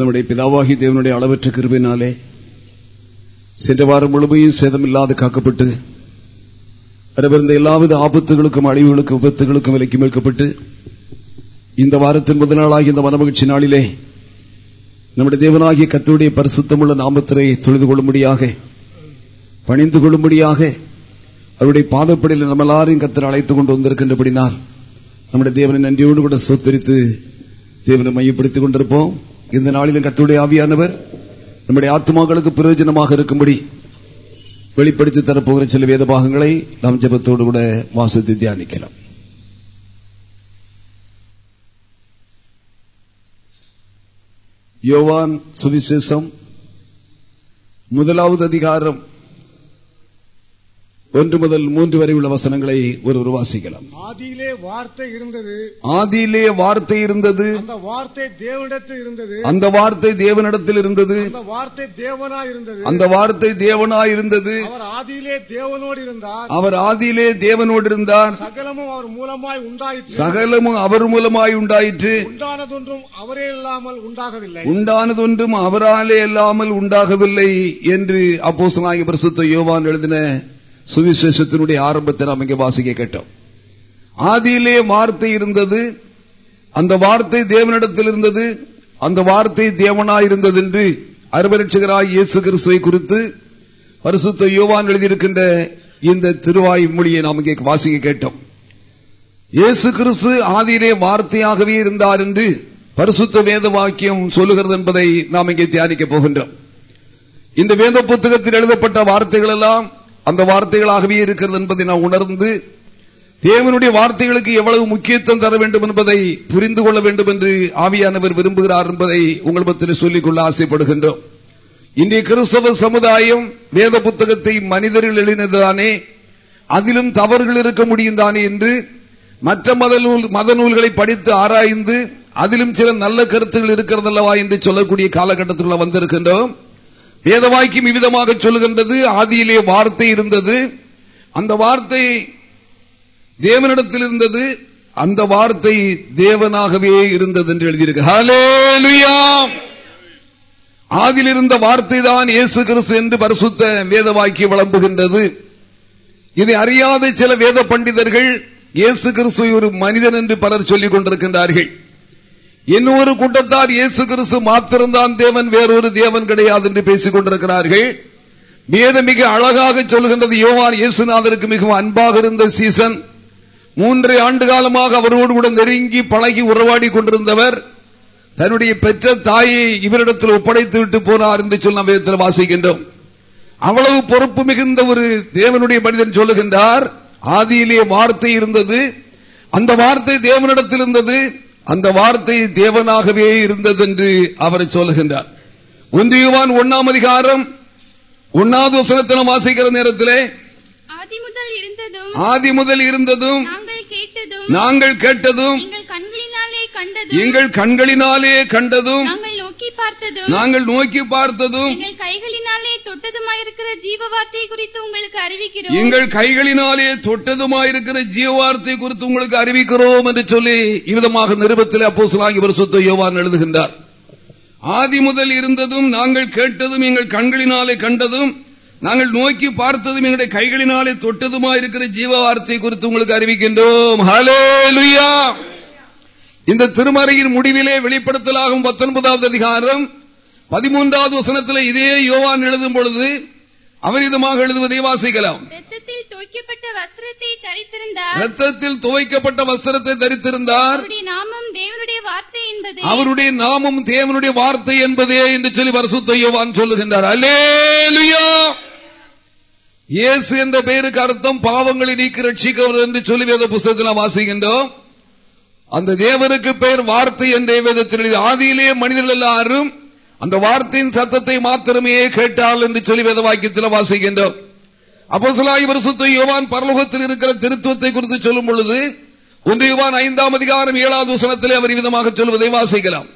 நம்முடைய பிதாவாகி தேவனுடைய அளவற்ற கிருபினாலே சென்ற வாரம் முழுமையும் சேதமில்லாது காக்கப்பட்டு வரவிருந்த எல்லாவித ஆபத்துகளுக்கும் அழிவுகளுக்கும் விபத்துகளுக்கும் விலக்கி மீட்கப்பட்டு இந்த வாரத்தின் முதல் நாளாகி இந்த மனமகிழ்ச்சி நாளிலே நம்முடைய தேவனாகிய கத்தருடைய பரிசுத்தமுள்ள நாமத்திரை தொழுது கொள்ளும்படியாக பணிந்து கொள்ளும்படியாக அவருடைய பாதப்படியில் நம்ம எல்லாரையும் கத்தர் அழைத்துக் கொண்டு வந்திருக்கின்றபடினால் நம்முடைய தேவனை நன்றியோடு கூட சோத்தரித்து தேவனை மையப்படுத்திக் கொண்டிருப்போம். இந்த நாளிலும் கத்துடைய ஆவியானவர் நம்முடைய ஆத்மாக்களுக்கு பிரயோஜனமாக இருக்கும்படி வெளிப்படுத்தி தரப்போகிற சில வேத பாகங்களை நாம் ஜபத்தோடு கூட வாசித்து தியானிக்கலாம். யோவான் சுவிசேஷம் முதலாவது அதிகாரம் ஒன்று முதல் மூன்று வரை உள்ள வசனங்களை ஒருவர் வாசிக்கலாம் ஆதியிலே வார்த்தை இருந்தது. ஆதியிலே வார்த்தை இருந்தது. அந்த வார்த்தை தேவனிடத்தில் இருந்தது. அந்த வார்த்தை தேவனிடத்தில் இருந்தது. அந்த வார்த்தை தேவனா இருந்தது. அந்த வார்த்தை தேவனாய் இருந்தது. அவர் ஆதியிலே தேவனோடு இருந்தார். அவர் ஆதியிலே தேவனோடு இருந்தார். சகலமும் அவர் மூலமாய் உண்டாயிற்று. சகலமும் அவர் மூலமாய் உண்டாயிற்று. உண்டானதொன்றும் அவரே இல்லாமல் உண்டாகவில்லை. உண்டானதொன்றும் அவராலே இல்லாமல் உண்டாகவில்லை என்று அப்போஸ்தலனாகிய பரிசுத்த யோவான் எழுதின சுவிசேஷத்தினுடைய ஆரம்பத்தை நாம் இங்கே வாசிக்க கேட்டோம். ஆதியிலே வார்த்தை இருந்தது அந்த வார்த்தை தேவனிடத்தில் இருந்தது அந்த வார்த்தை தேவனாய் இருந்தது என்று அருவரட்சகராய் இயேசு கிறிஸ்துவை குறித்து பரிசுத்த யோவான் எழுதியிருக்கின்ற இந்த திருவாய் மொழியை நாம் இங்கே வாசிக்க கேட்டோம். இயேசு கிறிஸ்து ஆதியிலே வார்த்தையாகவே இருந்தார் என்று பரிசுத்த வேத வாக்கியம் சொல்லுகிறது என்பதை நாம் இங்கே தியானிக்கப் போகின்றோம். இந்த வேத புத்தகத்தில் எழுதப்பட்ட வார்த்தைகள் எல்லாம் அந்த வார்த்தைகளாகவே இருக்கிறது என்பதை நான் உணர்ந்து தேவனுடைய வார்த்தைகளுக்கு எவ்வளவு முக்கியத்துவம் தர வேண்டும் என்பதை புரிந்து கொள்ள வேண்டும் என்று ஆவியானவர் விரும்புகிறார் என்பதை உங்கள் மத்தியில் சொல்லிக்கொள்ள ஆசைப்படுகின்றோம். இன்றைய கிறிஸ்தவ சமுதாயம் வேத புத்தகத்தை மனிதர்கள் எழுதினதுதானே அதிலும் தவறுகள் இருக்க முடியும் தானே என்று மற்ற மத நூல் மத நூல்களை படித்து ஆராய்ந்து அதிலும் சில நல்ல கருத்துகள் இருக்கிறதல்லவா என்று சொல்லக்கூடிய காலகட்டத்தில் வந்திருக்கின்றோம். வேதவாய்க்கும் விதமாக சொல்லுகின்றது. ஆதியிலே வார்த்தை இருந்தது. அந்த வார்த்தை தேவனிடத்தில் இருந்தது. அந்த வார்த்தை தேவனாகவே இருந்தது என்று எழுதியிருக்கிறார் ஆதில் ஆதியில் இருந்த வார்த்தை தான் இயேசு கிறிஸ்து என்று பரிசுத்த வேதவாக்கி விளம்புகின்றது. இதை அறியாத சில வேத பண்டிதர்கள் இயேசு கிறிஸ்துவை ஒரு மனிதன் என்று பலர் சொல்லிக் கொண்டிருக்கின்றார்கள். இன்னொரு கூட்டத்தார் இயேசு கிறிஸ்து மாத்திரம்தான் தேவன் வேறொரு தேவன் கிடையாது என்று பேசிக் கொண்டிருக்கிறார்கள். வேதம் மிக அழகாக சொல்கின்றது யோவான் இயேசுநாதருக்கு மிகவும் அன்பாக இருந்த சீசன். மூன்றை ஆண்டு காலமாக அவரோடு கூட நெருங்கி பழகி உறவாடி கொண்டிருந்தவர். தன்னுடைய பெற்ற தாயை இவரிடத்தில் ஒப்படைத்து விட்டு போனார் என்று சொல்லி நாம் வாசிக்கின்றோம். அவ்வளவு பொறுப்பு மிகுந்த ஒரு தேவனுடைய மனிதன் சொல்லுகின்றார் ஆதியிலே வார்த்தை இருந்தது. அந்த வார்த்தை தேவனிடத்தில் இருந்தது. அந்த வார்த்தை தேவனாகவே இருந்தது என்று அவர் சொல்லுகின்றார். ஒன்றியவான் ஒன்னாம் அதிகாரம் ஒன்னாவது வசனத்தினம் வாசிக்கிற நேரத்திலே ஆதி முதல் இருந்ததும் ஆதி முதல் இருந்ததும் நாங்கள் கேட்டதும் நாங்கள் கேட்டதும் எங்கள் கண்களினாலே கண்டதும் நாங்கள் நோக்கி பார்த்ததும் நாங்கள் நோக்கி பார்த்ததும் எங்கள் கைகளினாலே தொட்டதுமாயிருக்கிற ஜீவ வார்த்தை குறித்து உங்களுக்கு அறிவிக்கிறோம். எங்கள் கைகளினாலே தொட்டதுமாயிருக்கிற ஜீவார்த்தை குறித்து உங்களுக்கு அறிவிக்கிறோம் என்று சொல்லி இவ்விதமாக நிருபத்தில் அப்போஸ்தலனாகிய பரிசுத்த யோவான் எழுதுகின்றார். ஆதி முதல் இருந்ததும் நாங்கள் கேட்டதும் எங்கள் கண்களினாலே கண்டதும் நாங்கள் நோக்கி பார்த்ததும் எங்களுடைய கைகளினாலே தொட்டதுமாயிருக்கிற ஜீவ வார்த்தை குறித்து உங்களுக்கு அறிவிக்கின்றோம். ஹalleluya! இந்த திருமறையின் முடிவிலே வெளிப்படுத்தலாகும் பத்தொன்பதாவது அதிகாரம். பதிமூன்றாவது வசனத்தில் இதே யோவான் எழுதும் பொழுது அபரிதமாக எழுதுவதை வாசிக்கலாம். ரத்தத்தில் துவைக்கப்பட்ட வஸ்திரத்தை தரித்திருந்தார். அவருடைய நாமம் தேவனுடைய வார்த்தை என்பது. என்று சொல்லி பரிசுத்த யோவான் சொல்லுகின்றார். அல்லேலுயா! இயேசு என்ற பெயருக்கு அர்த்தம் பாவங்களை நீக்கி ரட்சிக்கவர் என்று சொல்லி வேத புஸ்தகத்தில் வாசிக்கின்றோம். அந்த தேவனுக்கு பெயர் வார்த்தை என்ற வேதத்தில் எழுதி, ஆதியிலே மனிதர்கள் எல்லாரும் அந்த வார்த்தையின் சத்தத்தை மாத்திரமே கேட்டால் என்று சொல்லி வேத வாக்கியத்தில் வாசிக்கின்றோம். அப்போசலாய் வருஷத்தை பரிசுத்த யோவான் பரலோகத்தில் இருக்கிற திருத்துவத்தை குறித்து சொல்லும் பொழுது ஒன்று யோவான் ஐந்தாம் அதிகாரம் ஏழாவது வசனத்திலே அவர் விதமாக சொல்வதை வாசிக்கலாம்.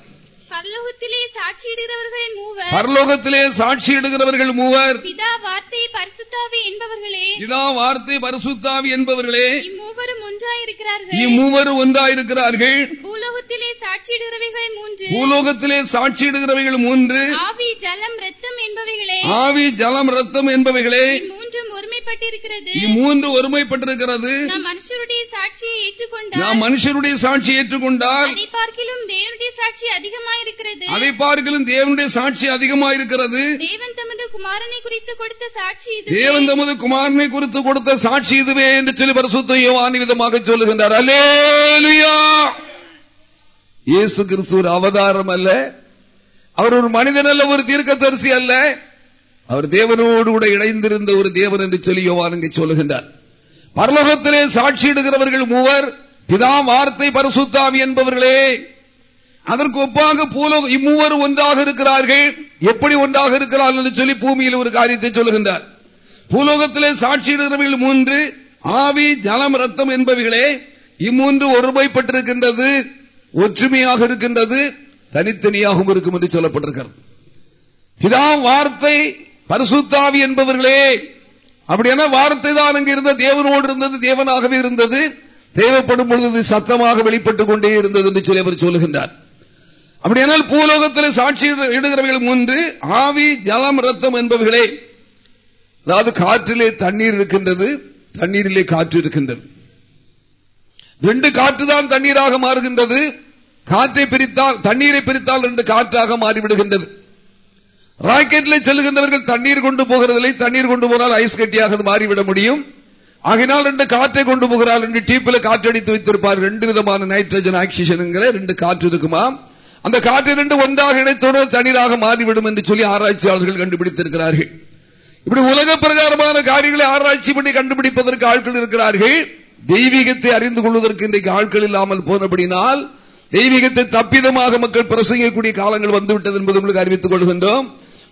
பரலோகத்திலே சாட்சியிடுகிறவர்கள் மூவர். பரலோகத்திலே சாட்சியிடுகிறவர்கள் மூவர். பிதா வார்த்தை பரிசுத்தாவி என்பவர்களே. இதா வார்த்தை பரிசுத்தாவி என்பவர்களே. இம்மூவரும் ஒன்றாயிருக்கிறார்கள். இம்மூவரும் ஒன்றாயிருக்கிறார்கள். பூலோகத்தில் சாட்சியிடுகிறவைகள் மூன்று. பூலோகத்திலே சாட்சியிடுகிறவைகள் மூன்று. ஆவி ஜலம் ரத்தம் என்பவைகளே. ஆவி ஜலம் ரத்தம் என்பவைகளே. இம்மூன்றும் ஒருமைப்பட்டிருக்கிறது. இம்மூன்று ஒருமைப்பட்டிருக்கிறது. நாம் மனுஷருடைய சாட்சியை ஏற்றுக்கொண்டால் நாம் மனுஷருடைய சாட்சி ஏற்றுக்கொண்டால் அதை பார்க்கிலும் தேவனுடைய சாட்சி அதிகமாயிருக்கிறது அதை பார்க்கலும் தேவனுடைய சாட்சி அதிகமாயிருக்கிறது. தேவன் தமது குமாரனை குறித்து கொடுத்த சாட்சி இது தேவன் தமது குமாரனை குறித்து கொடுத்த சாட்சி இதுவே என்று சொல்லி பரிசுத்த யோவான் விதமாக சொல்லுகின்றார். அல்லேலுயா! இயேசு கிறிஸ்து ஒரு அவதாரம் அல்ல. அவர் ஒரு மனிதன் அல்ல ஒரு தீர்க்கதரிசி அல்ல. அவர் தேவனோடு கூட இணைந்திருந்த ஒரு தேவன் என்று சொல்லி யோவான் சொல்லுகின்றார். பரலோகத்திலே சாட்சியிடுகிறவர்கள் மூவர் பிதா வார்த்தை பரிசுத்தாவி என்பவர்களே. அதற்கு ஒப்பாக பூலோக இம்மூவர் ஒன்றாக இருக்கிறார்கள். எப்படி ஒன்றாக இருக்கிறார்கள் என்று சொல்லி பூமியில் ஒரு காரியத்தை சொல்லுகின்றார். பூலோகத்திலே சாட்சியிடுகிறவர்கள் மூன்று ஆவி ஜலம் ரத்தம் என்பவைகளே இம்மூன்று ஒருமைப்பட்டிருக்கின்றது ஒற்றுமையாக இருக்கின்றது தனித்தனியாகவும் இருக்கும் என்று சொல்லப்பட்டிருக்கிறது. இதான் வார்த்தை பரிசுத்தாவி என்பவர்களே. அப்படியான வார்த்தை தான் அங்கு இருந்த தேவனோடு இருந்தது தேவனாகவே இருந்தது. தேவைப்படும் பொழுது சத்தமாக வெளிப்பட்டுக் கொண்டே இருந்தது என்று சொல்லி அவர் சொல்லுகின்றார். அப்படியானால் பூலோகத்தில் சாட்சி இடுகிறவர்கள் ஒன்று ஆவி ஜலம் ரத்தம் என்பவர்களே அதாவது காற்றிலே தண்ணீர் இருக்கின்றது தண்ணீரிலே காற்று இருக்கின்றது. ரெண்டு காற்று தான் தண்ணீராக மாறுகின்றது. காற்றை பிரித்தால் தண்ணீரை பிரித்தால் ரெண்டு காற்றாக மாறிவிடுகின்றது. ராக்கெட்டில் செல்கின்றவர்கள் தண்ணீர் கொண்டு போகிறதில்லை தண்ணீர் கொண்டு போனால் ஐஸ் கட்டியாக மாறிவிட முடியும். ஆகினால் ரெண்டு காற்றை கொண்டு போகிறார் ரெண்டு டீப்பில் காற்றடித்து வைத்திருப்பார். ரெண்டு விதமான நைட்ரஜன் ஆக்சிஜன்களை ரெண்டு காற்று இருக்குமா அந்த காற்று ஒன்றாக இணைத்தோடு தண்ணீராக மாறிவிடும் என்று சொல்லி ஆராய்ச்சியாளர்கள் கண்டுபிடித்திருக்கிறார்கள். இப்படி உலக பிரகாரமான காரியங்களை ஆராய்ச்சி பண்ணி கண்டுபிடிப்பதற்கு ஆட்கள் இருக்கிறார்கள். தெய்வீகத்தை அறிந்து கொள்வதற்கு இன்றைக்கு ஆட்கள் இல்லாமல் போனபடினால் தெய்வீகத்தை தப்பிதமாக மக்கள் பிரசங்கக்கூடிய காலங்கள் வந்துவிட்டது என்பது உங்களுக்கு அறிவித்துக் கொள்கின்றோம்.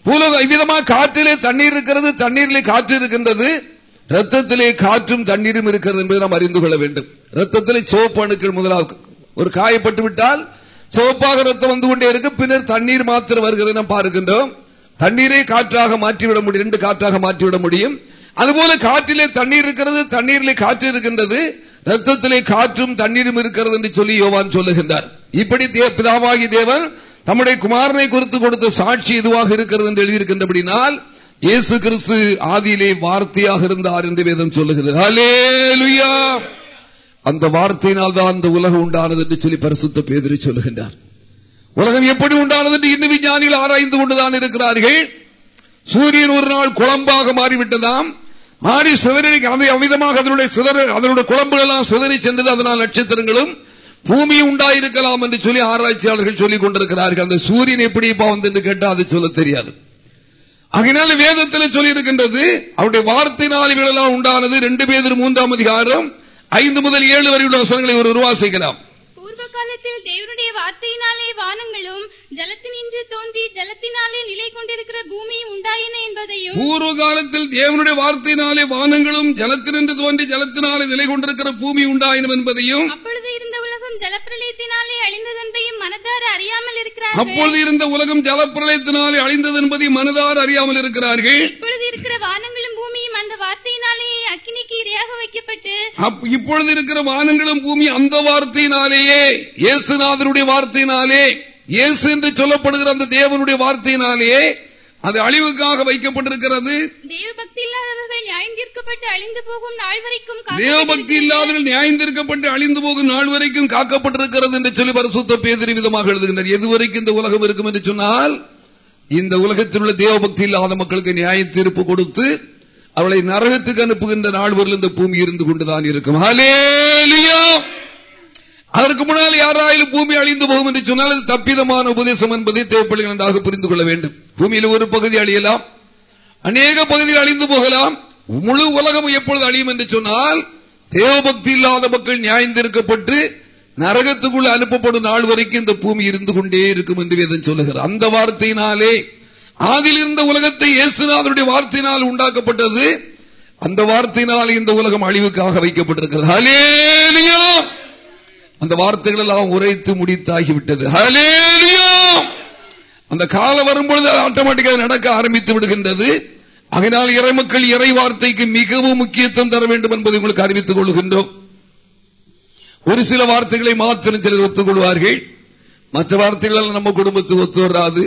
பூலோக இவ்விதமாக காற்றிலே தண்ணீர் இருக்கிறது தண்ணீரிலே காற்று இருக்கின்றது. ரத்தத்திலே காற்றும் தண்ணீரும் இருக்கிறது என்பதை நாம் அறிந்து கொள்ள வேண்டும். ரத்தத்திலே சிவப்பு அணுக்கள் முதலாவது ஒரு காயப்பட்டு விட்டால் சிவப்பாக ரத்தம் வந்து கொண்டே இருக்கு. பின்னர் தண்ணீர் மாத்திரம் வருகிறது நாம் பார்க்கின்றோம். தண்ணீரை காற்றாக மாற்றிவிட முடியும். ரெண்டு காற்றாக மாற்றிவிட முடியும். அதுபோல காற்றிலே தண்ணீர் இருக்கிறது தண்ணீரிலே காற்று இருக்கின்றது. ரத்தத்திலே காற்றும் தண்ணீரும் இருக்கிறது என்று சொல்லி யோவான் சொல்லுகின்றார். இப்படி பிதாவாகி தேவன் தம்முடைய குமாரனை குறித்து கொடுத்த சாட்சி இதுவாக இருக்கிறது என்று எழுதியிருக்கின்றபடினால் இயேசு கிறிஸ்து ஆதியிலே வார்த்தையாக இருந்தார் என்று வேதம் சொல்லுகிறது. அந்த வார்த்தையினால் தான் அந்த உலகம் உண்டானது என்று சொல்லி பரிசுத்த பேதிரி சொல்லுகின்றார். உலகம் எப்படி உண்டானது என்று இன்னும் விஞ்ஞானிகள் ஆராய்ந்து கொண்டுதான் இருக்கிறார்கள். சூரியன் ஒரு நாள் குழம்பாக மாறிவிட்டதாம். மாறி சிதறி அமிதமாக அதனுடைய சிதற அதனுடைய குழம்புகள் எல்லாம் சிதறி சென்றது. அதனால் நட்சத்திரங்களும் பூமி உண்டாயிருக்கலாம் என்று சொல்லி ஆராய்ச்சியாளர்கள் சொல்லிக் கொண்டிருக்கிறார்கள். அந்த சூரியன் எப்படி வந்து என்று கேட்டால் அது சொல்ல தெரியாது. அதனால வேதத்தில் சொல்லி இருக்கின்றது அவருடைய வார்த்தையினால் இவர்களெல்லாம் உண்டானது. ரெண்டு பேர் மூன்றாம் அதிகாரம் ஐந்து முதல் ஏழு வரை உள்ள வசனங்களை ஒரு உருவாசிக்கலாம். பூர்வ காலத்தில் தேவனுடைய வார்த்தையினாலே வானங்களும் ஜலத்தினின்று தோன்றி ஜலத்தினாலே நிலை கொண்டிருக்கிற பூமியும் உண்டாயின என்பதையும் பூர்வ காலத்தில் தேவனுடைய வார்த்தையினாலே வானங்களும் ஜலத்தினின்று தோன்றி ஜலத்தினாலே நிலை கொண்டிருக்கிற பூமி உண்டாயினம் என்பதையும் அப்பொழுது இருந்த உலகம் ஜலப்பிரளயத்தினாலே அழிந்ததென்பதையும் மனதார அறியாமல் இருக்கிறார்கள். அப்பொழுது இருந்த உலகம் ஜலப்பிரளயத்தினாலே அழிந்தது என்பதையும் மனதார அறியாமல் இருக்கிறார்கள். இப்பொழுது இருக்கிற வானங்களும் பூமியும் அந்த வார்த்தையினாலே அக்கினிக்கு இரையாக வைக்கப்பட்டு இப்பொழுது இருக்கிற வானங்களும் பூமி அந்த வார்த்தையினாலேயே இயேசுநாதனுடைய வார்த்தையினாலே இயேசு என்று சொல்லப்படுகிற அந்த தேவனுடைய வார்த்தையினாலேயே அது அழிவுக்காக வைக்கப்பட்டிருக்கிறது. தேவபக்தி இல்லாதவர்கள் நியாயந்திருக்கப்பட்டு அழிந்து போகும் நாள் வரைக்கும் தேவபக்தி இல்லாதவர்கள் நியாயந்திருக்கப்பட்டு அழிந்து போகும் நாள் வரைக்கும் காக்கப்பட்டிருக்கிறது என்று சொல்லி பரிசுத்த பேதிரி விதமாக எழுதுகின்றனர் எதுவரைக்கும் இந்த உலகம் இருக்கும் என்று சொன்னால் இந்த உலகத்தில் உள்ள தேவபக்தி இல்லாத மக்களுக்கு நியாய தீர்ப்பு கொடுத்து அவளை நரகத்துக்கு அனுப்புகின்ற நாள் வரல இந்த பூமி இருந்து கொண்டுதான் இருக்கும். அதற்கு முன்னால் யாராயிலும் பூமி அழிந்து போகும் என்று சொன்னால் அது தப்பிதமான உபதேசம் என்பதை தேவைப்படுகிறது நன்றாக புரிந்து கொள்ள வேண்டும். பூமியில் ஒரு பகுதி அழியலாம். அநேக பகுதிகள் அழிந்து போகலாம். முழு உலகம் எப்பொழுது அழியும் என்று சொன்னால் தேவபக்தி இல்லாத மக்கள் நியாயந்திருக்கப்பட்டு நரகத்துக்குள் அனுப்பப்படும் நாள் வரைக்கும் இந்த பூமி இருந்து கொண்டே இருக்கும் என்று வேதன் சொல்லுகிறார் அந்த வார்த்தையினாலே ஆதில் இருந்த உலகத்தை இயேசுநாதனுடைய வார்த்தையினால் உண்டாக்கப்பட்டது. அந்த வார்த்தையினால் இந்த உலகம் அழிவுக்காக வைக்கப்பட்டிருக்கிறது. அந்த வார்த்தைகள் எல்லாம் உரைத்து முடித்தாகிவிட்டது. அந்த காலம் வரும்பொழுது ஆட்டோமேட்டிக்காக நடக்க ஆரம்பித்து விடுகின்றது. அதனால் இறைமக்கள் இறை வார்த்தைக்கு மிகவும் முக்கியத்துவம் தர வேண்டும் என்பதை உங்களுக்கு அறிவித்துக் கொள்கின்றோம். ஒரு சில வார்த்தைகளை மாத்திரம் சிலர் ஒத்துக்கொள்வார்கள். மற்ற வார்த்தைகள் நம்ம குடும்பத்துக்கு ஒத்து வராது.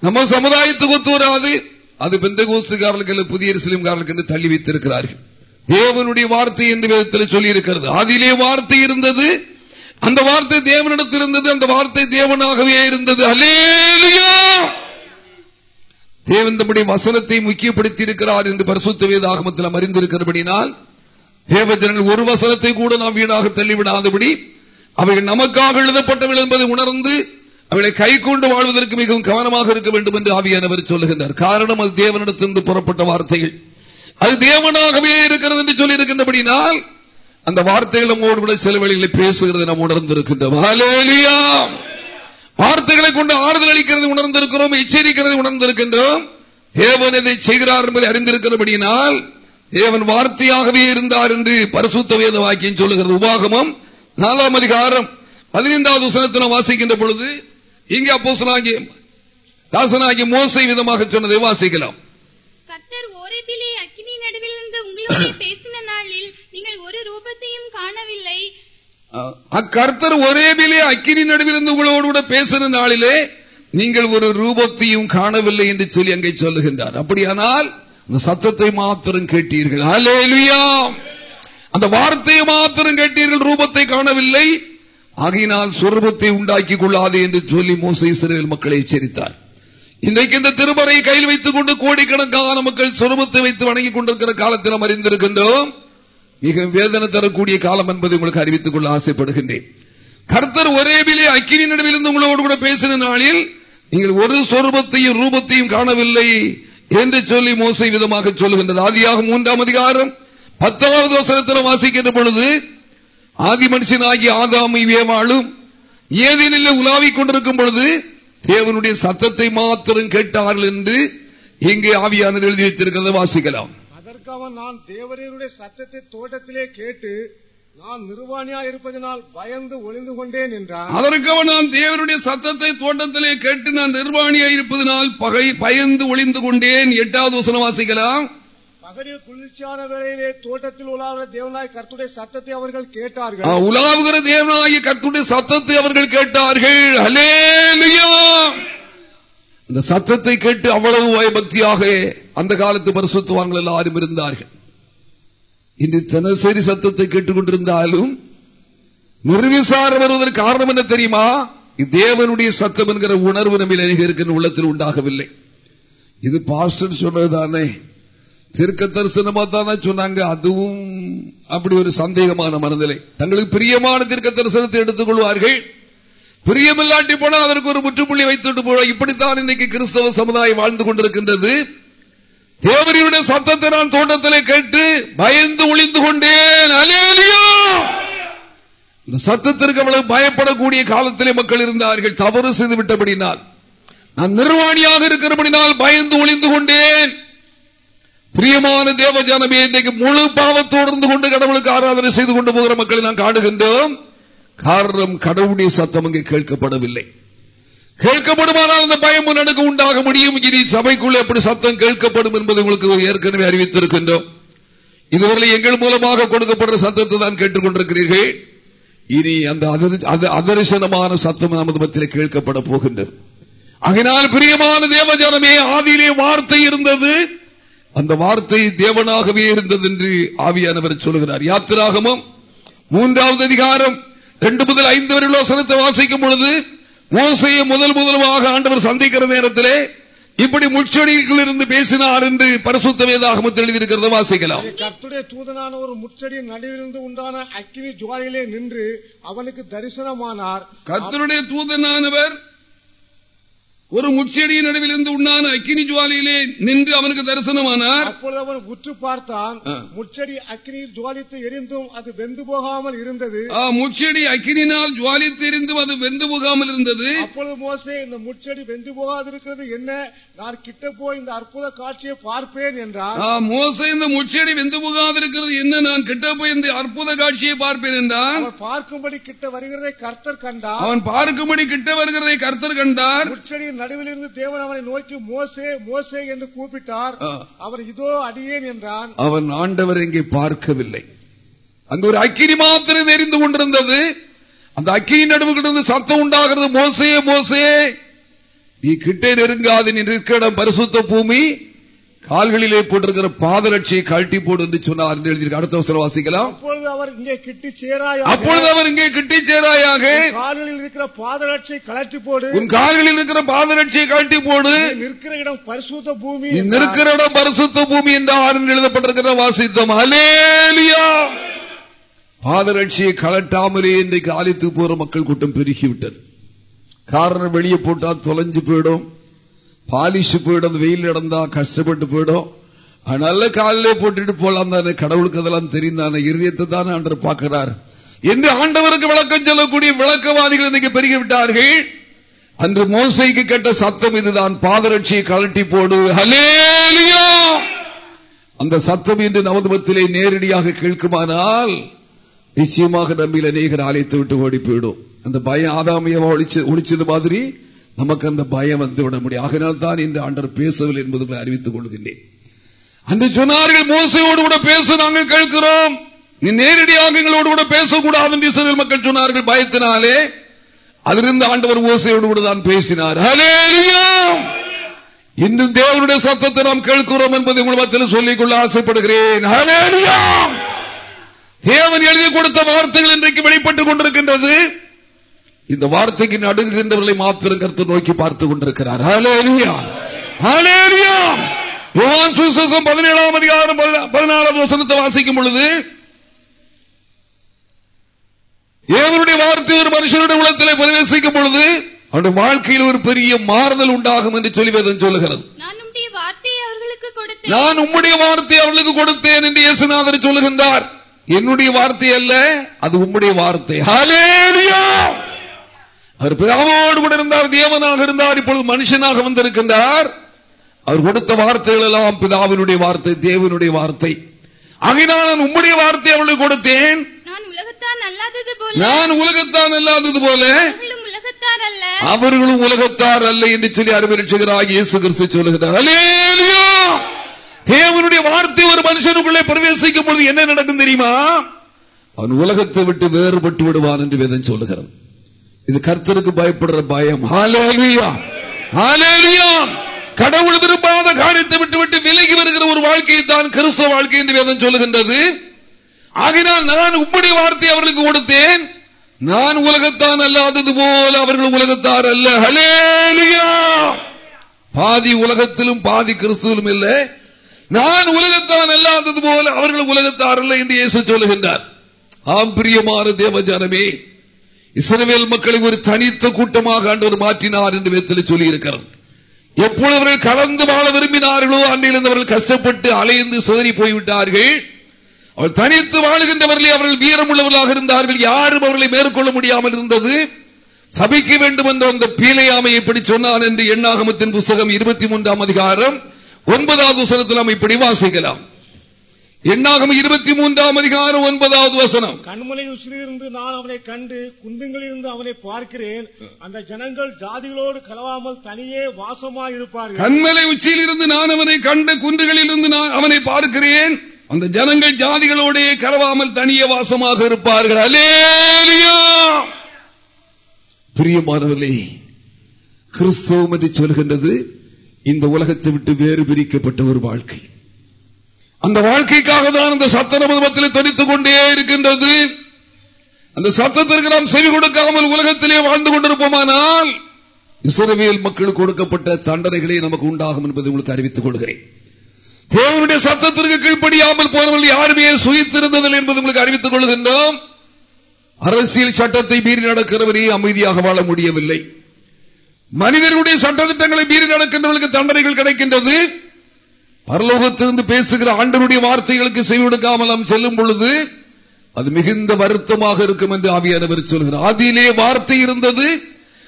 நம்ம சமுதாயத்துக்கு ஒத்து வராது. அது பெந்த கோசுக்காரர்களுக்கு புதிய சிலிம்காரர்களுக்கு என்று தள்ளி வைத்திருக்கிறார்கள். தேவனுடைய வார்த்தை என்று விதத்தில் சொல்லியிருக்கிறது? அதிலே வார்த்தை இருந்தது. அந்த வார்த்தை தேவனிடத்தில் இருந்தது அந்த வார்த்தை தேவனாகவே இருந்தது. அலேலியா தேவன் தம்முடைய வசனத்தை முக்கியப்படுத்தி இருக்கிறார் என்று பரிசுத்த வேதாகமத்தில் அறிந்திருக்கிறபடினால் தேவஜனங்கள் ஒரு வசனத்தை கூட நாம் வீணாக தள்ளிவிடாதபடி அவைகள் நமக்காக எழுதப்பட்டவள் என்பதை உணர்ந்து அவளை கை கொண்டு வாழ்வதற்கு மிகவும் கவனமாக இருக்க வேண்டும் என்று ஆவியானவர் சொல்லுகின்றார். காரணம் அது தேவனிடத்திலிருந்து புறப்பட்ட வார்த்தைகள். அது தேவனாகவே இருக்கிறது என்று சொல்லி இருக்கின்றபடினால் அந்த வார்த்தைகள் நம்மோடு கூட சில வழிகளை பேசுகிறது நாம் உணர்ந்திருக்கின்றோம். வார்த்தைகளை கொண்டு ஆறுதல் அளிக்கிறது உணர்ந்திருக்கிறோம் எச்சரிக்கிறது உணர்ந்திருக்கின்றோம். தேவன் இதை செய்கிறார் என்பதை அறிந்திருக்கிறபடியினால் தேவன் வார்த்தையாகவே இருந்தார் என்று பரிசுத்த வேத வாக்கியம் சொல்லுகிறது. உபாகமம் நாலாம் அதிகாரம் பதினைந்தாவது வசனத்தில் வாசிக்கின்ற பொழுது இங்கே அப்போ தாசனாகி மோசை விதமாக சொன்னதை வாசிக்கலாம். கத்தர் ஓரேபிலே அக்கினி நடுவில் இருந்து உங்களோட பேசின ஒரு ரூபத்தையும் காணவில்லை. அக்கர்த்தர் ஒரேபிலே அக்கினி நடுவில் இருந்து உங்களோடு கூட பேசுற நாளிலே நீங்கள் ஒரு ரூபத்தையும் காணவில்லை என்று சொல்லி அங்கே சொல்லுகின்றார். அப்படியானால் அந்த சத்தத்தை மாத்திரம் கேட்டீர்கள். அந்த வார்த்தையை மாத்திரம் கேட்டீர்கள் ரூபத்தை காணவில்லை. ஆகையினால் சுரூபத்தை உண்டாக்கி கொள்ளாது என்று சொல்லி மோசை சிறுவில் மக்களை எச்சரித்தார். இன்றைக்கு இந்த திருமறை கையில் வைத்துக் கொண்டு கோடிக்கணக்கான மக்கள் சொரூபத்தை வைத்து வணங்கிக் கொண்டிருக்கிற காலத்தில் அறிந்திருக்கின்றோம் மிக வேதனை தரக்கூடிய காலம் என்பதை உங்களுக்கு அறிவித்துக் கொள்ள ஆசைப்படுகின்றேன். கர்த்தர் ஒரே விலை அக்கினி நடுவிலிருந்து உங்களோடு கூட பேசின நாளில் நீங்கள் ஒரு சொரூபத்தையும் ரூபத்தையும் காணவில்லை என்று சொல்லி மோசை விதமாக சொல்லுகின்றது. ஆதியாக மூன்றாம் அதிகாரம் பத்தாவது வசனத்தில் வாசிக்கின்ற பொழுது ஆதி மனுஷனாகி ஆதாமை வேவாளும் ஏதேனில் உலாவிக் கொண்டிருக்கும் பொழுது தேவனுடைய சத்தத்தை மாத்திரம் கேட்டார்கள் என்று இங்கே ஆவியான எழுதி வைத்திருக்கிறத வாசிக்கலாம். அதற்காக நான் தேவரையருடைய சத்தத்தை தோட்டத்திலே கேட்டு நான் நிர்வாணியா இருப்பதனால் பயந்து ஒளிந்து கொண்டேன் என்றான் அதற்காக நான் தேவனுடைய சத்தத்தை தோட்டத்திலே கேட்டு நான் நிர்வாணியா இருப்பதனால் பகை பயந்து ஒளிந்து கொண்டேன். எட்டாவது வசனம் வாசிக்கலாம். பகலில் குளிர்ச்சியான வேளையிலே தோட்டத்தில் உலாவுகிற தேவனாய் கர்த்துடைய சத்தத்தை அவர்கள் கேட்டார்கள். உலாவுகிற தேவனாய கர்த்துடைய சத்தத்தை அவர்கள் கேட்டார்கள். இந்த சத்தத்தை கேட்டு அவ்வளவு பயபக்தியாக அந்த காலத்து பரிசுத்துவான்கள் எல்லாரும் இருந்தார்கள். இன்று தினசரி சத்தத்தை கேட்டுக்கொண்டிருந்தாலும் நிர்விசாரம் வருவதற்கு காரணம் என்ன தெரியுமா? தேவனுடைய சத்தம் என்கிற உணர்வு நம்ம இருக்கிற உள்ளத்தில் உண்டாகவில்லை. இது பாஸ்டர் சொன்னதுதானே? தீர்க்க தரிசனமா தானே சொன்னாங்க. அதுவும் அப்படி ஒரு சந்தேகமான மனநிலை. தங்களுக்கு பிரியமான தீர்க்க தரிசனத்தை எடுத்துக் கொள்வார்கள் பிரியமில்லாட்டி போனால் அதற்கு ஒரு முற்றுப்புள்ளி வைத்துட்டு போல. இப்படித்தான் இன்னைக்கு கிறிஸ்தவ சமுதாயம் வாழ்ந்து கொண்டிருக்கின்றது. தேவரியுடைய சத்தத்தை நான் தோட்டத்திலே கேட்டு பயந்து ஒளிந்து கொண்டேன். இந்த சத்தத்திற்கு அவ்வளவு பயப்படக்கூடிய காலத்திலே மக்கள் இருந்தார்கள். தவறு செய்து விட்டபடினால். நான் நிர்வாணியாக இருக்கிறபடினால் பயந்து ஒளிந்து கொண்டேன். பிரியமான தேவ ஜனமே இன்றைக்கு முழு பாவத்தோடு கொண்டு கடவுளுக்கு ஆராதனை செய்து கொண்டு போகிற மக்களை நான் காணுகின்றோம். காரணம் கடவுளுடைய சத்தம் அங்கே கேட்கப்படவில்லை. கேட்கப்படுமானால் அந்த பயம் நடுக்கு உண்டாக முடியும். இனி சபைக்குள்ள எப்படி சத்தம் கேட்கப்படும் என்பதை உங்களுக்கு ஏற்கனவே அறிவித்திருக்கின்றோம். இதுவரை எங்கள் மூலமாக கொடுக்கப்படுற சத்தத்தை தான் கேட்டுக்கொண்டிருக்கிறீர்கள். இனி அந்த அதரிசனமான சத்தம் நமது மத்தியில் கேட்கப்பட போகின்றது. அதனால் பிரியமான தேவஜனமே ஆவியிலே வார்த்தை இருந்தது. அந்த வார்த்தை தேவனாகவே இருந்தது என்று ஆவியானவர் சொல்லுகிறார் யாத்திராகமும் மூன்றாவது அதிகாரம் ரெண்டு முதல் ஐந்து வரை வசனத்தை வாசிக்கும் பொழுது மோசையை முதல் முதலமாக ஆண்டவர் சந்திக்கிற நேரத்திலே இப்படி முச்சடிகள் இருந்து பேசினார் என்று பரிசுத்த வேதாகமத்தில் எழுதியிருக்கிறத வாசிக்கலாம். கத்துடைய தூதனான ஒரு முச்சடியின் நடுவிலிருந்து உண்டான அக்கினி ஜுவாலிலே நின்று அவனுக்கு தரிசனமானார். கத்தருடைய தூதனானவர் ஒரு முச்செடியின் நடுவில் இருந்து உண்டான அக்கினி ஜுவாலியிலே நின்று அவனுக்கு தரிசனமானார். அப்பொழுது அவன் உற்று பார்த்தான் முச்செடி அக்கினியில் ஜுவாலித்து எரிந்தும் அது வெந்து போகாமல் இருந்தது. முச்செடி அக்கினினால் ஜுவாலித்து எரிந்தும் அது வெந்து போகாமல் இருந்தது. அப்பொழுது மோசே இந்த முச்செடி வெந்து போகாதிருக்கிறது என்ன? நான் கிட்ட போய் இந்த அற்புத காட்சியை பார்ப்பேன் என்றார் மோசை இந்த முச்செடி வெந்து போகாதிருக்கிறது என்ன? நான் கிட்ட போய் இந்த அற்புத காட்சியை பார்ப்பேன் என்றான். அவன் பார்க்கும்படி கிட்ட வருகிறதை கர்த்தர் கண்டார். அவன் பார்க்கும்படி கிட்ட வருகிறதை கர்த்தர் கண்டார். முச்செடி நடுவில் இருந்து தேவன் அவனை நோக்கி மோசே மோசே என்று கூப்பிட்டார். அவர் இதோ அடியேன் என்றான். அவன் ஆண்டவர் இங்கே பார்க்கவில்லை. அங்கு ஒரு அக்கினி மாத்திரம் எரிந்து கொண்டிருந்தது. அந்த அக்கினி நடுவுகளிலிருந்து சத்தம் உண்டாகிறது மோசையே மோசையே நீ கிட்டே நெருங்காது நீ நிற்கிற பரிசுத்த பூமி கால்களிலே போட்டிருக்கிற பாதரட்சியை கழட்டி போடு என்று சொன்னார் என்று எழுதியிருக்கு. அடுத்த வசனம் வாசிக்கலாம். அப்பொழுது அவர் இங்கே கிட்டி சேராயாக அப்பொழுது அவர் இங்கே கிட்டி சேராயாக கால்களில் இருக்கிற பாதரட்சை கலற்றி போடு. உன் கால்களில் இருக்கிற பாதரட்சியை கழட்டி போடு. நிற்கிற இடம் பரிசுத்த பூமி நிற்கிற இடம் பரிசுத்த பூமி என்றார் என்று எழுதப்பட்டிருக்கிற வாசித்தோம். அலேலியா பாதரட்சியை கலட்டாமலே இன்றைக்கு ஆலித்து போற மக்கள் கூட்டம் பெருகிவிட்டது. காரணம் வெளியே போட்டா தொலைஞ்சு போயிடும். பாலிஷ் போயிடும் வெயில் நடந்தா கஷ்டப்பட்டு போயிடும். அதனால காலிலே போட்டுட்டு போலாம் தானே கடவுளுக்கு அதெல்லாம் தெரியும் தானே இருதயத்தை தானே அன்று பார்க்கிறார். என்று ஆண்டவருக்கு விளக்கம் சொல்லக்கூடிய விளக்கவாதிகள் இன்னைக்கு பெருகி விட்டார்கள் அன்று மோசைக்கு கேட்ட சத்தம் இதுதான் பாதரட்சியை கழட்டி போடு ஹலேலியா அந்த சத்தம் இன்று நவதுபத்திலே நேரடியாக கேட்குமானால் நிச்சயமாக நம்பியில் அநேகர் ஆலயத்தை விட்டு ஓடி போயிடும். அந்த பயம் ஆதாமியமா ஒழிச்சு ஒழிச்சது மாதிரி நமக்கு அந்த பயம் வந்துவிட முடியும் ஆகினால் தான் இன்று ஆண்டர் பேசவில்லை என்பது அறிவித்துக் கொள்கின்றேன். அன்று சொன்னார்கள் மோசையோடு கூட பேச நாங்கள் கேட்கிறோம். நீ நேரடியாக எங்களோடு கூட பேசக்கூடாது என்று இஸ்ரவேல் மக்கள் சொன்னார்கள் பயத்தினாலே. அதிலிருந்து ஆண்டவர் மோசையோடு கூட தான் பேசினார். ஹalleluya! இன்னும் தேவனுடைய சத்தத்தை நாம் கேட்கிறோம் என்பதை உங்கள் சொல்லிக் கொள்ள ஆசைப்படுகிறேன். தேவன் எழுதி கொடுத்த வார்த்தைகள் இன்றைக்கு வெளிப்பட்டுக் கொண்டிருக்கின்றது. இந்த வார்த்தைக்கு நடுங்குகின்றவர்களை மாத்திரம் கருத்து நோக்கி பார்த்துக் கொண்டிருக்கிறார். பதினேழாம் அதிகாரம் பதினாலாவது வசனத்தை வாசிக்கும் பொழுது தேவனுடைய வார்த்தை ஒரு மனுஷனுடைய உள்ளத்தில் பிரவேசிக்கும் பொழுது அவனுடைய வாழ்க்கையில் ஒரு பெரிய மாறுதல் உண்டாகும் என்று சொல்லி வேதம் சொல்லுகிறது. நான் உம்முடைய வார்த்தை அவர்களுக்கு கொடுத்தேன். என்று இயேசுநாதர் சொல்லுகின்றார். என்னுடைய வார்த்தை அல்ல அது உம்முடைய வார்த்தை. ஹalleluya அவர் பிதாவோடு கூட இருந்தார் தேவனாக இருந்தார் இப்பொழுது மனுஷனாக வந்திருக்கின்றார். அவர் கொடுத்த வார்த்தைகள் எல்லாம் பிதாவினுடைய வார்த்தை தேவனுடைய வார்த்தை. ஆகினால் நான் உம்முடைய வார்த்தை அவளுக்கு கொடுத்தேன். நான் உலகத்தான் அல்லாதது போல. அவர்களும் உலகத்தார் அல்ல. என்று சொல்லி அருமரிச்சுகிறார் இயேசு கிறிஸ்து சொல்லுகிறார்! தேவனுடைய வார்த்தை ஒரு மனுஷனுக்குள்ளே பிரவேசிக்கும் பொழுது என்ன நடக்கும் தெரியுமா? அவன் உலகத்தை விட்டு வேறுபட்டு விடுவான் என்று வேதம் சொல்லுகிறது. இது கர்த்தருக்கு பயப்படுற பயம். கடவுள் விரும்பாத காரியத்தை விட்டு விட்டு விலகி வருகிற ஒரு வாழ்க்கையை தான் கிறிஸ்தவ வாழ்க்கை என்று வேதம் சொல்லுகின்றது. ஆகினால் நான் உம்முடைய வார்த்தை அவர்களுக்கு கொடுத்தேன். நான் உலகத்தான் அல்லாதது போல அவர்கள் உலகத்தார் அல்ல. ஹலேலியா பாதி உலகத்திலும் பாதி கிறிஸ்துவிலும் இல்லை. நான் உலகத்தான் அல்லாதது போல அவர்கள் உலகத்தார் அல்ல என்று இயேசு சொல்லுகின்றார். ஆம் பிரியமான தேவஜானமே இஸ்ரவேல் மக்களை ஒரு தனித்த கூட்டமாக ஆண்டவர் மாற்றினார் என்று வேத்தில் சொல்லி எப்பொழுது அவர்கள் கலந்து வாழ விரும்பினார்களோ அன்றையிலிருந்து அவர்கள் கஷ்டப்பட்டு அலைந்து சிதறி போய்விட்டார்கள். அவர் தனித்து வாழுகின்றவர்களே அவர்கள் வீரமுள்ளவர்களாக இருந்தார்கள். யாரும் அவர்களை மேற்கொள்ள முடியாமல் இருந்தது. சபிக்க வேண்டும் என்ற அந்த பீலையாமை இப்படி சொன்னான் என்று எண்ணாகமத்தின் புஸ்தகம் இருபத்தி மூன்றாம் அதிகாரம் ஒன்பதாவது வசனத்தில் நாம் இப்படி வாசிக்கலாம். எண்ணாகம் இருபத்தி மூன்றாம் அதிகாரம் ஒன்பதாவது வசனம். கண்மலை உசிலிருந்து நான் அவனை கண்டு குந்துங்களிலிருந்து அவனை பார்க்கிறேன். அந்த ஜனங்கள் ஜாதிகளோடு கலவாமல் தனியே வாசமாய் இருப்பார்கள் கண்மலை உச்சியில் இருந்து நான் அவனை கண்ட குன்றுகளில் இருந்து நான் அவனை பார்க்கிறேன். அந்த ஜனங்கள் ஜாதிகளோடே கலவாமல் தனிய வாசமாக இருப்பார்கள். அலேலியா பிரியமானவர்களே கிறிஸ்தவம் என்று சொல்கின்றது இந்த உலகத்தை விட்டு வேறு பிரிக்கப்பட்ட ஒரு வாழ்க்கை. அந்த வாழ்க்கைக்காக தான் அந்த சத்த மதத்தில் தொனித்துக் கொண்டே இருக்கின்றது. அந்த சத்தத்திற்கு நாம் செவி கொடுக்காமல் உலகத்திலே வாழ்ந்து கொண்டிருப்போமானால் இஸ்ரவேல் மக்களுக்கு கொடுக்கப்பட்ட தண்டனைகளே நமக்கு உண்டாகும் என்பதை உங்களுக்கு அறிவித்துக் கொள்கிறேன். தேவனுடைய சத்தத்திற்கு கீழ்ப்படியாமல் போனவர்கள் யாருமே சுயித்திருந்ததில்லை என்பது உங்களுக்கு அறிவித்துக் கொள்கின்றோம். அரசியல் சட்டத்தை மீறி நடக்கிறவரே அமைதியாக வாழ முடியவில்லை. மனிதர்களுடைய சட்டத்திட்டங்களை மீறி நடக்கின்றவர்களுக்கு தண்டனைகள் கிடைக்கின்றது. பரலோகத்திலிருந்து பேசுகிற ஆண்டனுடைய வார்த்தைகளுக்கு செய்வெடுக்காமல் நாம் செல்லும் பொழுது அது மிகுந்த வருத்தமாக இருக்கும் என்று ஆவியானவர் சொல்கிறார். ஆதியிலே வார்த்தை இருந்தது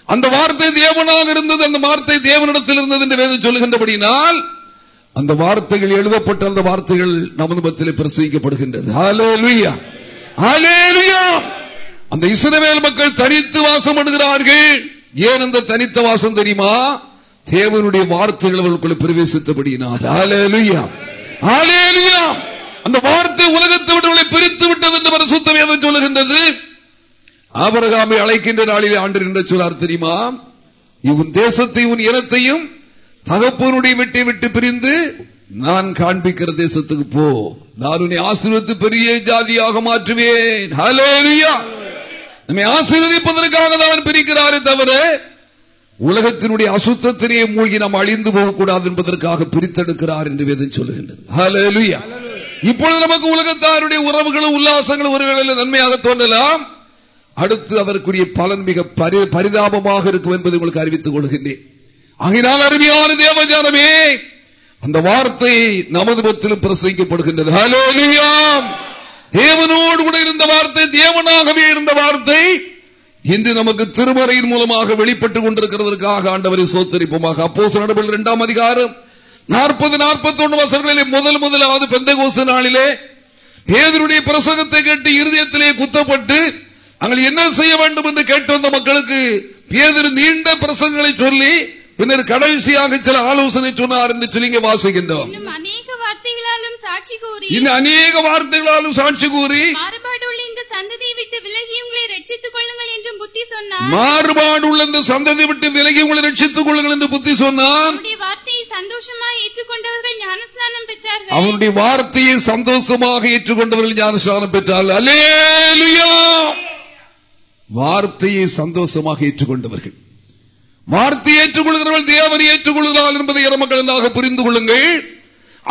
அந்த வார்த்தை தேவனாக இருந்தது அந்த வார்த்தை தேவனிடத்தில் இருந்தது என்று வேதம் சொல்லுகின்றபடினால் அந்த வார்த்தைகள் எழுதப்பட்ட அந்த வார்த்தைகள் நமது மத்தியில் பிரசவிக்கப்படுகின்றது அந்த இஸ்ரவேல் மக்கள் தனித்து வாசம் பண்ணுகிறார்கள். ஏன் அந்த தனித்த வாசம் தெரியுமா? தேவனுடைய வார்த்தைகள் அவர்களுக்குள்ள பிரவேசித்தபடியினார் அந்த வார்த்தை உலகத்தை விட்டு பிரித்து விட்டது என்று பரிசுத்த வேதம் சொல்லுகின்றது. ஆபரகாமை அழைக்கின்ற நாளில் ஆண்டு என்று சொல்லார் தெரியுமா? இவன் தேசத்தை உன் இனத்தையும் தகப்பனுடைய விட்டு விட்டு பிரிந்து நான் காண்பிக்கிற தேசத்துக்கு போ. நான் உன்னை ஆசீர்வத்து பெரிய ஜாதியாக மாற்றுவேன். நம்மை ஆசீர்வதிப்பதற்காக தான் பிரிக்கிறாரே தவிர உலகத்தினுடைய அசுத்தத்திலேயே மூழ்கி நாம் அழிந்து போகக்கூடாது என்பதற்காக பிரித்தெடுக்கிறார் என்று வேதம் சொல்லுகின்றது. இப்பொழுது நமக்கு உலகத்தாருடைய உறவுகளும் உல்லாசங்களும் ஒரு நன்மையாக தோன்றலாம். அடுத்து அதற்குரிய பலன் மிக பரிதாபமாக இருக்கும் என்பதை உங்களுக்கு அறிவித்துக் கொள்கின்றேன். ஆகினால் அருமையான தேவஜானமே அந்த வார்த்தை நமது பத்திலும் பிரசங்கிக்கப்படுகின்றது. தேவனோடு கூட இருந்த வார்த்தை தேவனாகவே இருந்த வார்த்தை இன்று நமக்கு திருமறையின் மூலமாக வெளிப்பட்டுக் கொண்டிருக்கிறதற்காக ஆண்டவரை சோத்தரிப்போமாக. அப்போ நடவடிக்கை இரண்டாம் அதிகாரம் நாற்பது நாற்பத்தி ஒன்று வசங்களிலே முதல் முதலாவது பெந்த கோச நாளிலே பேதருடைய பிரசங்கத்தை கேட்டு இருதயத்திலே குத்தப்பட்டு அங்கே என்ன செய்ய வேண்டும் என்று கேட்டு வந்த மக்களுக்கு பேதர் நீண்ட பிரசங்களை சொல்லி பின்னர் கடைசியாக சில ஆலோசனை சொன்னார் என்று சொல்லி வாசிக்கின்றோம். இன்னும் அநேக வார்த்தைகளாலும் சாட்சி கூறி மாறுபாடுள்ள இந்த சந்ததியை விட்டு விலகி உங்களை ரட்சித்துக் கொள்ளுங்கள் என்றும் புத்தி சொன்னார். மாறுபாடு உள்ள இந்த சந்ததி விட்டு விலகி உங்களை ரட்சித்துக் கொள்ளுங்கள் என்று புத்தி சொன்னான் வார்த்தையை சந்தோஷமாக ஏற்றுக்கொண்டவர்கள் ஞானஸ்நானம் பெற்றார்கள். அவனுடைய வார்த்தையை சந்தோஷமாக ஏற்றுக்கொண்டவர்கள் ஞானஸ்நானம் பெற்றார்கள். அலேலுயா வார்த்தையை சந்தோஷமாக ஏற்றுக்கொண்டவர்கள். வார்த்தை ஏற்றுக்கொள்கிறவர்கள் தேவனை ஏற்றுக்கொள்கிறார் என்பதை மக்களாக புரிந்து கொள்ளுங்கள்.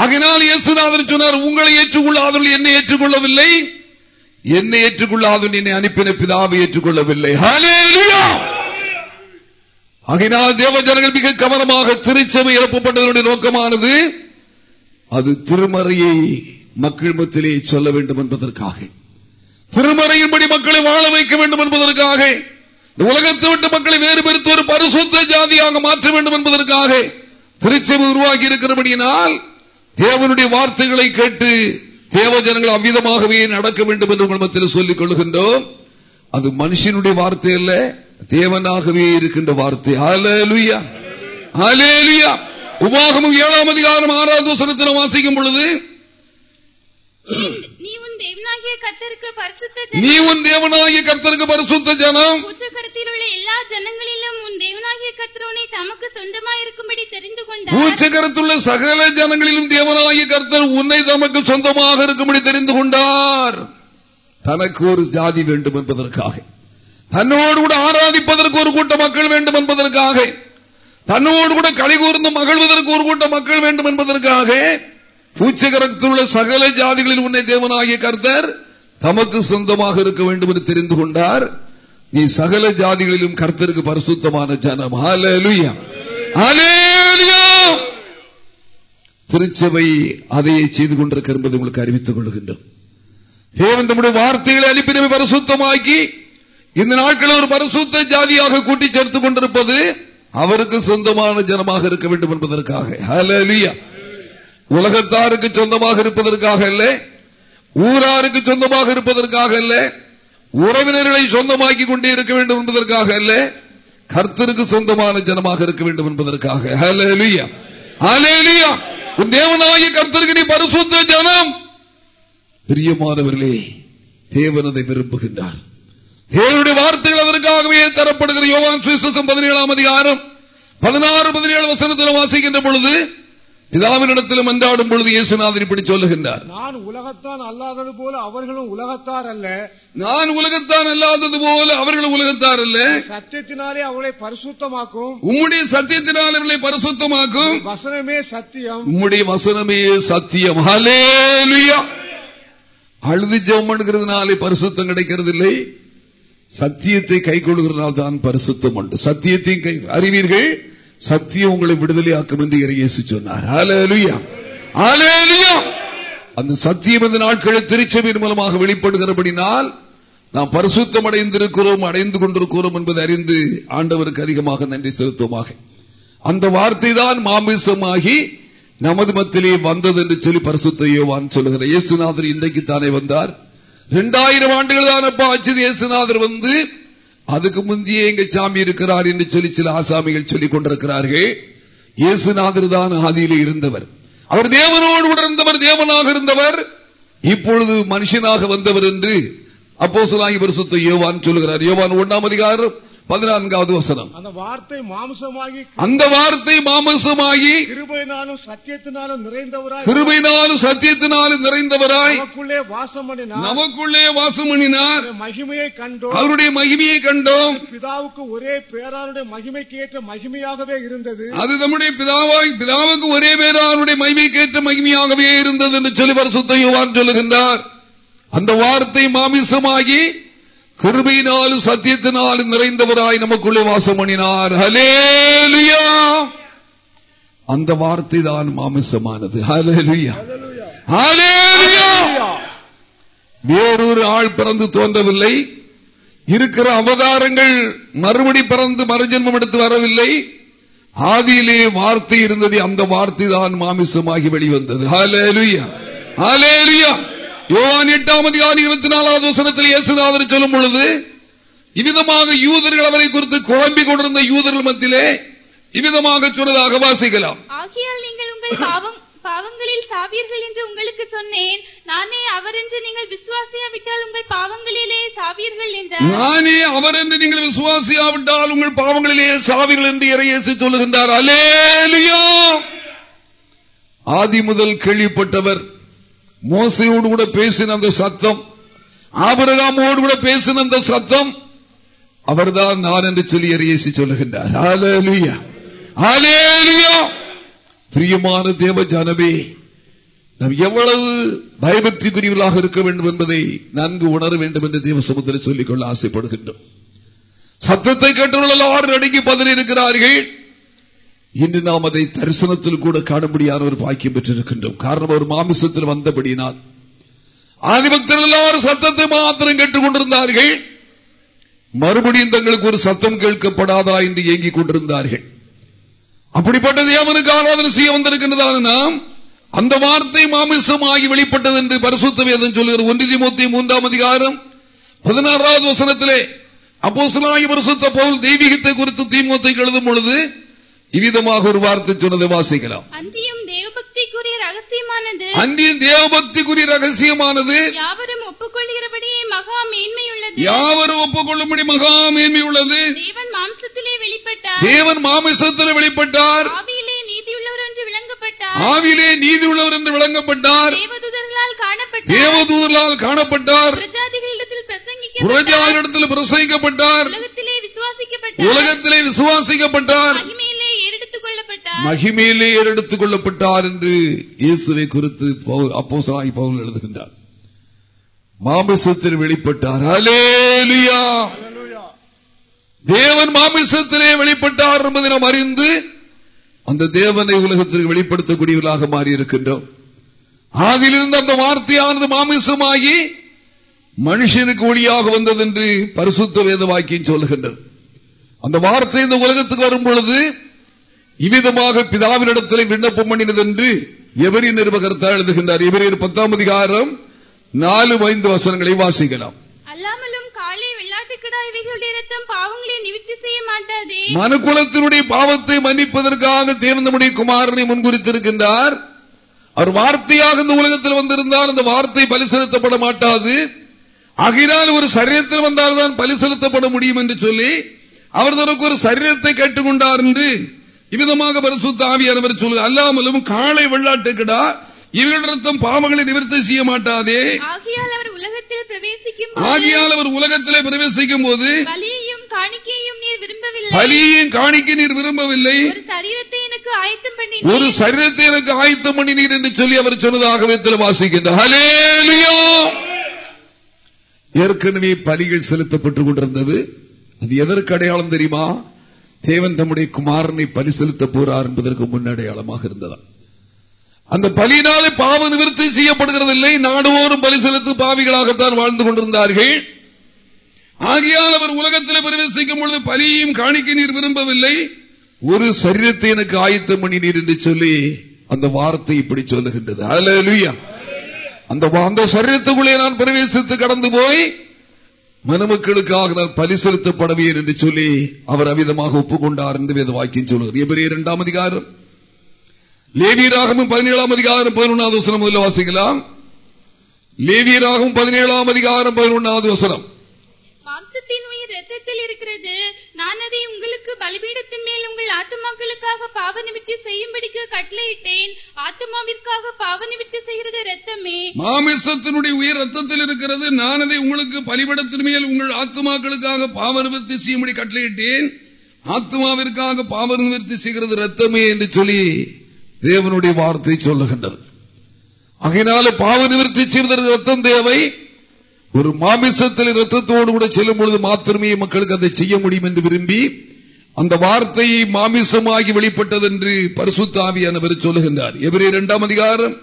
அதனால் இயேசுநாதன் சொன்னார் உங்களை ஏற்றுக்கொள்ளாதவர்கள் என்னை ஏற்றுக்கொள்ளவில்லை. என்னை ஏற்றுக்கொள்ளாதவன் என்னை அனுப்பின பிதாவை ஏற்றுக்கொள்ளவில்லை. ஆகினால் தேவ ஜனங்கள் மிக கவனமாக திருச்சபை இறப்பப்பட்டதனுடைய நோக்கமானது அது திருமறையை மக்கள் மத்திலே சொல்ல வேண்டும் என்பதற்காக. திருமறையின்படி மக்களை வாழ வைக்க வேண்டும் என்பதற்காக. உலகத்தை விட்டு மக்களை வேறு ஒரு பரிசுத்த ஜாதியாக மாற்ற வேண்டும் என்பதற்காக திருச்சபை உருவாக்கி இருக்கிறபடியினால் தேவனுடைய வார்த்தைகளை கேட்டு தேவ ஜனங்கள் அவ்விதமாகவே நடக்க வேண்டும் என்று குடும்பத்தில் சொல்லிக் கொள்கின்றோம் அது மனுஷனுடைய வார்த்தை அல்ல தேவனாகவே இருக்கின்ற வார்த்தை. அலேலுயா அலேலுயா உபாகமும் ஏழாம் அதிகாரம் ஆறாவது வசனத்தில் வாசிக்கும் பொழுது நீ உன் தேவனாகிய கர்த்தருக்கு பரிசுத்த ஜனம். பூச்சக்கரத்தில் உள்ள எல்லா ஜனங்களிலும் உன் தேவனாகிய கர்த்தரோனை தமக்கு சொந்தமாயிருக்கும்படி தெரிந்து கொண்டார். பூச்சக்கரத்துள்ள சகல ஜனங்களிலும் தேவனாகிய கர்த்தர் உன்னை தமக்கு சொந்தமாக இருக்கும்படி தெரிந்து கொண்டார். தனக்கு ஒரு ஜாதி வேண்டும் என்பதற்காக. தன்னோடு கூட ஆராதிப்பதற்கு ஒரு கூட்ட மக்கள் வேண்டும் என்பதற்காக. தன்னோடு கூட கழிகூர்ந்து மகிழ்வதற்கு ஒரு கூட்ட மக்கள் வேண்டும் என்பதற்காக. பூச்சகரத்துள்ள சகல ஜாதிகளில் உன்னை தேவனாகிய கர்த்தர் தமக்கு சொந்தமாக இருக்க வேண்டும் என்று தெரிந்து கொண்டார். நீ சகல ஜாதிகளிலும் கர்த்தருக்கு பரிசுத்தமான ஜனம். திருச்சபை அதையே செய்து கொண்டிருக்க என்பதை உங்களுக்கு அறிவித்துக் கொள்கின்றோம். தேவன் தம்முடைய வார்த்தைகளை அனுப்பினவை பரிசுத்தமாக்கி இந்த நாட்களில் ஒரு பரிசுத்த ஜாதியாக கூட்டி சேர்த்துக் கொண்டிருப்பது அவருக்கு சொந்தமான ஜனமாக இருக்க வேண்டும் என்பதற்காக. உலகத்தாருக்கு சொந்தமாக இருப்பதற்காக அல்ல ஊராருக்கு சொந்தமாக இருப்பதற்காக அல்ல உறவினர்களை சொந்தமாக்கி கொண்டே இருக்க வேண்டும் என்பதற்காக அல்ல கர்த்தருக்கு சொந்தமான ஜனமாக இருக்க வேண்டும் என்பதற்காக. தேவனாய கர்த்தருக்கு நீ பரிசுத்த ஜனம். பிரியமானவர்களே தேவனதை விரும்புகின்றார். தேவனுடைய வார்த்தைகள் அதற்காகவே தரப்படுகிற யோகான் சுவிசேஷம் பதினேழாம் அதிகாரம் பதினாறு பதினேழு வசனத்தில் வாசிக்கின்ற பொழுது பிதாவினிடத்திலும் மன்றாடும் பொழுது இயேசுநாதன் இப்படி சொல்லுகின்றார். நான் உலகத்தான் அல்லாதது போல அவர்களும் உலகத்தார் அல்ல. நான் உலகத்தான் அல்லாதது போல அவர்களும் உலகத்தார் அல்ல. சத்தியத்தினாலே அவளை பரிசுத்தமாக்கும். உம்முடைய சத்தியத்தினால் அவர்களை பரிசுத்தமாக்கும். வசனமே சத்தியம். உம்முடைய வசனமே சத்தியம். அழுது ஜெபம் பண்ணுகிறதுனாலே பரிசுத்தம் கிடைக்கிறது இல்லை சத்தியத்தை கை கொள்கிறதுனால் தான் பரிசுத்தம் உண்டு. சத்தியத்தையும் கை அறிவீர்கள்? சத்தியம் உங்களை விடுதலையாக்கும் என்று இறையேசு சொன்னார். அந்த சத்தியம் இந்த நாட்களில் திருச்சபையின் மூலமாக வெளிப்படுகிறபடினால் நாம் பரிசுத்தம் அடைந்திருக்கிறோம் அடைந்து கொண்டிருக்கிறோம் என்பதை அறிந்து ஆண்டவருக்கு அதிகமாக நன்றி செலுத்துவோமாக. அந்த வார்த்தை தான் மாமிசமாகி நமது மத்திலே வந்தது என்று சொல்லி பரிசுத்த யோவான் சொல்லுகிற இயேசுநாதர் இன்றைக்கு தானே வந்தார். இரண்டாயிரம் ஆண்டுகள் தான் அப்பா ஆச்சு இயேசுநாதர் வந்து அதுக்கு முந்தையே எங்க சாமி இருக்கிறார் என்று சொல்லி சில ஆசாமிகள் சொல்லிக் கொண்டிருக்கிறார்கள். இயேசுநாதர் தான் ஆதியிலே இருந்தவர். அவர் தேவனோடு உணர்ந்தவர் தேவனாக இருந்தவர். இப்பொழுது மனுஷனாக வந்தவர் என்று அப்போ சொல்லாங்கி பரிசுத்த யோவான் சொல்லுகிறார். யோவான் ஒன்றாம் அதிகாரம் பதினான்காவது வசனம். அந்த வார்த்தை மாம்சமாகி அந்த வார்த்தை மாமசமாகி கிருபையினாலும் சத்தியத்தினாலும் நிறைந்தவராய். கிருபையினாலும் சத்தியத்தினாலும் நிறைந்தவராய். நமக்குள்ளே வாசம் பண்ணினார் நமக்குள்ளே வாசம் பண்ணினார் அவருடைய மகிமையை கண்டோம். அவருடைய மகிமையை கண்டோம். பிதாவுக்கு ஒரே பேரானுடைய மகிமைக்கு ஏற்ற மகிமையாகவே இருந்தது. அது நம்முடைய பிதாவாய் பிதாவுக்கு ஒரே பேரானுடைய மகிமைக்கேற்ற மகிமையாகவே இருந்தது என்று சொல்லி பரிசுத்த யோவான் சொல்லுகின்றார். அந்த வார்த்தை மாமிசமாகி கிருபையினாலும் சத்தியத்தினாலும் நிறைந்தவராய் நமக்குள்ளே வாசம் பண்ணினார் ஹலேலுயா அந்த வார்த்தை தான் மாமிசமானது. ஹலேலுயா ஹலேலுயா வேறொரு ஆள் பிறந்து தோன்றவில்லை. இருக்கிற அவதாரங்கள் மறுபடி பிறந்து மறுஜென்மம் எடுத்து வரவில்லை. ஆதியிலே வார்த்தை இருந்தது அந்த வார்த்தை தான் மாமிசமாகி வெளிவந்தது. ஹலேலுயா ஹalleluya! யோவான் எட்டாம் அதிகாரம் இருபத்தி நாலாவது வசனத்தில் இயேசுநாதர் சொல்லும் பொழுது இவ்விதமாக யூதர்கள் அவரை குறித்து குழம்பிக் கொண்டிருந்த யூதர்கள் மத்தியிலே இவ்விதமாக சொன்னதாக வாசிக்கலாம். ஆகையால் நீங்கள் உங்கள் பாவம் பாவங்களில் சாவீர்கள் என்று உங்களுக்கு சொன்னேன். நானே அவர் என்று நீங்கள் விசுவாசியாவிட்டால் உங்கள் பாவங்களிலே சாவீர்கள் என்றார். நானே அவர் என்று நீங்கள் விசுவாசியாவிட்டால் உங்கள் பாவங்களிலே சாவீர்கள் என்று இறையேசி சொல்லுகின்றார். அலேலுயா ஆதி முதல் கேள்விப்பட்டவர் மோசையோடு கூட பேசின அந்த சத்தம் ஆபரகாமோடு கூட பேசின அந்த சத்தம் அவர்தான் நான் என்று சொல்லி அறியசி சொல்லுகின்றார். பிரியமான தேவ ஜனமே நாம் எவ்வளவு பயபக்திக்குரியவர்களாக இருக்க வேண்டும் என்பதை நன்கு உணர வேண்டும் என்று தேவ சமுத்திர சொல்லிக் கொள்ள ஆசைப்படுகின்றோம். சத்தத்தை கேட்டவர்கள் எல்லாரும் நடுங்கி பதறி இருக்கிறார்கள். இன்று நாம் அதை தரிசனத்தில் கூட காணும்படியான ஒரு பாக்கியம் பெற்றிருக்கின்றோம். காரணம் ஒரு மாமிசத்தில் வந்தபடியினால் ஆதிபக்தர்கள் எல்லாரும் சத்தத்தை மாத்திரம் கேட்டுக் கொண்டிருந்தார்கள் மறுபடியும் தங்களுக்கு ஒரு சத்தம் கேட்கப்படாதா என்று ஏங்கிக் கொண்டிருந்தார்கள். அப்படிப்பட்ட தேவனுக்கு ஆராதனை செய்ய வந்திருக்கின்றதான நாம் அந்த வார்த்தை மாமிசமாகி வெளிப்பட்டது என்று பரிசுத்த வேதம் சொல்லுகிறது. ஒன்றிய மூத்தி மூன்றாம் அதிகாரம் பதினாறாவது வசனத்திலே அப்போ சிலாகி பரிசுத்த போல் தெய்வீகத்தை குறித்து திமுக எழுதும் பொழுது இவ்விதமாக ஒரு வார்த்தை சொன்னதை வாசிக்கலாம். அன்றியும் தேவபக்திக்குரிய ரகசியமானது. அன்றியும் தேவபக்திக்குரிய ரகசியமானது. யாவரும் ஒப்புக்கொள்கிறபடியே மகா மேன்மையுள்ளது. யாவரும் ஒப்புக்கொள்ளும்படி மகா மேன்மை உள்ளது தேவன் மாம்சத்திலே வெளிப்பட்டார். தேவன் மாமிசத்தில் வெளிப்பட்டார். ஆவியிலே நீதியுள்ளவர் என்று விளங்கப்பட்டார். ஆவிலே நீதி உள்ளவர் என்று விளங்கப்பட்டார். தேவதூதர்களால் காணப்பட்டார். தேவதூதர்களால் காணப்பட்டார். பிரஜாதிகளிடத்தில் பிரசங்கிக்கப்பட்டார். பிரசங்கிக்கப்பட்டார். உலகத்திலே விசுவாசிக்கப்பட்டார். உலகத்திலே விசுவாசிக்கப்பட்டார். மகிமையிலே எடுத்துக் கொள்ளப்பட்டார் என்று இயேசுவை குறித்து அப்போ பவுல் எழுதுகின்றார். மாமிசத்தில் வெளிப்பட்டார். அலேலுயா தேவன் மாமிசத்திலே வெளிப்பட்டார் என்பதை நாம் அறிந்து அந்த தேவனை உலகத்திற்கு வெளிப்படுத்தக்கூடியவர்களாக மாறியிருக்கின்றோம். ஆதிலிருந்து அந்த வார்த்தையானது மாமிசமாகி மனுஷனுக்கு ஒளியாக வந்தது என்று பரிசுத்த வேத வாக்கியம் சொல்லுகின்றது. அந்த வார்த்தை இந்த உலகத்துக்கு வரும் பொழுது இவ்விதமாக பிதாவினிடத்தில் விண்ணப்பம் பண்ணினது என்று எவரி நிருபகர்த்தா எழுதுகின்றார். எவரியர் பத்தாம் அதிகாரம் நாலு ஐந்து வசனங்களை வாசிக்கலாம். மனுக்குலத்தினுடைய பாவத்தை மன்னிப்பதற்காக தேவன் நம்முடைய குமாரனை முன்குறித்திருக்கின்றார். அவர் வார்த்தையாக இந்த உலகத்தில் வந்திருந்தால் அந்த வார்த்தை பலி செலுத்தப்பட மாட்டாது. ஆகையினால் ஒரு சரீரத்தில் வந்தால்தான் பலி செலுத்தப்பட முடியும் என்று சொல்லி அவர் தனக்கு ஒரு சரீரத்தை கேட்டுக்கொண்டார் என்று இவ்விதமாக பரிசுத்த ஆவியானவர் சொல்லு அல்லாமலும் காளை வெள்ளாட்டுக்கடா இவர்கள் ரத்தம் பாவங்களை நிவர்த்தி செய்ய மாட்டாதே. ஆகையால் அவர் உலகத்தில் பிரவேசிக்கும் போது பலியையும் காணிக்கையும் நீர் விரும்பவில்லை. பலியையும் காணிக்க நீர் விரும்பவில்லை. ஒரு சரீரத்தை எனக்கு ஆயத்தம் பண்ணி ஒரு சரீரத்தை எனக்கு ஆயத்தம் பண்ணினீர் என்று சொல்லி அவர் சொன்னதாக வேத்தில் வாசிக்கின்றார். ஏற்கனவே பலிகள் செலுத்தப்பட்டுக் கொண்டிருந்தது. அது எதற்கு அடையாளம் தெரியுமா? தேவன் தம்முடைய குமாரனை பலி செலுத்த போறார் என்பதற்கு முன்னடையாளமாக இருந்ததா அந்த பலியினாலே பாவ நிவர்த்தி செய்யப்படுகிறதில்லை. நாடுவோரும் பலி செலுத்து பாவிகளாகத்தான் வாழ்ந்து கொண்டிருந்தார்கள். ஆகையால் அவர் உலகத்தில் பிரவேசிக்கும் பொழுது பலியையும் காணிக்க நீர் விரும்பவில்லை. ஒரு சரீரத்தை எனக்கு ஆயத்தம் பண்ணினீர் என்று சொல்லி அந்த வார்த்தை இப்படி சொல்லுகின்றது. ஹalleluya. அந்த அந்த சரீரத்துக்குள்ளே நான் பிரவேசித்து கடந்து போய் மனுமக்களுக்காக நான் பலி செலுத்தப்படவேன் என்று சொல்லி அவர் அவிதமாக ஒப்புக்கொண்டார் என்று வேத வாக்கியம் சொல்லுகிறார் எபிரேயர் இரண்டாம் அதிகாரம். லேவியராகவும் பதினேழாம் அதிகாரம் பதினொன்றாவது வசனம் முதல்ல வாசிக்கலாம். லேவியராகவும் பதினேழாம் அதிகாரம் பதினொன்றாவது வசனம். என்னிடத்தில் இருக்கிறது. நான் அதை உங்களுக்கு பலிபீடத்தின் மேல் உங்கள் ஆத்மாக்களுக்காக பாவ நிமித்தி செய்யும்படிக்கு கட்டளையிட்டேன். ஆத்மாவிற்காக பாவ நிமித்தி செய்கிறது ரத்தமே மாமிசத்தினுடைய உயிர் ரத்தத்தில் இருக்கிறது. நான் அதை உங்களுக்கு பலிபடத்தின் மேல் உங்கள் ஆத்மாக்களுக்காக பாவ நிமித்தி செய்யும்படி கட்டளையிட்டேன். ஆத்மாவிற்காக பாவ நிவர்த்தி செய்கிறது ரத்தமே என்று சொல்லி தேவனுடைய வார்த்தை சொல்லுகின்றது. அகையினால பாவ நிவர்த்தி செய்வதற்கு ரத்தம் தேவை. ஒரு மாமிசத்தில் ரத்தத்தோடு கூட செல்லும் பொழுது மாத்திரமே மக்களுக்கு அதை செய்ய முடியும் என்று விரும்பி அந்த வார்த்தையை மாமிசமாகி வெளிப்பட்டது என்று பரிசுத்தாவியானவர் சொல்லுகின்றார். எவரே இரண்டாம் அதிகாரம்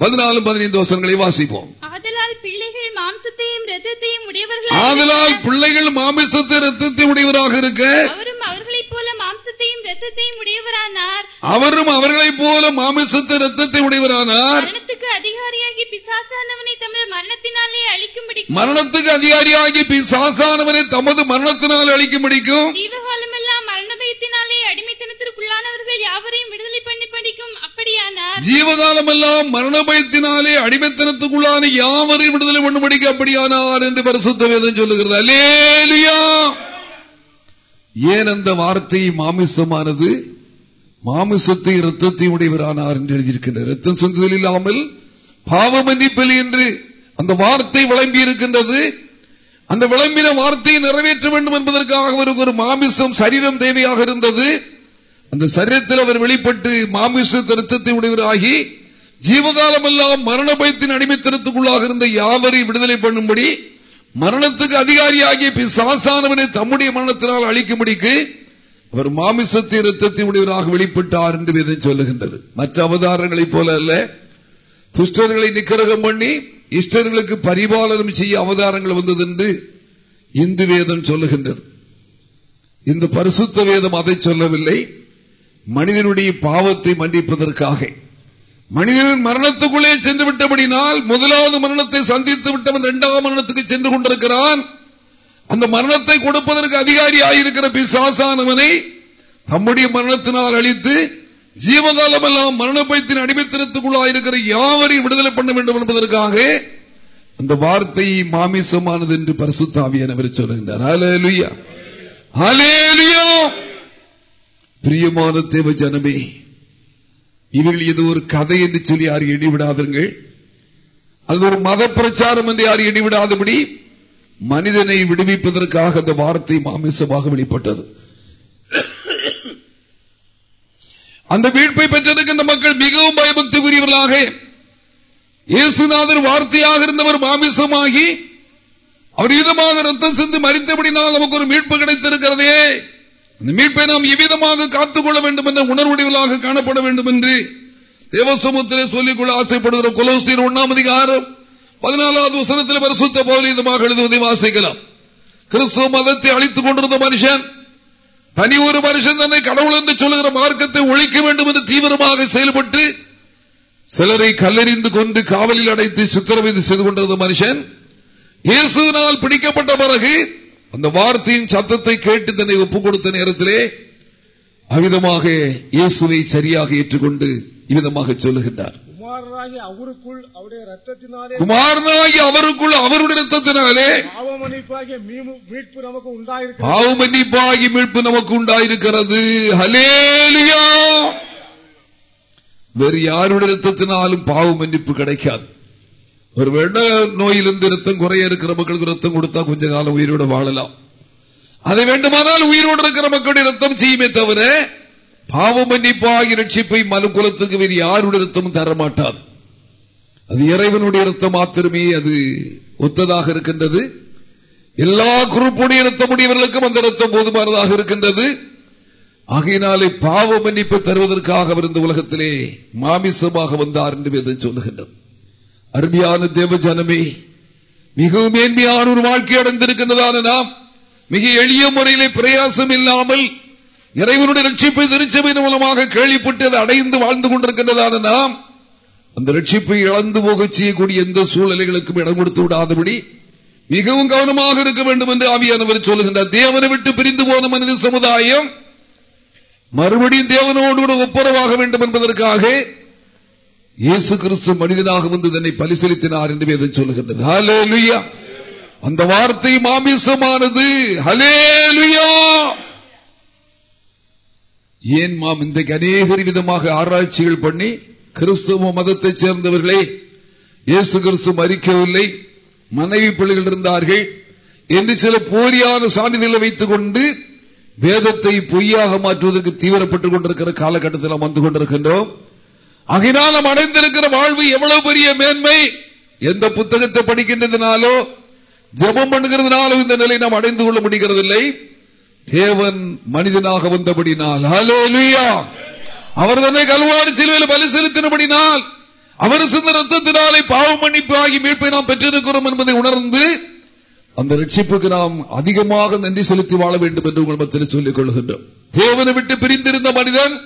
பதினாலு பதினைந்து வசனங்களை வாசிப்போம். ஆதலால் பிள்ளைகள் மாம்சத்தையும் ரத்தத்தையும் உடையவர்கள் ஆதலால் பிள்ளைகள் மாமிசத்தை ரத்தத்தை உடையவராக இருக்க அவரும் அவர்களைப் போல மாம்சத்தையும் ரத்தத்தையும் உடையவரானார். அவரும் அவர்களைப் போல மாமிசத்தை ரத்தத்தை உடையவரானார். மரணத்துக்கு அதிகாரியாகி பிசாசானவனை தமது மரணத்தினாலே அழிக்கும்படி மரணத்துக்கு அதிகாரியாகி சாசானவனை தமது மரணத்தினால் அழிக்கும்படிக்கும் ஜீவகாலமெல்லாம் மரண பயத்தினாலே அடிமைத்தனத்திற்குள்ளானவர்கள் யாவரையும் விடுதலை பண்ணி படிக்கும் அப்படியானார். ஜீவகாலம் எல்லாம் மரண பயத்தினாலே அடிமைத்தனத்துக்குள்ளான யாவரையும் விடுதலை பண்ணும்படிக்கு அப்படியானார் என்று பரிசுத்த வேதம் சொல்லுகிறது. அலேலியா ஏன் அந்த வார்த்தை மாமிசமானது? மாமிசத்தை ரத்தத்தை உடையவரானார் என்று எழுதியிருக்கின்ற ரத்தம் சொந்ததில் இல்லாமல் பாவமன்னிப்பில் என்று அந்த வார்த்தை விளம்பி இருக்கின்றது அந்த விளம்பின வார்த்தையை நிறைவேற்ற வேண்டும் என்பதற்காக அவருக்கு ஒரு மாமிசம் சரீரம் தேவையாக இருந்தது. அந்த சரீரத்தில் அவர் வெளிப்பட்டு மாமிச திருத்தத்தை உடையவராகி ஜீவகாலம் எல்லாம் மரண பயத்தின் அடிமைத்தனத்துக்குள்ளாக இருந்த யாவரையும் விடுதலை பண்ணும்படி மரணத்துக்கு அதிகாரியாகிய சாசானவனை தம்முடைய மரணத்தினால் அழிக்கும்படிக்கு அவர் மாமிசத்தை ரத்தத்தை உடையவராக வெளிப்பட்டார் என்று வேதம் சொல்லுகின்றது. மற்ற அவதாரங்களைப் போல அல்ல. துஷ்டர்களை நிக்கரகம் பண்ணி இஷ்டர்களுக்கு பரிபாலனம் செய்ய அவதாரங்கள் வந்தது என்று இந்து வேதம் சொல்லுகின்றது. இந்த பரிசுத்த வேதம் அதை சொல்லவில்லை. மனிதனுடைய பாவத்தை மன்னிப்பதற்காக. மனிதன் மரணத்துக்குள்ளே சென்று விட்டபடினால் முதலாவது மரணத்தை சந்தித்து விட்டவன் இரண்டாவது மரணத்துக்கு சென்று கொண்டிருக்கிறான். அந்த மரணத்தை கொடுப்பதற்கு அதிகாரியாயிருக்கிற பிசாசானவனை தம்முடைய மரணத்தினால் அழித்து ஜீவகாலம் எல்லாம் மரணபயத்தின் அடிமைத்தனத்துக்குள்ளாயிருக்கிற யாவரையும் விடுதலை பண்ண வேண்டும் என்பதற்காக அந்த வார்த்தை மாமிசமானது என்று பரிசுத்தாவியனவர் சொல்லுகின்றார். பிரியமான தேவ ஜனமே இவர்கள் இது ஒரு கதை என்று சொல்லி யாரும் எண்ணிவிடாதுங்கள் அது ஒரு மத பிரச்சாரம் என்று யாரும் எண்ணிவிடாதபடி மனிதனை விடுவிப்பதற்காக அந்த வார்த்தை மாமிசமாக வெளிப்பட்டது. அந்த மீட்பை பெற்றெடுக்கின்ற மக்கள் மிகவும் பயபக்திக்குரியவர்களாக இயேசுநாதர் வார்த்தையாக இருந்தவர் மாமிசமாகி அவர் விதமாக ரத்தம் சென்று மறித்தபடினால் நமக்கு ஒரு மீட்பு கிடைத்திருக்கிறதே. இந்த மீட்பை நாம் எவ்விதமாக காத்துக்கொள்ள வேண்டும் என்ற உணர்வுடையவர்களாக காணப்பட வேண்டும் என்று தேவசமுத்திரை சொல்லிக்கொள்ள ஆசைப்படுகிற குலோசியர் ஒன்னாம் அதிகாரம் பதினாலாவது வசனத்தில் பரிசுத்த பௌரீதமாக எழுதுவதை வாசிக்கலாம். கிறிஸ்துவ மதத்தை அழித்துக் கொண்டிருந்த மனுஷன் தனி ஒரு மனுஷன் தன்னை கடவுள் என்று சொல்லுகிற மார்க்கத்தை ஒழிக்க வேண்டும் என்று தீவிரமாக செயல்பட்டு சிலரை கல்லறிந்து கொண்டு காவலில் அடைத்து சித்திரவதை செய்து கொண்டிருந்த மனுஷன் இயேசுவினால் பிடிக்கப்பட்ட பிறகு அந்த வார்த்தையின் சத்தத்தை கேட்டு தன்னை ஒப்புக் கொடுத்த நேரத்திலே அவிதமாக இயேசுவை சரியாக ஏற்றுக்கொண்டு இவ்விதமாக சொல்லுகின்றார். குமாரராகி அவருக்குள் அவருடைய ரத்தத்தினாலே குமாரனாகி அவருக்குள் அவருடைய ரத்தத்தினாலே பாவமன்னிப்பாகிய மீட்பு நமக்கு உண்டாயிருக்கிறது. பாவ மன்னிப்பாகி மீட்பு நமக்கு உண்டாயிருக்கிறது. ஹலேலியா வேறு யாருடைய ரத்தத்தினாலும் பாவ மன்னிப்பு கிடைக்காது. ஒரு வெள்ள நோயிலிருந்து ரத்தம் குறைய இருக்கிற மக்களுக்கு ரத்தம் கொடுத்தா கொஞ்ச காலம் உயிரோடு வாழலாம் அதை வேண்டுமானால் உயிரோடு இருக்கிற மக்களுடைய ரத்தம் செய்யுமே தவிர பாவ மன்னிப்பாகி ரட்சிப்பை மனுக்குலத்துக்கு வேறு யாருடைய ரத்தமும் தர மாட்டாது அது இறைவனுடைய ரத்தம் மாத்திரமே அது ஒத்ததாக இருக்கின்றது எல்லா குறிப்புடைய ரத்தமுடையவர்களுக்கும் அந்த ரத்தம் போதுமானதாக இருக்கின்றது ஆகையினாலே பாவ மன்னிப்பு தருவதற்காக அவர் இந்த உலகத்திலே மாமிசமாக வந்தார் என்று சொல்லுகின்றது அருமையான தேவ ஜனமே மிகவும் மேன்மையான ஒரு வாழ்க்கை அடைந்திருக்கின்றதான நாம் மிக எளிய முறையிலே பிரயாசம் இல்லாமல் இறைவனுடைய ரட்சிப்பை திருச்சபையின் மூலமாக கேள்விப்பட்டு அதை அடைந்து வாழ்ந்து கொண்டிருக்கின்றதான நாம் அந்த ரட்சிப்பை இழந்து போக செய்யக்கூடிய எந்த சூழ்நிலைகளுக்கும் இடம் கொடுத்து விடாதபடி மிகவும் கவனமாக இருக்க வேண்டும் என்று ஆவியானவர் சொல்லுகின்றார். தேவனை விட்டு பிரிந்து போன மனித சமுதாயம் மறுபடியும் தேவனோடு கூட ஒப்புரவாக வேண்டும் என்பதற்காக இயேசு கிறிஸ்து மனிதனாக வந்து தன்னை பரிசீலித்தினார் என்று வேதம் சொல்லுகின்றது. அந்த வார்த்தை மாமிசமானது ஹalleluya ஏன் மாம் இன்றைக்கு அநேகரி விதமாக ஆராய்ச்சிகள் பண்ணி கிறிஸ்துவ மதத்தைச் சேர்ந்தவர்களே இயேசு கிறிஸ்து மறிக்கவில்லை மனைவி பிள்ளைகள் இருந்தார்கள் என்று சில போரியான சான்றிதழை வைத்துக் கொண்டு வேதத்தை பொய்யாக மாற்றுவதற்கு தீவிரப்பட்டுக் கொண்டிருக்கிற காலகட்டத்தில் நாம் வந்து கொண்டிருக்கின்றோம். ஆகினால் நாம் அடைந்திருக்கிற வாழ்வு எவ்வளவு பெரிய மேன்மை? எந்த புத்தகத்தை படிக்கின்றதுனாலோ ஜெபம் பண்ணுகிறதுனாலோ இந்த நிலை நாம் அடைந்து கொள்ள முடிகிறதில்லை. தேவன் மனிதனாக வந்தபடினால். ஹalleluya! அவர் தன்னை கல்வாரி சிலுவையில் பலி செலுத்தினபடினால் அவர் சிந்த ரத்தத்தினாலே பாவ மன்னிப்பு ஆகி மீட்பை நாம் பெற்றிருக்கிறோம் என்பதை உணர்ந்து அந்த ரட்சிப்புக்கு நாம் அதிகமாக நன்றி செலுத்தி வாழ வேண்டும் என்று உங்கள் மத்தியில் சொல்லிக் கொள்கின்றோம். தேவனை விட்டு பிரிந்திருந்த மனிதன்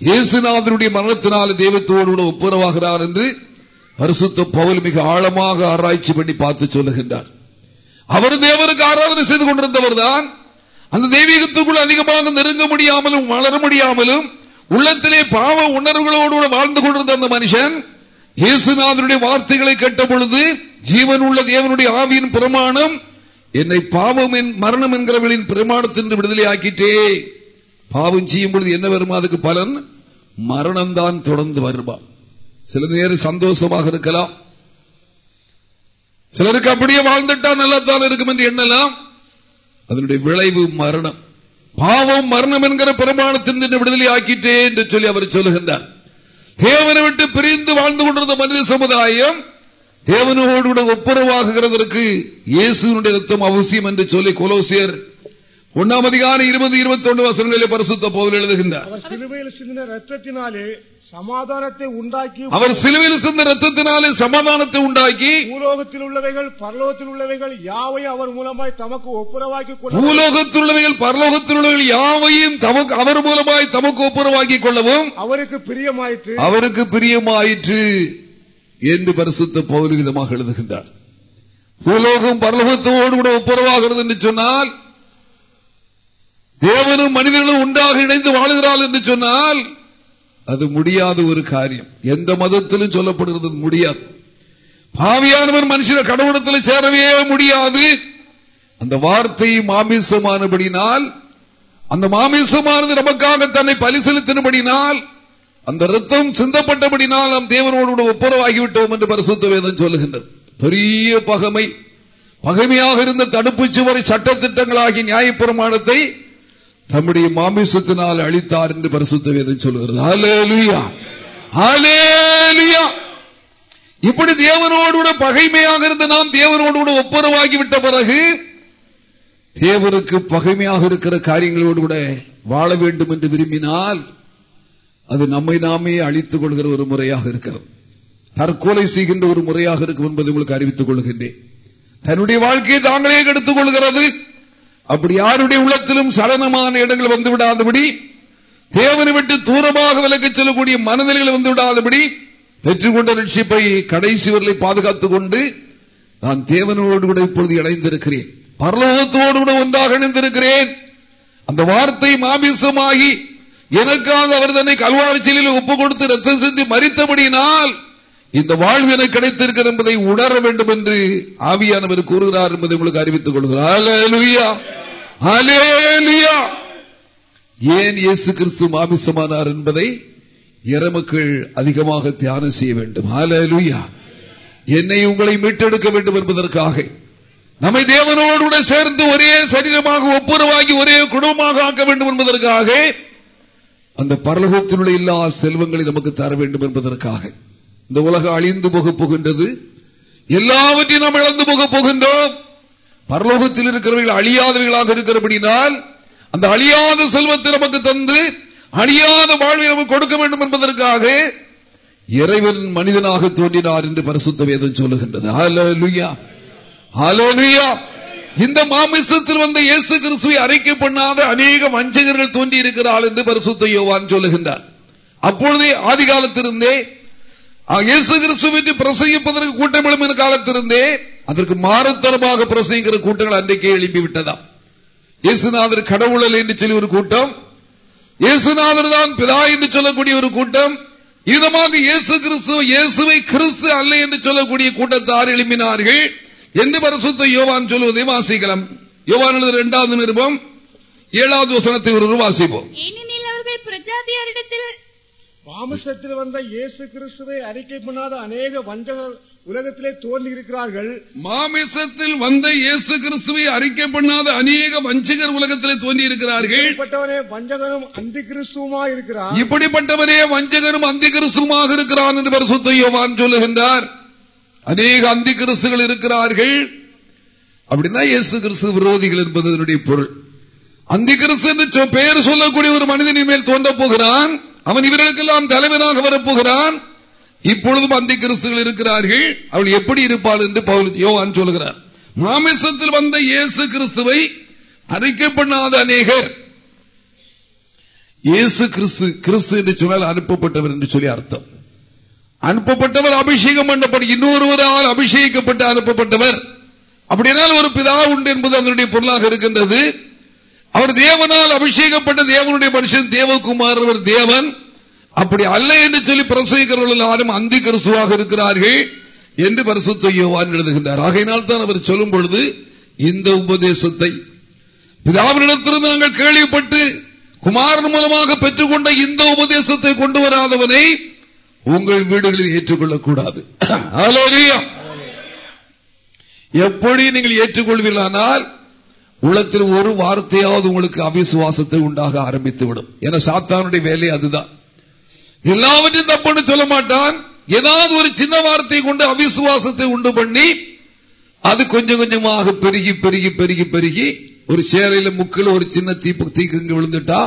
இயேசுநாதனுடைய மரணத்தினால் தெய்வத்தோடு கூட ஒப்புரவாகிறார் என்று பரிசுத்த பவுல் மிக ஆழமாக ஆராய்ச்சி பண்ணி பார்த்து சொல்லுகின்றார். அவர் தேவனுக்கு ஆராதனை செய்து கொண்டிருந்தவர் தான் அந்த தெய்வீகத்துக்குள் அதிகமாக நெருங்க முடியாமலும் வளர முடியாமலும் உள்ளத்திலே பாவ உணர்வுகளோடு கூட வாழ்ந்து கொண்டிருந்த அந்த மனுஷன் இயேசுநாதனுடைய வார்த்தைகளை கேட்ட பொழுது ஜீவன் உள்ள தேவனுடைய ஆவியின் பிரமாணம் என்னை பாவம் மரணம் என்கிறவர்களின் பிரமாணத்தின் விடுதலை ஆக்கிட்டே பாவம் செய்யும் பொழுது என்ன வருமா? அதுக்கு பலன்? மரணம் தான் தொடர்ந்து வருமா? சில நேரம் சந்தோஷமாக இருக்கலாம். சிலருக்கு அப்படியே வாழ்ந்துட்டா நல்லா தான் இருக்கும் என்று எண்ணலாம். அதனுடைய விளைவு மரணம். பாவம் மரணம் என்கிற பிரமாணத்தின் விடுதலை ஆக்கிட்டே என்று சொல்லி அவர் சொல்லுகின்றார். தேவனை விட்டு பிரிந்து வாழ்ந்து கொண்டிருந்த மனித சமுதாயம் தேவனோடு ஒப்புரவாகுகிறதற்கு இயேசுனுடைய ரத்தம் அவசியம் என்று சொல்லி கொலோசியர் ஒன்னாம் அதிகாரம் இருபது இருபத்தி ஒன்று வசனங்களிலே பரிசுத்த போதில் எழுதுகின்றார். அவர் சிலுவையில் சிந்தின ரத்தத்தினாலே சமாதானத்தை உண்டாக்கி அவர் சிலுவையில் சிந்த ரத்தத்தினாலே சமாதானத்தை உண்டாக்கி பூலோகத்தில் உள்ளவைகள் பரலோகத்தில் உள்ளவைகள் யாவையும் அவர் மூலமாய் தமக்கு ஒப்புரவாக்கி பூலோகத்தில் உள்ளவைகள் பரலோகத்தில் உள்ளவைகள் யாவையும் தமக்கு அவர் மூலமாய் தமக்கு ஒப்புரவாக்கிக் கொள்ளவும் அவருக்கு பிரியமாயிற்று. அவருக்கு பிரியமாயிற்று என்று பரிசுத்த பௌரி விதமாக எழுதுகின்றார். பூலோகம் பரலோகத்தோடு கூட ஒப்புரவாகிறது என்று சொன்னால் தேவனும் மனிதர்களும் உண்டாக இணைந்து வாழுகிறாள் என்று சொன்னால் அது முடியாத ஒரு காரியம். எந்த மதத்திலும் சொல்லப்படுகிறது முடியாது. பாவியானவர் மனுஷன கடவுளத்தில் சேரவே முடியாது. அந்த வார்த்தை மாமிசமானபடினால் அந்த மாமிசமானது நமக்காக தன்னை பலி செலுத்தினபடினால் அந்த ரத்தம் சிந்தப்பட்டபடினால் நாம் தேவனோடு ஒப்புரவாகிவிட்டோம் என்று பரிசுத்த வேதம் சொல்லுகின்றது. பெரிய பகமை. பகைமையாக இருந்த தடுப்பு சுவரை சட்டத்திட்டங்களாகி நியாயப்பிரமாணத்தை தம்முடைய மாமிசத்தினால் அழித்தார் என்று பரிசுத்த வேதம் சொல்லுகிறது. இப்படி தேவனோடு கூட பகைமையாக இருந்த நாம் தேவனோடு கூட விட்ட பிறகு தேவனுக்கு பகைமையாக இருக்கிற காரியங்களோடு கூட வாழ வேண்டும் என்று விரும்பினால் அது நம்மை நாமே அழித்துக் கொள்கிற ஒரு முறையாக இருக்கிறது. தற்கொலை செய்கின்ற ஒரு முறையாக இருக்கும் என்பதை உங்களுக்கு அறிவித்துக் கொள்கின்றேன். தன்னுடைய வாழ்க்கையை தாங்களே கெடுத்துக் கொள்கிறது. அப்படி யாருடைய உள்ளத்திலும் சலனமான இடங்கள் வந்து விடாதபடி தேவனை விட்டு தூரமாக விலகிச் செல்லக்கூடிய மனநிலைகள் வந்து விடாதபடி பெற்றுக்கொண்ட ரட்சிப்பை கடைசி வரலை பாதுகாத்துக் கொண்டு நான் தேவனோடு கூட இப்பொழுது இணைந்திருக்கிறேன். பரலோகத்தோடு கூட ஒன்றாக இணைந்திருக்கிறேன். அந்த வார்த்தை மாமிசமாகி எனக்காக அவர் தன்னை கல்வாரிச்சியில் ஒப்புக் கொடுத்து ரத்தம் செஞ்சு மறித்தபடியினால் இந்த வாழ்வு எனக்கு கிடைத்திருக்கிற என்பதை உணர வேண்டும் என்று ஆவியானவர் கூறுகிறார் என்பதை உங்களுக்கு அறிவித்துக் கொள்கிறார் ஏன் இயேசு கிறிஸ்து மாமிசமானார் என்பதை இறமக்கள் அதிகமாக தியானம் செய்ய வேண்டும். ஹalleluya. என்னை உங்களை மீட்டெடுக்க வேண்டும் என்பதற்காக. நம்மை தேவனோடு சேர்ந்து ஒரே சரீரமாக ஒப்புரவாகி ஒரே குடும்பமாக ஆக்க வேண்டும் என்பதற்காக அந்த பரலோகத்தினுடைய எல்லா செல்வங்களை நமக்கு தர வேண்டும் என்பதற்காக. இந்த உலகம் அழிந்து போக போகின்றது. எல்லாவற்றையும் நாம் இழந்து போக போகின்றோம். பரலோகத்தில் இருக்கிறவர்கள் அழியாதவர்களாக இருக்கிறபடினால் அந்த அழியாத செல்வத்தை நமக்கு தந்து அழியாத வாழ்வை நமக்கு கொடுக்க வேண்டும் என்பதற்காக இறைவன் மனிதனாக தோன்றினார் என்று பரிசுத்த வேதம் சொல்லுகின்றது. இந்த மாமிசத்தில் வந்த இயேசு கிறிஸ்துவை அறிக்கை பண்ணாத அநேக வஞ்சகர்கள் தோன்றி இருக்கிறார்கள் என்று பரிசுத்த யோவான் சொல்லுகின்றார். அப்பொழுதே ஆதி காலத்திலிருந்தே இயேசு கிறிஸ்துவை பிரசங்கிப்பதற்கு கூட்டம் எழுப்பின காலத்திலிருந்தே அதற்கு மாறுத்தரமாக பிரசங்கிக்கிற கூட்டங்கள் அன்றைக்கே எழுப்பி விட்டதாம் இயேசுநாதர் கடவுளல் என்று சொல்லி ஒரு கூட்டம் இயேசுநாதர் தான் பிதா என்று சொல்லக்கூடிய ஒரு கூட்டம் இதமாக இயேசு கிறிஸ்து இயேசுவை கிறிஸ்து அல்ல என்று சொல்லக்கூடிய கூட்டத்தார் எழுப்பினார்கள் என்று பரிசுத்த யோவான் சொல்வதை வாசிக்கலாம். யோவான் இரண்டாவது நிருபம் ஏழாவது வசனத்தை ஒரு வாசிப்போம். மாமிசத்தில் வந்த இயேசு கிறிஸ்துவை அறிக்கை பண்ணாத அநேக வஞ்சகர் உலகத்திலே தோன்றி இருக்கிறார்கள் மாமிசத்தில் வந்த இயேசு கிறிஸ்துவை அறிக்கை பண்ணாத அநேக வஞ்சகர் உலகத்தில் தோன்றி இருக்கிறார்கள் வஞ்சகனும் அந்தி கிறிஸ்துவமா இருக்கிறான். இப்படிப்பட்டவனே வஞ்சகரும் அந்தி கிறிஸ்துமாக இருக்கிறான் என்று பரிசுத்த யோவான் சொல்லுகின்றார். அநேக அந்தி கிறிஸ்துகள் இருக்கிறார்கள். அப்படின்னா இயேசு கிறிஸ்து விரோதிகள் என்பது அதனுடைய பொருள். அந்தி கிறிஸ்து என்று பெயர் சொல்லக்கூடிய ஒரு மனிதனின் மேல் தோன்றப் போகிறான். அவன் இவர்களுக்கெல்லாம் தலைவனாக வரப்போகிறான் இப்பொழுதும் அந்த கிறிஸ்துகள் இருக்கிறார்கள். அவள் எப்படி இருப்பாள் என்று பவுல் யோவான் சொல்கிறார் மாமிசத்தில் வந்த இயேசு கிறிஸ்துவை அறிக்கை பண்ணாத அநேகர். இயேசு கிறிஸ்து கிறிஸ்து என்று சொன்னால் அனுப்பப்பட்டவர் என்று சொல்லி அர்த்தம். அனுப்பப்பட்டவர் அபிஷேகம் பண்ணப்பட்ட இன்னொருவரால் அபிஷேகிக்கப்பட்டு அனுப்பப்பட்டவர். அப்படினால் ஒரு பிதா உண்டு என்பது அதனுடைய பொருளாக இருக்கின்றது. அவர் தேவனால் அபிஷேகப்பட்ட தேவனுடைய மனுஷன் தேவகுமார் தேவன். அப்படி அல்ல என்று சொல்லி பிரசவிக்கிறவர்கள் யாரும் அந்தி கிறிஸ்துவாக இருக்கிறார்கள் என்று பரிசுத்த யோவான் எழுதுகின்றார். ஆகையினால் தான் அவர் சொல்லும் பொழுது இந்த உபதேசத்தை பிதாவினிடத்திலிருந்து நாங்கள் கேள்விப்பட்டு குமாரன் மூலமாக பெற்றுக்கொண்ட இந்த உபதேசத்தை கொண்டு வராதவனை உங்கள் வீடுகளில் ஏற்றுக்கொள்ளக்கூடாது. ஹalleluya. எப்படி நீங்கள் ஏற்றுக்கொள்வீர்களானால் உலகத்தில் ஒரு வார்த்தையாவது உங்களுக்கு அவிசுவாசத்தை உண்டாக ஆரம்பித்துவிடும். என சாத்தானுடைய வேலை அதுதான். எல்லாவற்றையும் தப்புன்னு சொல்ல மாட்டான். ஏதாவது ஒரு சின்ன வார்த்தையை கொண்டு அவிசுவாசத்தை உண்டு பண்ணி அது கொஞ்சம் கொஞ்சமாக பெருகி பெருகி பெருகி பெருகி ஒரு சேலையில முக்கில் ஒரு சின்ன தீப்பு தீக்குங்க விழுந்துட்டா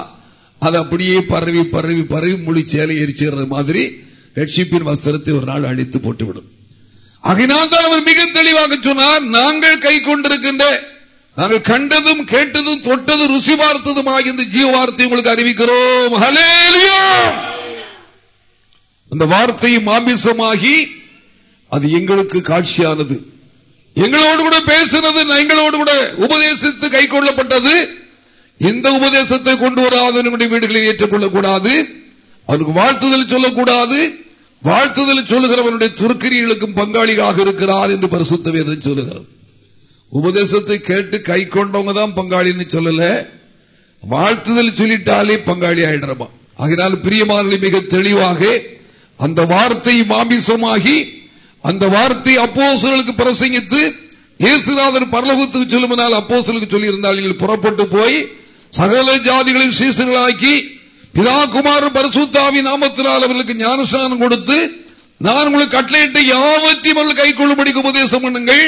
அது அப்படியே பரவி பரவி பரவி முழு சேலை எரிச்சுறது மாதிரி ரட்சிப்பின் வஸ்திரத்தை ஒரு நாள் அழித்து போட்டுவிடும். ஆகினால் தான் அவர் மிக தெளிவாக சொன்னார் நாங்கள் கை கொண்டிருக்கின்ற நாங்கள் கண்டதும் கேட்டதும் தொட்டதும் ருசி பார்த்ததும் ஆகிய இந்த ஜீவ வார்த்தை உங்களுக்கு அறிவிக்கிறோம். ஹalleluya. அந்த வார்த்தை மாமிசமாகி அது எங்களுக்கு காட்சியானது. எங்களோடு கூட பேசினது எங்களோடு கூட உபதேசித்து கை கொள்ளப்பட்டது. இந்த உபதேசத்தை கொண்டு வராத நம்முடைய வீடுகளில் ஏற்றுக்கொள்ளக்கூடாது. அவனுக்கு வாழ்த்துதல் சொல்லக்கூடாது. வாழ்த்துதல் சொல்லுகிறவனுடைய துருக்கிரிகளுக்கும் பங்காளியாக இருக்கிறார் என்று பரிசுத்த வேதம் சொல்லுகிறார் உபதேசத்தை கேட்டு கை கொண்டவங்க தான் பங்காளின்னு சொல்லல. வாழ்த்துதல் சொல்லிட்டாலே பங்காளி ஆயிடுறமா? ஆகினால் பிரியமான மிக தெளிவாக அந்த வார்த்தை மாமிசமாகி அந்த வார்த்தை அப்போஸ்தலர்களுக்கு பிரசங்கித்து இயேசுநாதன் பரலோகத்துக்கு சொல்லுமானால் அப்போஸ்தலருக்கு சொல்லி இருந்தால் புறப்பட்டு போய் சகல ஜாதிகளின் சீசர்களாக்கி பிதாகுமார் பரிசுத்தாவி நாமத்தினால் அவர்களுக்கு ஞானஸ்தானம் கொடுத்து நான் உங்களுக்கு கட்டளையிட்ட யாவத்தையும் அவர்கள் கைகொள்ளும்படிக்கு உபதேசம் பண்ணுங்கள்.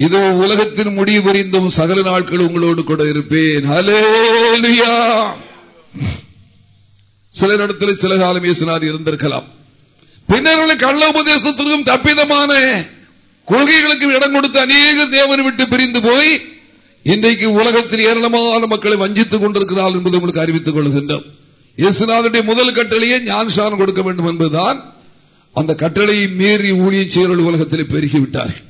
இதோ உலகத்தின் முடிவு புரிந்தும் சகல நாட்கள் உங்களோடு கூட இருப்பேன். ஹalleluya சில இடத்தில் சில காலம் இயேசுனார் இருந்திருக்கலாம். பின்னர் கள்ள உபதேசத்திற்கும் தப்பிதமான கொள்கைகளுக்கும் இடம் கொடுத்து அநேக தேவனை விட்டு பிரிந்து போய் இன்றைக்கு உலகத்தில் ஏராளமான மக்களை வஞ்சித்துக் கொண்டிருக்கிறார் என்பதை உங்களுக்கு அறிவித்துக் கொள்கின்றோம். இயேசுநாதனுடைய முதல் கட்டளையே ஞானசானம் கொடுக்க வேண்டும் என்பதுதான். அந்த கட்டளையை மீறி ஊழியம் செயல்கள் உலகத்தில் பெருகிவிட்டார்கள்.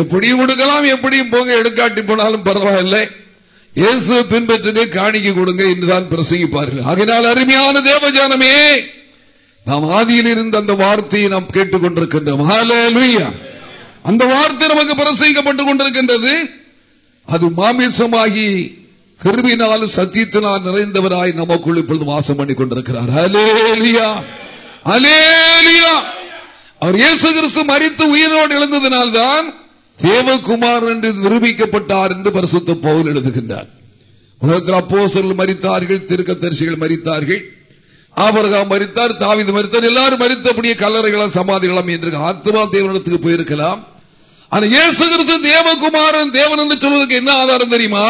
எப்படியும் கொடுக்கலாம் எப்படியும் போங்க எடுக்காட்டி போனாலும் பரவாயில்லை. இயேசு பின்பற்றுங்க காணிக்கை கொடுங்க என்றுதான் பிரசங்கிப்பார்கள். அதனால் அருமையான தேவஜானமே நாம் ஆதியில் இருந்த அந்த வார்த்தையை நாம் கேட்டுக் கொண்டிருக்கின்றோம் அந்த வார்த்தை நமக்கு பிரசங்கிக்கப்பட்டுக் கொண்டிருக்கின்றது. அது மாமிசமாகி கருவினாலும் சத்தியத்தினால் நிறைந்தவராய் நமக்குள் இப்பொழுது வாசம் பண்ணி கொண்டிருக்கிறார். அலேலியா அலேலியா அவர் இயேசு கிறிஸ்து மரித்து உயிரோடு எழுந்ததினால்தான் தேவகுமார் என்று நிரூபிக்கப்பட்டார் என்று பரிசுத்த பவுல் எழுதுகின்றார். உலகத்தில் அப்போஸ்தலர்கள் மரித்தார்கள் திருக்கத்தரிசிகள் மரித்தார்கள். ஆபரகாம் மரித்தார் தாவிது மரித்தார் எல்லாரும் மரித்தபடியே கல்லறைகளாம் சமாதிகளாம் என்று ஆத்மா தேவனிடத்துக்கு போயிருக்கலாம். ஆனா இயேசு கிறிஸ்து தேவகுமாரன் தேவன் என்று சொல்வதற்கு என்ன ஆதாரம் தெரியுமா?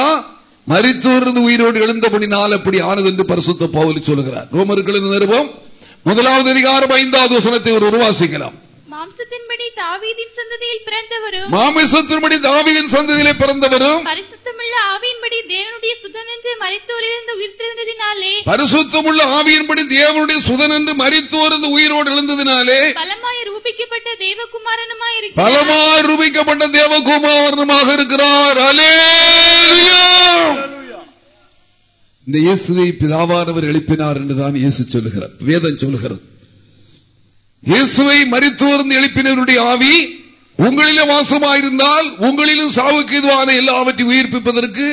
மரித்தோர்ந்து உயிரோடு எழுந்தபடினால் அப்படி ஆனது என்று பரிசுத்த பவுல் சொல்கிறார் ரோமர்களின் நிறுவம் முதலாவது அதிகாரம் ஐந்தாவது வசனத்தை ஒரு உருவாசிக்கலாம். மாம்சத்தின்படி தாவீதின் சந்ததியில் பிறந்தவரும் மாமிசத்தின்படி தாவீதின் சந்ததியிலே பிறந்தவரும் பரிசுத்தமுள்ள ஆவியின்படி தேவனுடைய சுதன் என்று மறைத்தோரிலிருந்து உயிர்த்தெழுந்ததினாலே பரிசுத்தமுள்ள ஆவியின்படி தேவனுடைய சுதன் என்று மரித்தோர்ந்து உயிரோடு எழுந்ததினாலே பலமாய் ரூபிக்கப்பட்ட தேவகுமாரனுமாய் இருக்கிறார் பலமாய் ரூபிக்கப்பட்ட தேவகுமாரனமாக இருக்கிறார். இந்த இயேசுவை பிதாவானவர் எழுப்பினார் என்றுதான் இயேசு சொல்லுகிறார். வேதம் சொல்லுகிறது. இயேசுவை மறித்தோர்ந்து எழுப்பினருடைய ஆவி உங்களிலும் வாசமாயிருந்தால் உங்களிலும் சாவுக்கு எதுவான எல்லாவற்றையும் உயிர்ப்பிப்பதற்கு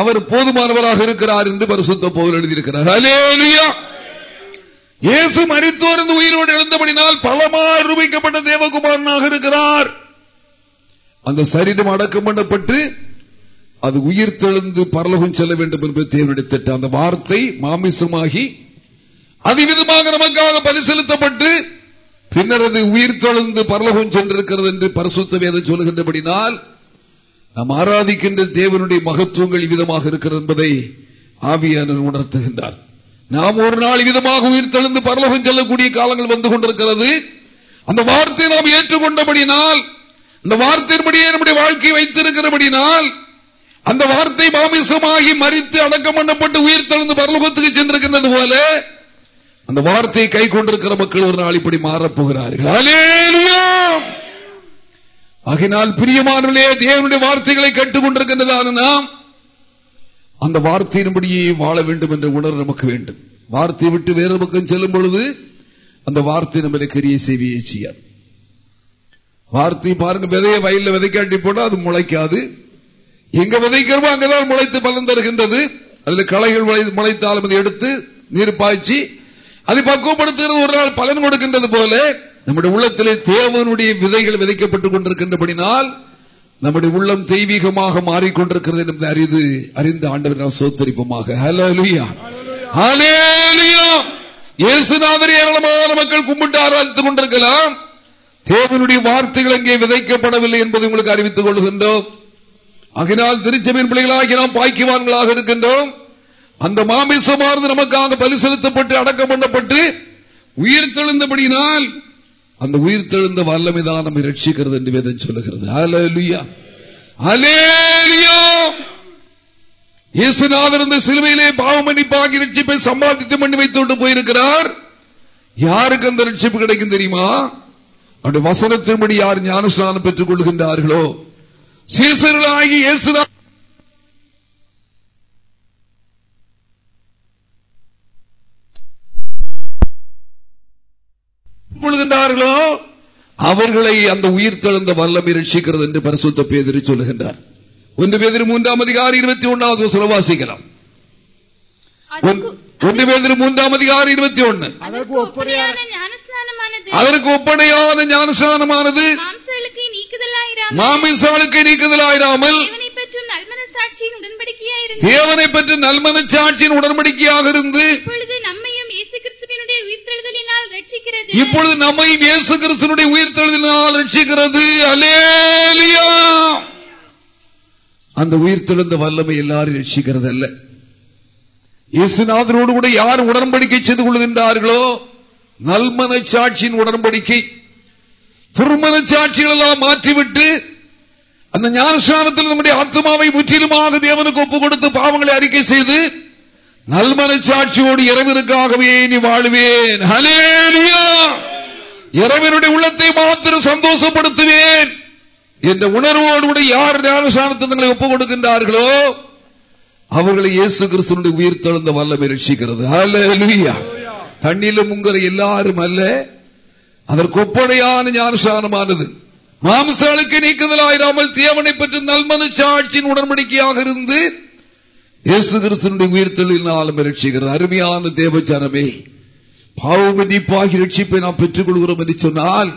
அவர் போதுமானவராக இருக்கிறார் என்று பரிசுத்த போல் எழுதியிருக்கிறார். அலேலியா இயேசு மறித்தோர்ந்து உயிரோடு எழுந்தபடினால் பலமாறு ரூபிக்கப்பட்ட தேவகுமாரனாக இருக்கிறார். அந்த சரீரம் அடக்கம் பண்ணப்பட்டு அது உயிர் தெழுந்து செல்ல வேண்டும் என்பது தேவனுடைய திட்டம். அந்த வார்த்தை மாமிசமாகி அதிவிதமாக நமக்காக பரிசெலுத்தப்பட்டு பின்னர் அது உயிர் தெழுந்து பரலோகம் சென்றிருக்கிறது என்று பரிசுத்த வேதம் சொல்லுகின்றபடினால் நாம் ஆராதிக்கின்ற தேவனுடைய மகத்துவங்கள் விதமாக இருக்கிறது என்பதை ஆவியான உணர்த்துகின்றார். நாம் ஒரு நாள் விதமாக உயிர் தெழுந்து பரலோகம் செல்லக்கூடிய காலங்கள் வந்து கொண்டிருக்கிறது. அந்த வார்த்தையை நாம் ஏற்றுக்கொண்டபடினால் அந்த வார்த்தையின்படியே நம்முடைய வாழ்க்கையை வைத்திருக்கிறபடினால் அந்த வார்த்தை மாமிசமாகி மறித்து அடக்கம் பண்ணப்பட்டு உயிர் தழுந்து பரலோகத்துக்கு சென்றிருக்கின்றது போல அந்த வார்த்தையை கை கொண்டிருக்கிற மக்கள் ஒரு நாள் இப்படி மாறப்போகிறார்கள் ஆகினால் பிரியமானவர்களே தேவனுடைய வார்த்தைகளை கட்டுக்கொண்டிருக்கின்றதான நாம் அந்த வார்த்தையின்படியே வாழ வேண்டும் என்ற உணர்வு நமக்கு வேண்டும். வார்த்தையை விட்டு வேறு பக்கம் செல்லும் பொழுது அந்த வார்த்தை நம்மளை கரிய சேவையை செய்யாது. வார்த்தை பாருங்க விதைய வயலில் விதைக்காட்டி போட்டால் அது முளைக்காது. எங்க விதைக்கிறோமோ அங்கதான் முளைத்து பலன் தருகின்றது அதில் களைகள் முளைத்தாலும் அதை எடுத்து நீர் பாய்ச்சி அதை பக்குவப்படுத்துகிறது ஒரு நாள் பலன் கொடுக்கின்றது போல நம்முடைய உள்ளத்திலே தேவனுடைய விதைகள் விதைக்கப்பட்டுக் கொண்டிருக்கின்றபடினால் நம்முடைய உள்ளம் தெய்வீகமாக மாறிக்கொண்டிருக்கிறது என்று அறிந்து அறிந்த ஆண்டவர் நாம் சோத்தரிப்போமாக. இயேசுநாதர் ஏராளமான மக்கள் கும்பிட்டு ஆராதித்துக் கொண்டிருக்கலாம். தேவனுடைய வார்த்தைகள் அங்கே விதைக்கப்படவில்லை என்பதை உங்களுக்கு அறிவித்துக் கொள்கின்றோம். ஆகினால் திருச்சபையின் பிள்ளைகளாகி நாம் பாய்க்குவான்களாக இருக்கின்றோம். அந்த மாமிசமானது நமக்காக பலி செலுத்தப்பட்டு அடக்கம் பண்ணப்பட்டு உயிர் தெழுந்தபடியினால் அந்த உயிர் தெழுந்த வல்லமைதான் நம்மை ரட்சிக்கிறது என்று வேதம் சொல்லுகிறது. இயேசுநாதர் இந்த சிலுவையிலே பாவமன்னிப்பாகி ரட்சிப்பை சம்பாதித்து பண்ணி வைத்து போயிருக்கிறார். யாருக்கு அந்த ரட்சிப்பு கிடைக்கும் தெரியுமா? அவருடைய வசனத்தின்படி யார் ஞானஸ்தானம் பெற்றுக் கொள்கின்றார்களோ? சீசர்களாகி இயேசுநாதர் அவர்களை அந்த உயிர் தழுந்த வல்லமை ரட்சிக்கிறது என்று பரிசுத்த பேதிரி சொல்லுகின்றார். ஒன்று பேதிரி மூன்றாம் அதிகாரி இருபத்தி ஒன்னாவது சிலவாசிக்கலாம் ஒன்று பேதிரி மூன்றாம் அதிகாரி இருபத்தி ஒன்னு அதற்கு ஒப்படையான அதற்கு ஒப்படையான ஞானஸ்தானமானது மாமிசாளுக்கு நீக்குதலாயிராமல். தேவனை பற்றி நல்மனச்சாட்சியின் உடன்படிக்கையாக இருந்து. இப்பொழுது நம்மை இயேசு கிறிஸ்தனுடைய உயிர்த்தெழுதினால் ரட்சிக்கிறது. அலேலியா அந்த உயிர்த்தெழுந்த வல்லமை எல்லாரும் ரட்சிக்கிறது அல்ல இயேசுநாதனோடு கூட யார் உடன்படிக்கை செய்து கொள்கின்றார்களோ? நல்மனச்சாட்சியின் உடன்படிக்கை. துர்மனச்சாட்சிகள் எல்லாம் மாற்றிவிட்டு அந்த ஞானஸ்தானத்தில் நம்முடைய ஆத்மாவை முற்றிலுமாக தேவனுக்கு ஒப்புக் கொடுத்து பாவங்களை அறிக்கை செய்து நல்மன சாட்சியோடு இறைவனுக்காகவே நீ வாழ்வேன். இறைவனுடைய உள்ளத்தை மாத்திரம் சந்தோஷப்படுத்துவேன் என்ற உணர்வோடு கூட யார் ஞானசானத்தை தங்களை ஒப்புக் கொடுக்கின்றார்களோ அவர்களை இயேசு கிறிஸ்தனுடைய உயிர் தழுந்த வல்லமை ரட்சிக்கிறது. தண்ணியிலும் உங்கிற எல்லாரும் அல்ல. அதற்கு ஒப்படையான ஞானசானமானது மாம்சாளுக்கு நீக்குதலாயிராமல் தேவனை பற்றி நல்மனு சாட்சியின் உடன்படிக்கையாக இருந்து இயேசு கிறிஸ்தனுடைய உயிர்த்தலினாலும் ரட்சிக்கிறது அருமையான தேவச்சாரமே பாவமன்னிப்பாகி ரட்சிப்பை நாம் பெற்றுக் கொள்கிறோம் என்று சொன்னால்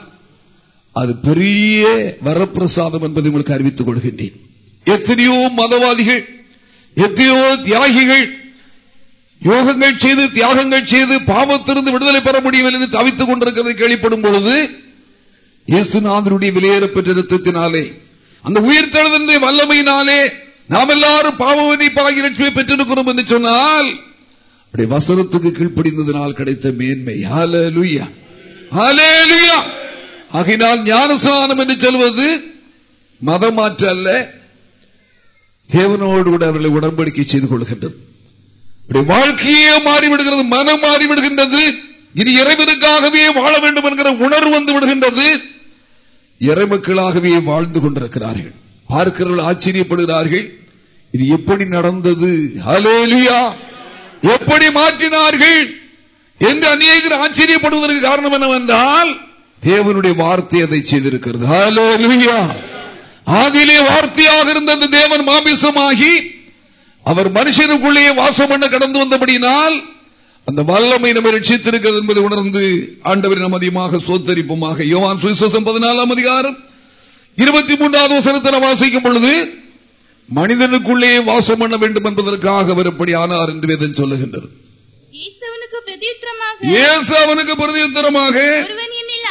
அது பெரிய வரப்பிரசாதம் என்பதை உங்களுக்கு அறிவித்துக் கொள்கின்றேன். எத்தனையோ மதவாதிகள் எத்தனையோ தியாகிகள் யோகங்கள் செய்து தியாகங்கள் செய்து பாவத்திலிருந்து விடுதலை பெற முடியவில்லை என்று தவித்துக் கொண்டிருக்கிறது கேள்விப்படும் பொழுது இயேசுநாதனுடைய வெளியேறப்பெற்ற ரத்தத்தினாலே அந்த உயிர் வல்லமையினாலே நாம் எல்லாரும் பாவமன்னிப்பாகி லட்சுமி பெற்றிருக்கிறோம் என்று சொன்னால் அப்படி வசனத்துக்கு கீழ்ப்படிந்ததனால் கிடைத்த மேன்மை. ஆகினால் ஞானசானம் என்று சொல்வது மதமாற்ற அல்ல தேவனோடு கூட அவர்களை உடன்படிக்கை செய்து கொள்கின்றது. வாழ்க்கையே மாறிவிடுகிறது மனம் மாறிவிடுகின்றது இனி இறைவனுக்காகவே வாழ வேண்டும் என்கிற உணர்வு வந்து விடுகின்றது இறைமக்களாகவே வாழ்ந்து கொண்டிருக்கிறார்கள். பார்க்கிறவர்கள் ஆச்சரியப்படுகிறார்கள் இது எப்படி நடந்தது? ஹலேலியா எப்படி மாற்றினார்கள்? என்று அநேகர் ஆச்சரியப்படுவதற்கு காரணம் என்னவென்றால் தேவனுடைய வார்த்தை அதை செய்திருக்கிறது. ஆதிலே வார்த்தையாக இருந்த அந்த தேவன் மாமிசமாகி அவர் மனுஷனுக்குள்ளே வாசம் பண்ண கடந்து வந்தபடியினால் அந்த வல்லமை நம்ம ரட்சித்திருக்கிறது என்பதை உணர்ந்து ஆண்டவர் நம் அதிகமாக சோத்தரிப்புமாக. யோவான் சுவிசேஷம் பதினாலாம் அதிகாரம் இருபத்தி மூன்றாவது வசனத்தில் வாசிக்கும் பொழுது மனிதனுக்குள்ளே வாசம் பண்ண வேண்டும் என்பதற்காக அவர் எப்படி ஆனார் என்று வேதன் சொல்லுகின்றது. அவனுக்கு பிரதியுத்தரமாக. ஒருவன் என்னில்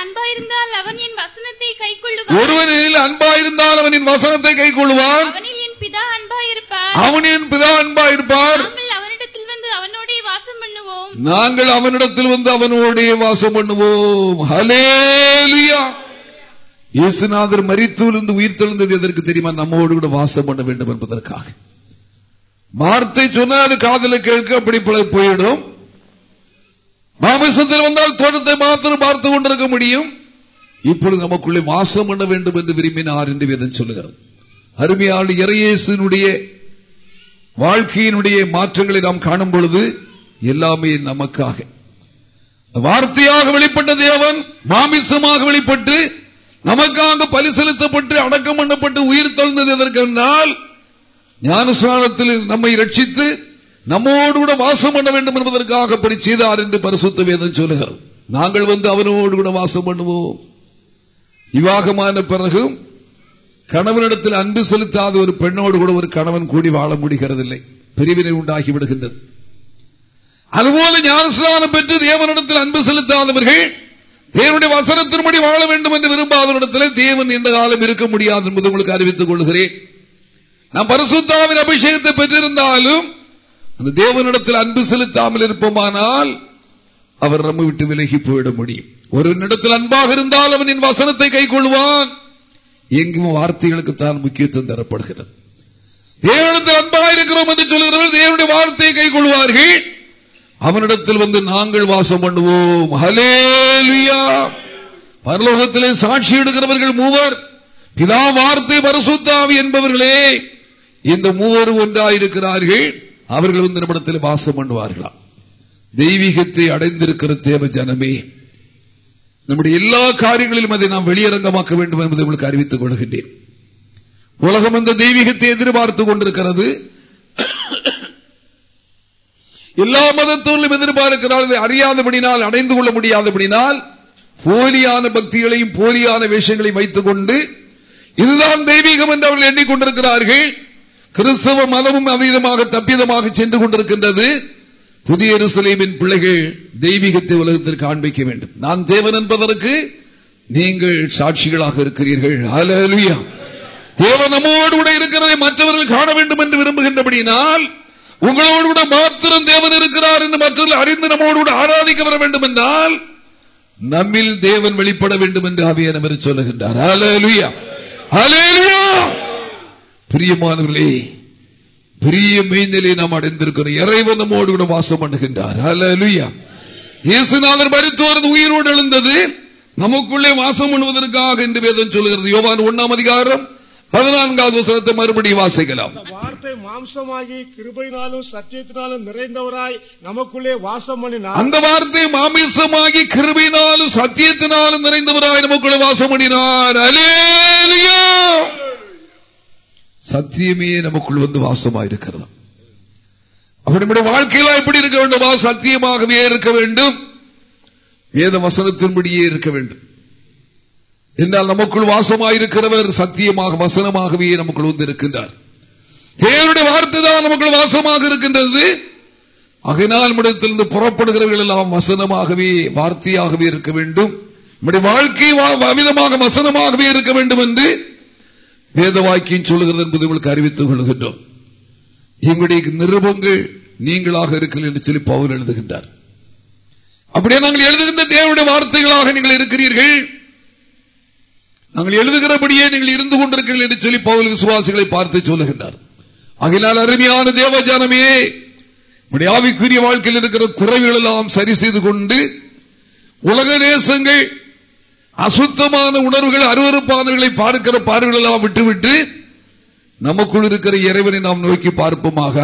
அன்பாயிருந்தால் அவன் என் வசனத்தை கை கொள்வான் அவனில் என் பிதா அன்பாயிருப்பார். அவனின் பிதா அன்பாயிருப்பார். நாங்கள் அவனிடத்தில் வந்து அவனோடே வாசம் பண்ணுவோம். நாங்கள் அவனிடத்தில் வந்து அவனோடே வாசம் பண்ணுவோம். ஹலேலியா இயேசுநாதர் மரித்தூலிருந்து உயிர் தெழுந்தது எதற்கு தெரியுமா? நம்மோடு கூட வாசம் பண்ண வேண்டும் என்பதற்காக. வார்த்தை சொன்னால் அது காதல கேட்க அப்படி போயிடும். மாமிசத்தில் வந்தால் தோட்டத்தை மாத்திரம் பார்த்து கொண்டிருக்க முடியும். இப்பொழுது நமக்குள்ளே வாசம் பண்ண வேண்டும் என்று விரும்பினார் என்று வேதம் சொல்லுகிறது. அருமையாள் இறையேசனுடைய வாழ்க்கையினுடைய மாற்றங்களை நாம் காணும் பொழுது எல்லாமே நமக்காக. வார்த்தையாக வெளிப்பட்ட தேவன் மாமிசமாக வெளிப்பட்டு நமக்காக பலி செலுத்தப்பட்டு அடக்கம் பண்ணப்பட்டு உயிர் தழுந்தது எதற்கென்றால் ஞானஸ்நானத்தில் நம்மை ரட்சித்து நம்மோடு கூட வாசம் பண்ண வேண்டும் என்பதற்காக அப்படி செய்தார் என்று பரிசுத்த வேதம் சொல்லுகிறோம் நாங்கள் வந்து அவனோடு கூட வாசம் பண்ணுவோம். விவாகமான பிறகும் கணவனிடத்தில் அன்பு செலுத்தாத ஒரு பெண்ணோடு கூட ஒரு கணவன் கூடி வாழ முடிகிறதில்லை. பிரிவினை உண்டாகி விடுகின்றது. அதுபோல ஞானஸ்நானம் பெற்று தேவனிடத்தில் அன்பு செலுத்தாதவர்கள் தேவனுடைய வசனத்தின்படி வாழ வேண்டும் என்று விரும்பாதவரிடத்தில் தேவன் எந்த காலம் இருக்க முடியாது என்பது உங்களுக்கு அறிவித்துக் கொள்கிறேன். நாம் பரிசுத்தாவின் அபிஷேகத்தை பெற்றிருந்தாலும் அந்த தேவனிடத்தில் அன்பு செலுத்தாமல் இருப்போமானால் அவர் நம்ம விட்டு விலகி போயிட முடியும். ஒரு அன்பாக இருந்தால் அவனின் வசனத்தை கை கொள்வான் எங்கும் வார்த்தைகளுக்கு தான் முக்கியத்துவம் தரப்படுகிறது. தேவனிடத்தில் அன்பாக இருக்கிறோம் என்று சொல்கிறவர்கள் தேவனுடைய வார்த்தையை கை கொள்வார்கள் அவனிடத்தில் வந்து நாங்கள் வாசம் பண்ணுவோம். ஹலேலியா பரலோகத்திலே சாட்சி எடுக்கிறவர்கள் மூவர். பிதா வார்த்தை பரசுத்தாவி என்பவர்களே இந்த மூவரும் ஒன்றாயிருக்கிறார்கள். அவர்கள் வந்து நம்மிடத்தில் வாசம் பண்ணுவார்களா? தெய்வீகத்தை அடைந்திருக்கிற தேவ ஜனமே நம்முடைய எல்லா காரியங்களிலும் அதை நாம் வெளியரங்கமாக்க வேண்டும் என்பதை உங்களுக்கு அறிவித்துக் கொள்கின்றேன். உலகம் அந்த தெய்வீகத்தை எதிர்பார்த்துக் கொண்டிருக்கிறது. எல்லா மதத்தோடும் எதிர்பார்க்கிறார்கள் அறியாதபடினால் அடைந்து கொள்ள முடியாதபடினால் போலியான பக்திகளையும் போலியான வேஷங்களையும் வைத்துக் கொண்டு இதுதான் தெய்வீகம் என்று அவர்கள் எண்ணிக்கொண்டிருக்கிறார்கள். கிறிஸ்தவ மதமும் அவிதமாக தப்பிதமாக சென்று கொண்டிருக்கின்றது. புதிய எருசலேமின் பிள்ளைகள் தெய்வீகத்தை உலகத்திற்கு காண்பிக்க வேண்டும். நான் தேவன் என்பதற்கு நீங்கள் சாட்சிகளாக இருக்கிறீர்கள். தேவன் நம்மோடு கூட இருக்கிறதை மற்றவர்கள் காண வேண்டும் என்று விரும்புகின்றபடினால் உங்களோடு கூட மாத்திரம் தேவன் இருக்கிறார் என்று மற்றவர்கள் அறிந்து நம்மோடு கூட ஆராதிக்க வர வேண்டும் என்றால் நம்மில் தேவன் வெளிப்பட வேண்டும் என்று ஆவியானவர் சொல்லுகின்றார் பிரியமானவர்களே பெரிய மெய்நிலை நாம் அடைந்திருக்கிறோம். இறைவன் நம்மோடு கூட வாசம் பண்ணுகின்றார். இயேசுநாதர் மறித்து உயிரோடு எழுந்தது நமக்குள்ளே வாசம் பண்ணுவதற்காக என்று வேதம் சொல்லுகிறது. யோவான் ஒன்னாம் அதிகாரம் பதினான்காவது வசனத்தை மறுபடியும் வாசிக்கலாம். வார்த்தை மாம்சமாகி கிருபையினாலும் சத்தியத்தினாலும் நிறைந்தவராய் நமக்குள்ளே வாசம் பண்ணினார். அந்த வார்த்தை மாமிசமாகி கிருபையினாலும் சத்தியத்தினாலும் நிறைந்தவராய் நமக்குள்ளே வாசம் பண்ணினார். அலேலியா சத்தியமே நமக்குள் வந்து வாசமாயிருக்கிறது. நம்முடைய வாழ்க்கையில எப்படி இருக்க வேண்டுமா? சத்தியமாகவே இருக்க வேண்டும். வேத வசனத்தின்படியே இருக்க வேண்டும். என்றால் நமக்குள் வாசமாயிருக்கிறவர் சத்தியமாக வசனமாகவே நமக்குள் வந்து இருக்கின்றார் தேவனுடைய வார்த்தை தான் நமக்குள் வாசமாக இருக்கின்றது. அகனால் இடத்திலிருந்து புறப்படுகிறவர்கள் எல்லாம் வசனமாகவே வார்த்தையாகவே இருக்க வேண்டும். நம்முடைய வாழ்க்கை அமிதமாக வசனமாகவே இருக்க வேண்டும் என்று வேத வாக்கியம் சொல்லுகிறது என்பதை உங்களுக்கு அறிவித்துக் கொள்கின்றோம். எங்களுடைய நிருபங்கள் நீங்களாக இருக்கிறீர்கள் என்று சொல்லி பவுல் எழுதுகின்றார். அப்படியே நாங்கள் எழுதுகின்ற தேவனுடைய வார்த்தைகளாக நீங்கள் இருக்கிறீர்கள். நாங்கள் எழுதுகிறபடியே நீங்கள் இருந்து கொண்டிருக்கிறீர்கள் என்று சொல்லி பவுல் விசுவாசிகளை பார்த்து சொல்லுகின்றார். அகிலால் அருமையான தேவஜானமே ஆவிக்குரிய வாழ்க்கையில் இருக்கிற குறைவுகள் எல்லாம் சரி செய்து கொண்டு உலக தேசங்கள் அசுத்தமான உணர்வுகள் அருவறுப்பானவர்களை பார்க்கிற பார்வைகள் எல்லாம் விட்டுவிட்டு நமக்குள் இருக்கிற இறைவனை நாம் நோக்கி பார்ப்போமாக.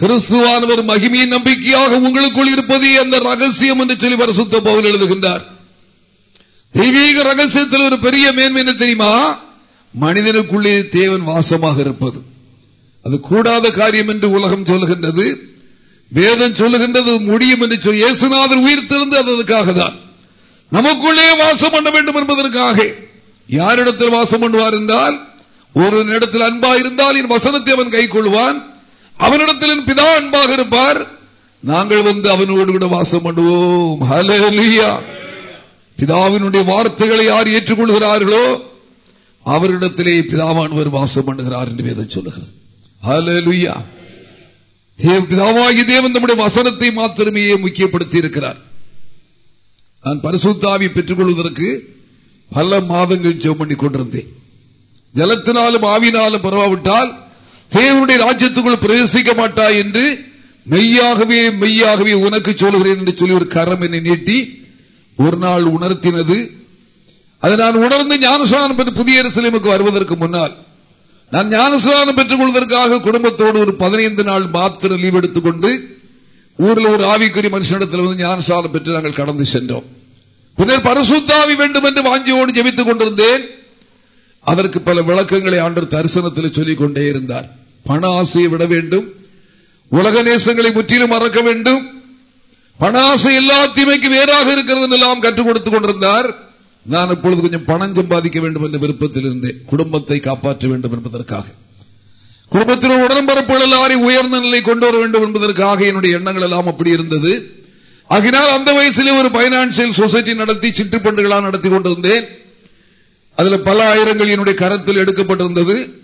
கிறிஸ்துவானவர் மகிமையின் நம்பிக்கையாக உங்களுக்குள் இருப்பது அந்த ரகசியம் என்று சொல்லி சுத்த பவுல் எழுதுகின்றார். தெய்வீக ரகசியத்தில் ஒரு பெரிய மேன்மை என்ன தெரியுமா? மனிதனுக்குள்ளே தேவன் வாசமாக இருப்பது. அது கூடாத காரியம் என்று உலகம் சொல்லுகின்றது. வேதம் சொல்லுகின்றது முடியும் என்று சொல்லி இயேசுநாதர் உயிர் திறந்து அதற்காக தான். நமக்குள்ளே வாசம் பண்ண வேண்டும் என்பதற்காக. யாரிடத்தில் வாசம் பண்ணுவார் என்றால் ஒரு இடத்தில் அன்பா இருந்தால் என் வசனத்தை அவன் கை கொள்வான். அவனிடத்தில் என் பிதா அன்பாக இருப்பார். நாங்கள் வந்து அவனோடு கூட வாசம் பண்ணுவோம். ஹலலியா பிதாவினுடைய வார்த்தைகளை யார் ஏற்றுக்கொள்கிறார்களோ அவரிடத்திலே பிதாவானவர் வாசம் பண்ணுகிறார் என்று வேதம் சொல்லுகிறது. பிதாவாகி தேவன் நம்முடைய வசனத்தை மாத்திரமே முக்கியப்படுத்தி இருக்கிறார். நான் பரிசுத்தாவி பெற்றுக் கொள்வதற்கு பல மாதங்கள் ஜெபம் பண்ணி கொண்டிருந்தேன். ஜலத்தினாலும் ஆவினாலும் பரவாவிட்டால் தேவனுடைய ராஜ்யத்துக்குள் பிரவேசிக்க மாட்டாய் என்று மெய்யாகவே மெய்யாகவே உனக்கு சொல்கிறேன் என்று சொல்லி ஒரு கரம் என்னை நீட்டி ஒரு நாள் உணர்த்தினது. அதை நான் உணர்ந்து ஞானசானம் பெற்று புதிய அரசியலமைக்கு வருவதற்கு முன்னால் நான் ஞானசானம் பெற்றுக் கொள்வதற்காக குடும்பத்தோடு ஒரு பதினைந்து நாள் மாத்திர லீவ் எடுத்துக்கொண்டு ஊரில் ஒரு ஆவிக்குறி மனுஷனிடத்தில் வந்து ஞானசானம் பெற்று நாங்கள் கடந்து சென்றோம். பின்னர் பரசுத்தாவி வேண்டும் என்று வாஞ்சியோடு ஜெபித்துக் கொண்டிருந்தேன். அதற்கு பல விளக்கங்களை ஆண்டு தரிசனத்தில் சொல்லிக் கொண்டே இருந்தார். பண ஆசையை விட வேண்டும். உலக நேசங்களை முற்றிலும் மறக்க வேண்டும். பணாசை எல்லா தீமைக்கு வேறாக இருக்கிறது எல்லாம் கற்றுக் கொடுத்துக் கொண்டிருந்தார். நான் இப்பொழுது கொஞ்சம் பணம் சம்பாதிக்க வேண்டும் என்ற விருப்பத்தில் இருந்தேன் குடும்பத்தை காப்பாற்ற வேண்டும் என்பதற்காக. குடும்பத்தின் உடன்பரப்புகள் எல்லாரையும் உயர்ந்த நிலை கொண்டு வர வேண்டும் என்பதற்காக என்னுடைய எண்ணங்கள் எல்லாம் அப்படி இருந்தது. ஆகினால் அந்த வயசில் ஒரு பைனான்சியல் சொசைட்டி நடத்தி சிட்டுப்பண்டுகளாக நடத்தி கொண்டிருந்தேன். அதில் பல ஆயிரங்கள் என்னுடைய கரத்தில் எடுக்கப்பட்டிருந்தது.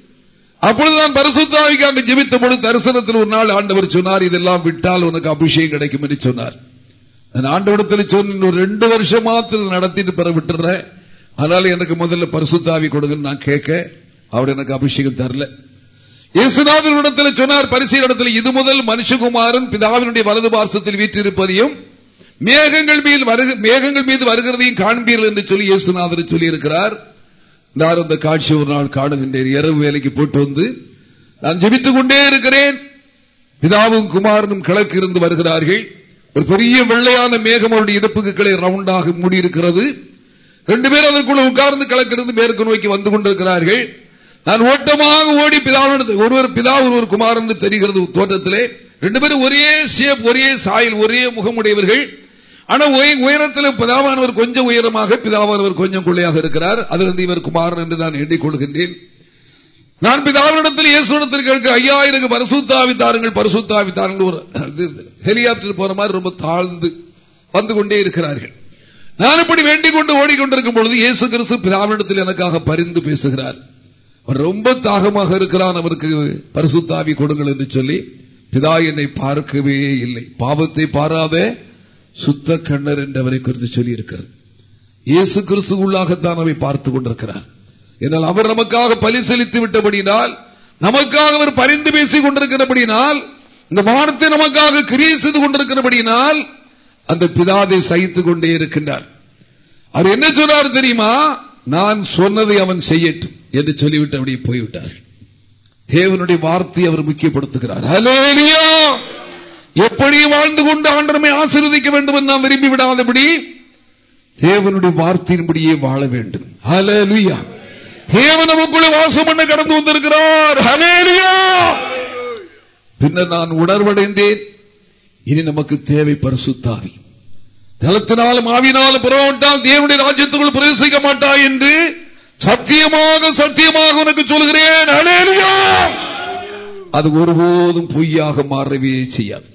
அப்பொழுது நான் பரிசுத்தாவிக்கு ஜெபித்த பொழுது தரிசனத்தில் ஒரு நாள் ஆண்டவர் சொன்னார் இதெல்லாம் விட்டால் உனக்கு அபிஷேகம் கிடைக்கும் என்று சொன்னார். நான் ஆண்டவடத்தில் சொன்ன ஒரு ரெண்டு வருஷம் மாத்திரம் நடத்திட்டு பெற விட்டுறேன். அதனால எனக்கு முதல்ல பரிசுத்தாவி கொடுங்கன்னு நான் கேட்க அவர் எனக்கு அபிஷேகம் தரல. இயேசுநாதன் இடத்தில் சொன்னார் பரிசீலனத்தில் இது முதல் மனுஷகுமாரன் பிதாவினுடைய வலது பாசத்தில் வீற்றிருப்பதையும் மேகங்கள் மீது மேகங்கள் மீது வருகிறதையும் காண்பீர்கள் என்று சொல்லி இயேசுநாதர் சொல்லியிருக்கிறார். நான் அந்த காட்சி ஒரு நாள் காணுகின்றேன். இரவு வேலைக்கு போட்டு வந்து நான் ஜபித்துக் கொண்டே இருக்கிறேன். பிதாவும் குமாரனும் கிழக்கு இருந்து வருகிறார்கள். ஒரு பெரிய வெள்ளையான மேகம் அவருடைய இடுப்புக்கு கிளை ரவுண்டாக மூடியிருக்கிறது. ரெண்டு பேரும் அதற்குள்ள உட்கார்ந்து கிழக்கிருந்து மேற்கு நோக்கி வந்து கொண்டிருக்கிறார்கள். நான் ஓட்டமாக ஓடி பிதாவினது ஒருவர் பிதா ஒருவர் குமாரன் தெரிகிறது தோட்டத்திலே. ரெண்டு பேரும் ஒரே சேப் ஒரே சாயல் ஒரே முகமுடையவர்கள். ஆனா உயரத்தில் பிதாவானவர் கொஞ்சம் உயரமாக பிதாவானவர் கொஞ்சம் கொள்ளையாக இருக்கிறார். அதிலிருந்து இவர் குமாரன் என்று நான் எண்ணிக்கொள்கின்றேன் நான் பிதாவிடத்தில் இயேசுடத்தில் கேட்க ஐயாயிரம் பரிசுத்தாவி தாருங்கள் பரிசுத்தாவி தாருங்கள் ஒரு ஹெலிகாப்டர் போற மாதிரி ரொம்ப தாழ்ந்து வந்து கொண்டே இருக்கிறார்கள். நான் இப்படி வேண்டிக் கொண்டு ஓடிக்கொண்டிருக்கும் பொழுது இயேசு கிறிஸ்து பிதாவிடத்தில் எனக்காக பரிந்து பேசுகிறார். ரொம்ப தாகமாக இருக்கிறான் அவருக்கு பரிசுத்தாவி கொடுங்கள் என்று சொல்லி பிதா என்னை பார்க்கவே இல்லை. பாவத்தை பாராத சுத்த கண்ணர் என்று அவரை குறித்து சொல்லியிருக்கிறது. இயேசு கிறிஸ்துள்ளாகத்தான் அவை பார்த்துக் கொண்டிருக்கிறார். என்னால் அவர் நமக்காக பலி செலுத்தி விட்டபடினால் நமக்காக அவர் பரிந்து பேசிக் கொண்டிருக்கிறபடினால் இந்த வானத்தை நமக்காக கிரியை செய்து கொண்டிருக்கிறபடினால் அந்த பிதாதை சகித்துக் கொண்டே இருக்கின்றார். அவர் என்ன சொன்னார் தெரியுமா? நான் சொன்னதை அவன் செய்யட்டும் என்று சொல்லிவிட்டு அப்படியே போய்விட்டார் தேவனுடைய வார்த்தை அவர் முக்கியப்படுத்துகிறார். எப்படி வாழ்ந்து கொண்டு ஆண்டரமை ஆசீர்வதிக்க வேண்டும் என்று நாம் விரும்பி விடாதபடி தேவனுடைய வார்த்தையின்படியே வாழ வேண்டும். ஹலலுயா தேவன் நமக்குள்ளே வாசம் பண்ண கடந்து வந்திருக்கிறார். ஹலேலுயா பின்னர் நான் உணர்வடைந்தேன். இனி நமக்கு தேவை பரிசுத்தாவி. தளத்தினாலும் ஆவினாலும் புறவிட்டால் தேவனுடைய ராஜ்யத்துக்குள் பிரவேசிக்க மாட்டாய் என்று சத்தியமாக சத்தியமாக உனக்கு சொல்கிறேன். அது ஒருபோதும் பொய்யாக மாறவே செய்யாது.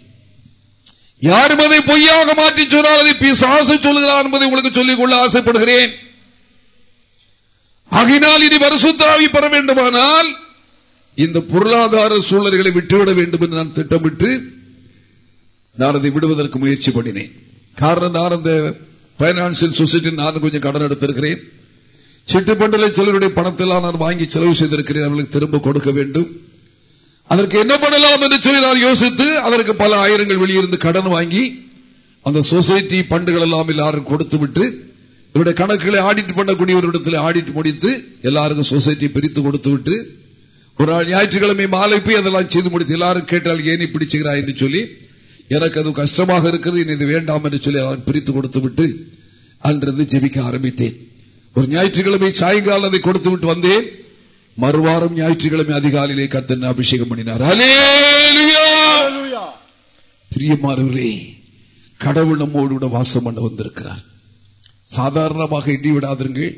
யாரும் அதை பொய்யாக மாற்றி சொன்னால் அதை பிசாசு சொல்லுகிறார் என்பதை உங்களுக்கு சொல்லிக்கொள்ள ஆசைப்படுகிறேன். ஆகினால் இனி வருசுத்தாவி பெற வேண்டுமானால் இந்த பொருளாதார சூழல்களை விட்டுவிட வேண்டும் என்று நான் திட்டமிட்டு நான் அதை விடுவதற்கு முயற்சி பண்ணினேன். காரணம் நான் அந்த பைனான்சியல் சொசைட்டி நான் கொஞ்சம் கடன் எடுத்திருக்கிறேன். சிட்டுப்பண்டலை சிலருடைய பணத்தெல்லாம் நான் வாங்கி செலவு செய்திருக்கிறேன். அவர்களுக்கு திரும்ப கொடுக்க வேண்டும். அதற்கு என்ன பண்ணலாம் என்று சொல்லி நான் யோசித்து அதற்கு பல ஆயிரங்கள் வெளியிருந்து கடன் வாங்கி அந்த சொசைட்டி பண்டுகள் எல்லாம் எல்லாரும் கொடுத்து விட்டு இவருடைய கணக்குகளை ஆடிட் பண்ணக்கூடியவரிடத்தில் ஆடிட் முடித்து எல்லாருக்கும் சொசைட்டி பிரித்து கொடுத்து விட்டு ஒரு நாள் ஞாயிற்றுக்கிழமை மாலை போய் அதெல்லாம் செய்து முடித்து எல்லாரும் கேட்டால் ஏன் இப்படி செய்கிறாய் என்று சொல்லி எனக்கு அது கஷ்டமாக இருக்கிறது இது வேண்டாம் என்று சொல்லி பிரித்து கொடுத்து விட்டு அன்றிருந்து ஜெபிக்க ஆரம்பித்தேன். ஒரு ஞாயிற்றுக்கிழமை சாயங்காலம் அதை கொடுத்து விட்டு வந்தேன். மறுவாரம் ஞாயிற்றுக்கிழமை அதிகாலையிலே கத்தன் அபிஷேகம் பண்ணினார். பிரியமானவர்களே கடவுள் நம்மோடு கூட வாசம் பண்ண வந்திருக்கிறார். சாதாரணமாக எண்ணி விடாதுங்கள்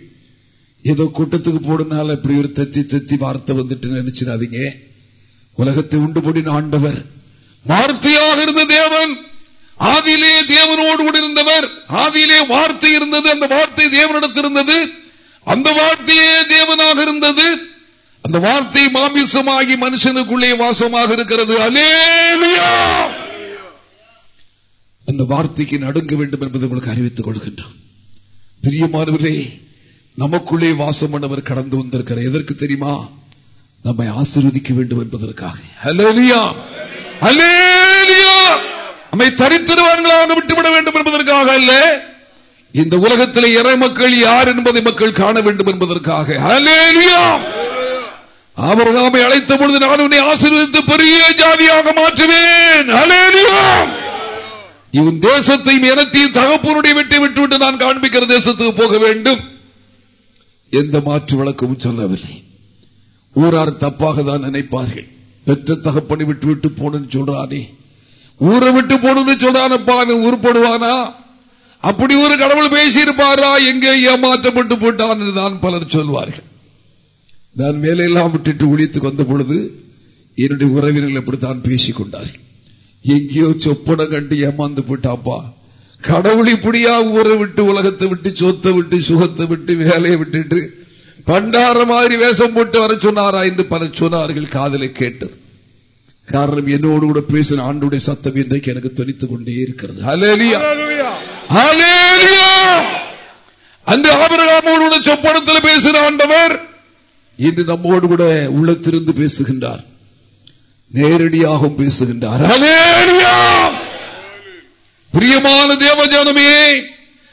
ஏதோ கூட்டத்துக்கு போடுனால இப்படி ஒரு தத்தி தத்தி வார்த்தை வந்துட்டு நினைச்சிடாதீங்க. உலகத்தை உண்டு போடின ஆண்டவர் வார்த்தையாக இருந்த தேவன் ஆதியிலே தேவனோடு கூட இருந்தவர் ஆதியிலே வார்த்தை இருந்தது அந்த வார்த்தை தேவனிடத்தில் இருந்தது அந்த வார்த்தையே தேவனாக இருந்தது. அந்த வார்த்தை மாமிசமாகி மனுஷனுக்குள்ளே வாசமாக இருக்கிறது. அலேலியா அந்த வார்த்தைக்கு நடுங்க வேண்டும் என்பதை உங்களுக்கு அறிவித்துக் கொள்கின்றோம். பிரியமானவரே நமக்குள்ளே வாசம் பண்ணவர் கடந்து வந்திருக்கிறார். எதற்கு தெரியுமா? நம்மை ஆசீர்வதிக்க வேண்டும் என்பதற்காக. ஹலேலியா ஹலேலியா நம்மை தரித்திருவார்களாக விட்டுவிட வேண்டும் என்பதற்காக அல்ல. இந்த உலகத்தில் இறை மக்கள் யார் என்பதை மக்கள் காண வேண்டும் என்பதற்காக. ஹலேலியா ஆபரகாமை அழைத்த பொழுது நான் உன்னை ஆசீர்வதித்து பெரிய ஜாதியாக மாற்றுவேன். இவன் தேசத்தையும் இனத்தையும் தகப்பனுடைய வெட்டி விட்டுவிட்டு நான் காண்பிக்கிற தேசத்துக்கு போக வேண்டும். எந்த மாற்று வழக்கமும் சொல்லவில்லை. ஊரார் தப்பாக தான் நினைப்பார்கள். பெற்ற தகப்பனை விட்டு விட்டு போனு சொல்றானே. ஊரை விட்டு போனு சொல்றானப்பா அவன் உருப்படுவானா? அப்படி ஒரு கடவுள் பேசியிருப்பாரா? எங்கே ஏமாற்றப்பட்டு போட்டான் தான் பலர் சொல்வார்கள். நான் வேலையெல்லாம் விட்டுட்டு ஒழித்துக்கு வந்த பொழுது என்னுடைய உறவினர்கள் அப்படித்தான் பேசிக் கொண்டார்கள். எங்கேயோ சொப்பனம் கண்டு ஏமாந்து போட்டாப்பா கடவுள் இப்படியா ஊரை விட்டு உலகத்தை விட்டு சொத்தை விட்டு சுகத்தை விட்டு வேலையை விட்டுட்டு பண்டார மாதிரி வேஷம் போட்டு வர சொன்னாரா? என்று பல சொன்னார்கள் காதலை கேட்டது. காரணம் என்னோடு கூட பேசின ஆண்டுடைய சத்தம் இன்றைக்கு எனக்கு தொனித்துக் கொண்டே இருக்கிறது. அந்த ஆபரகாமோடு சொப்பனத்தில் பேசின ஆண்டவர் இன்று நம்மோடு கூட உள்ளத்திலிருந்து பேசுகின்றார். நேரடியாகவும் பேசுகின்றார். பிரியமான தேவஜானமே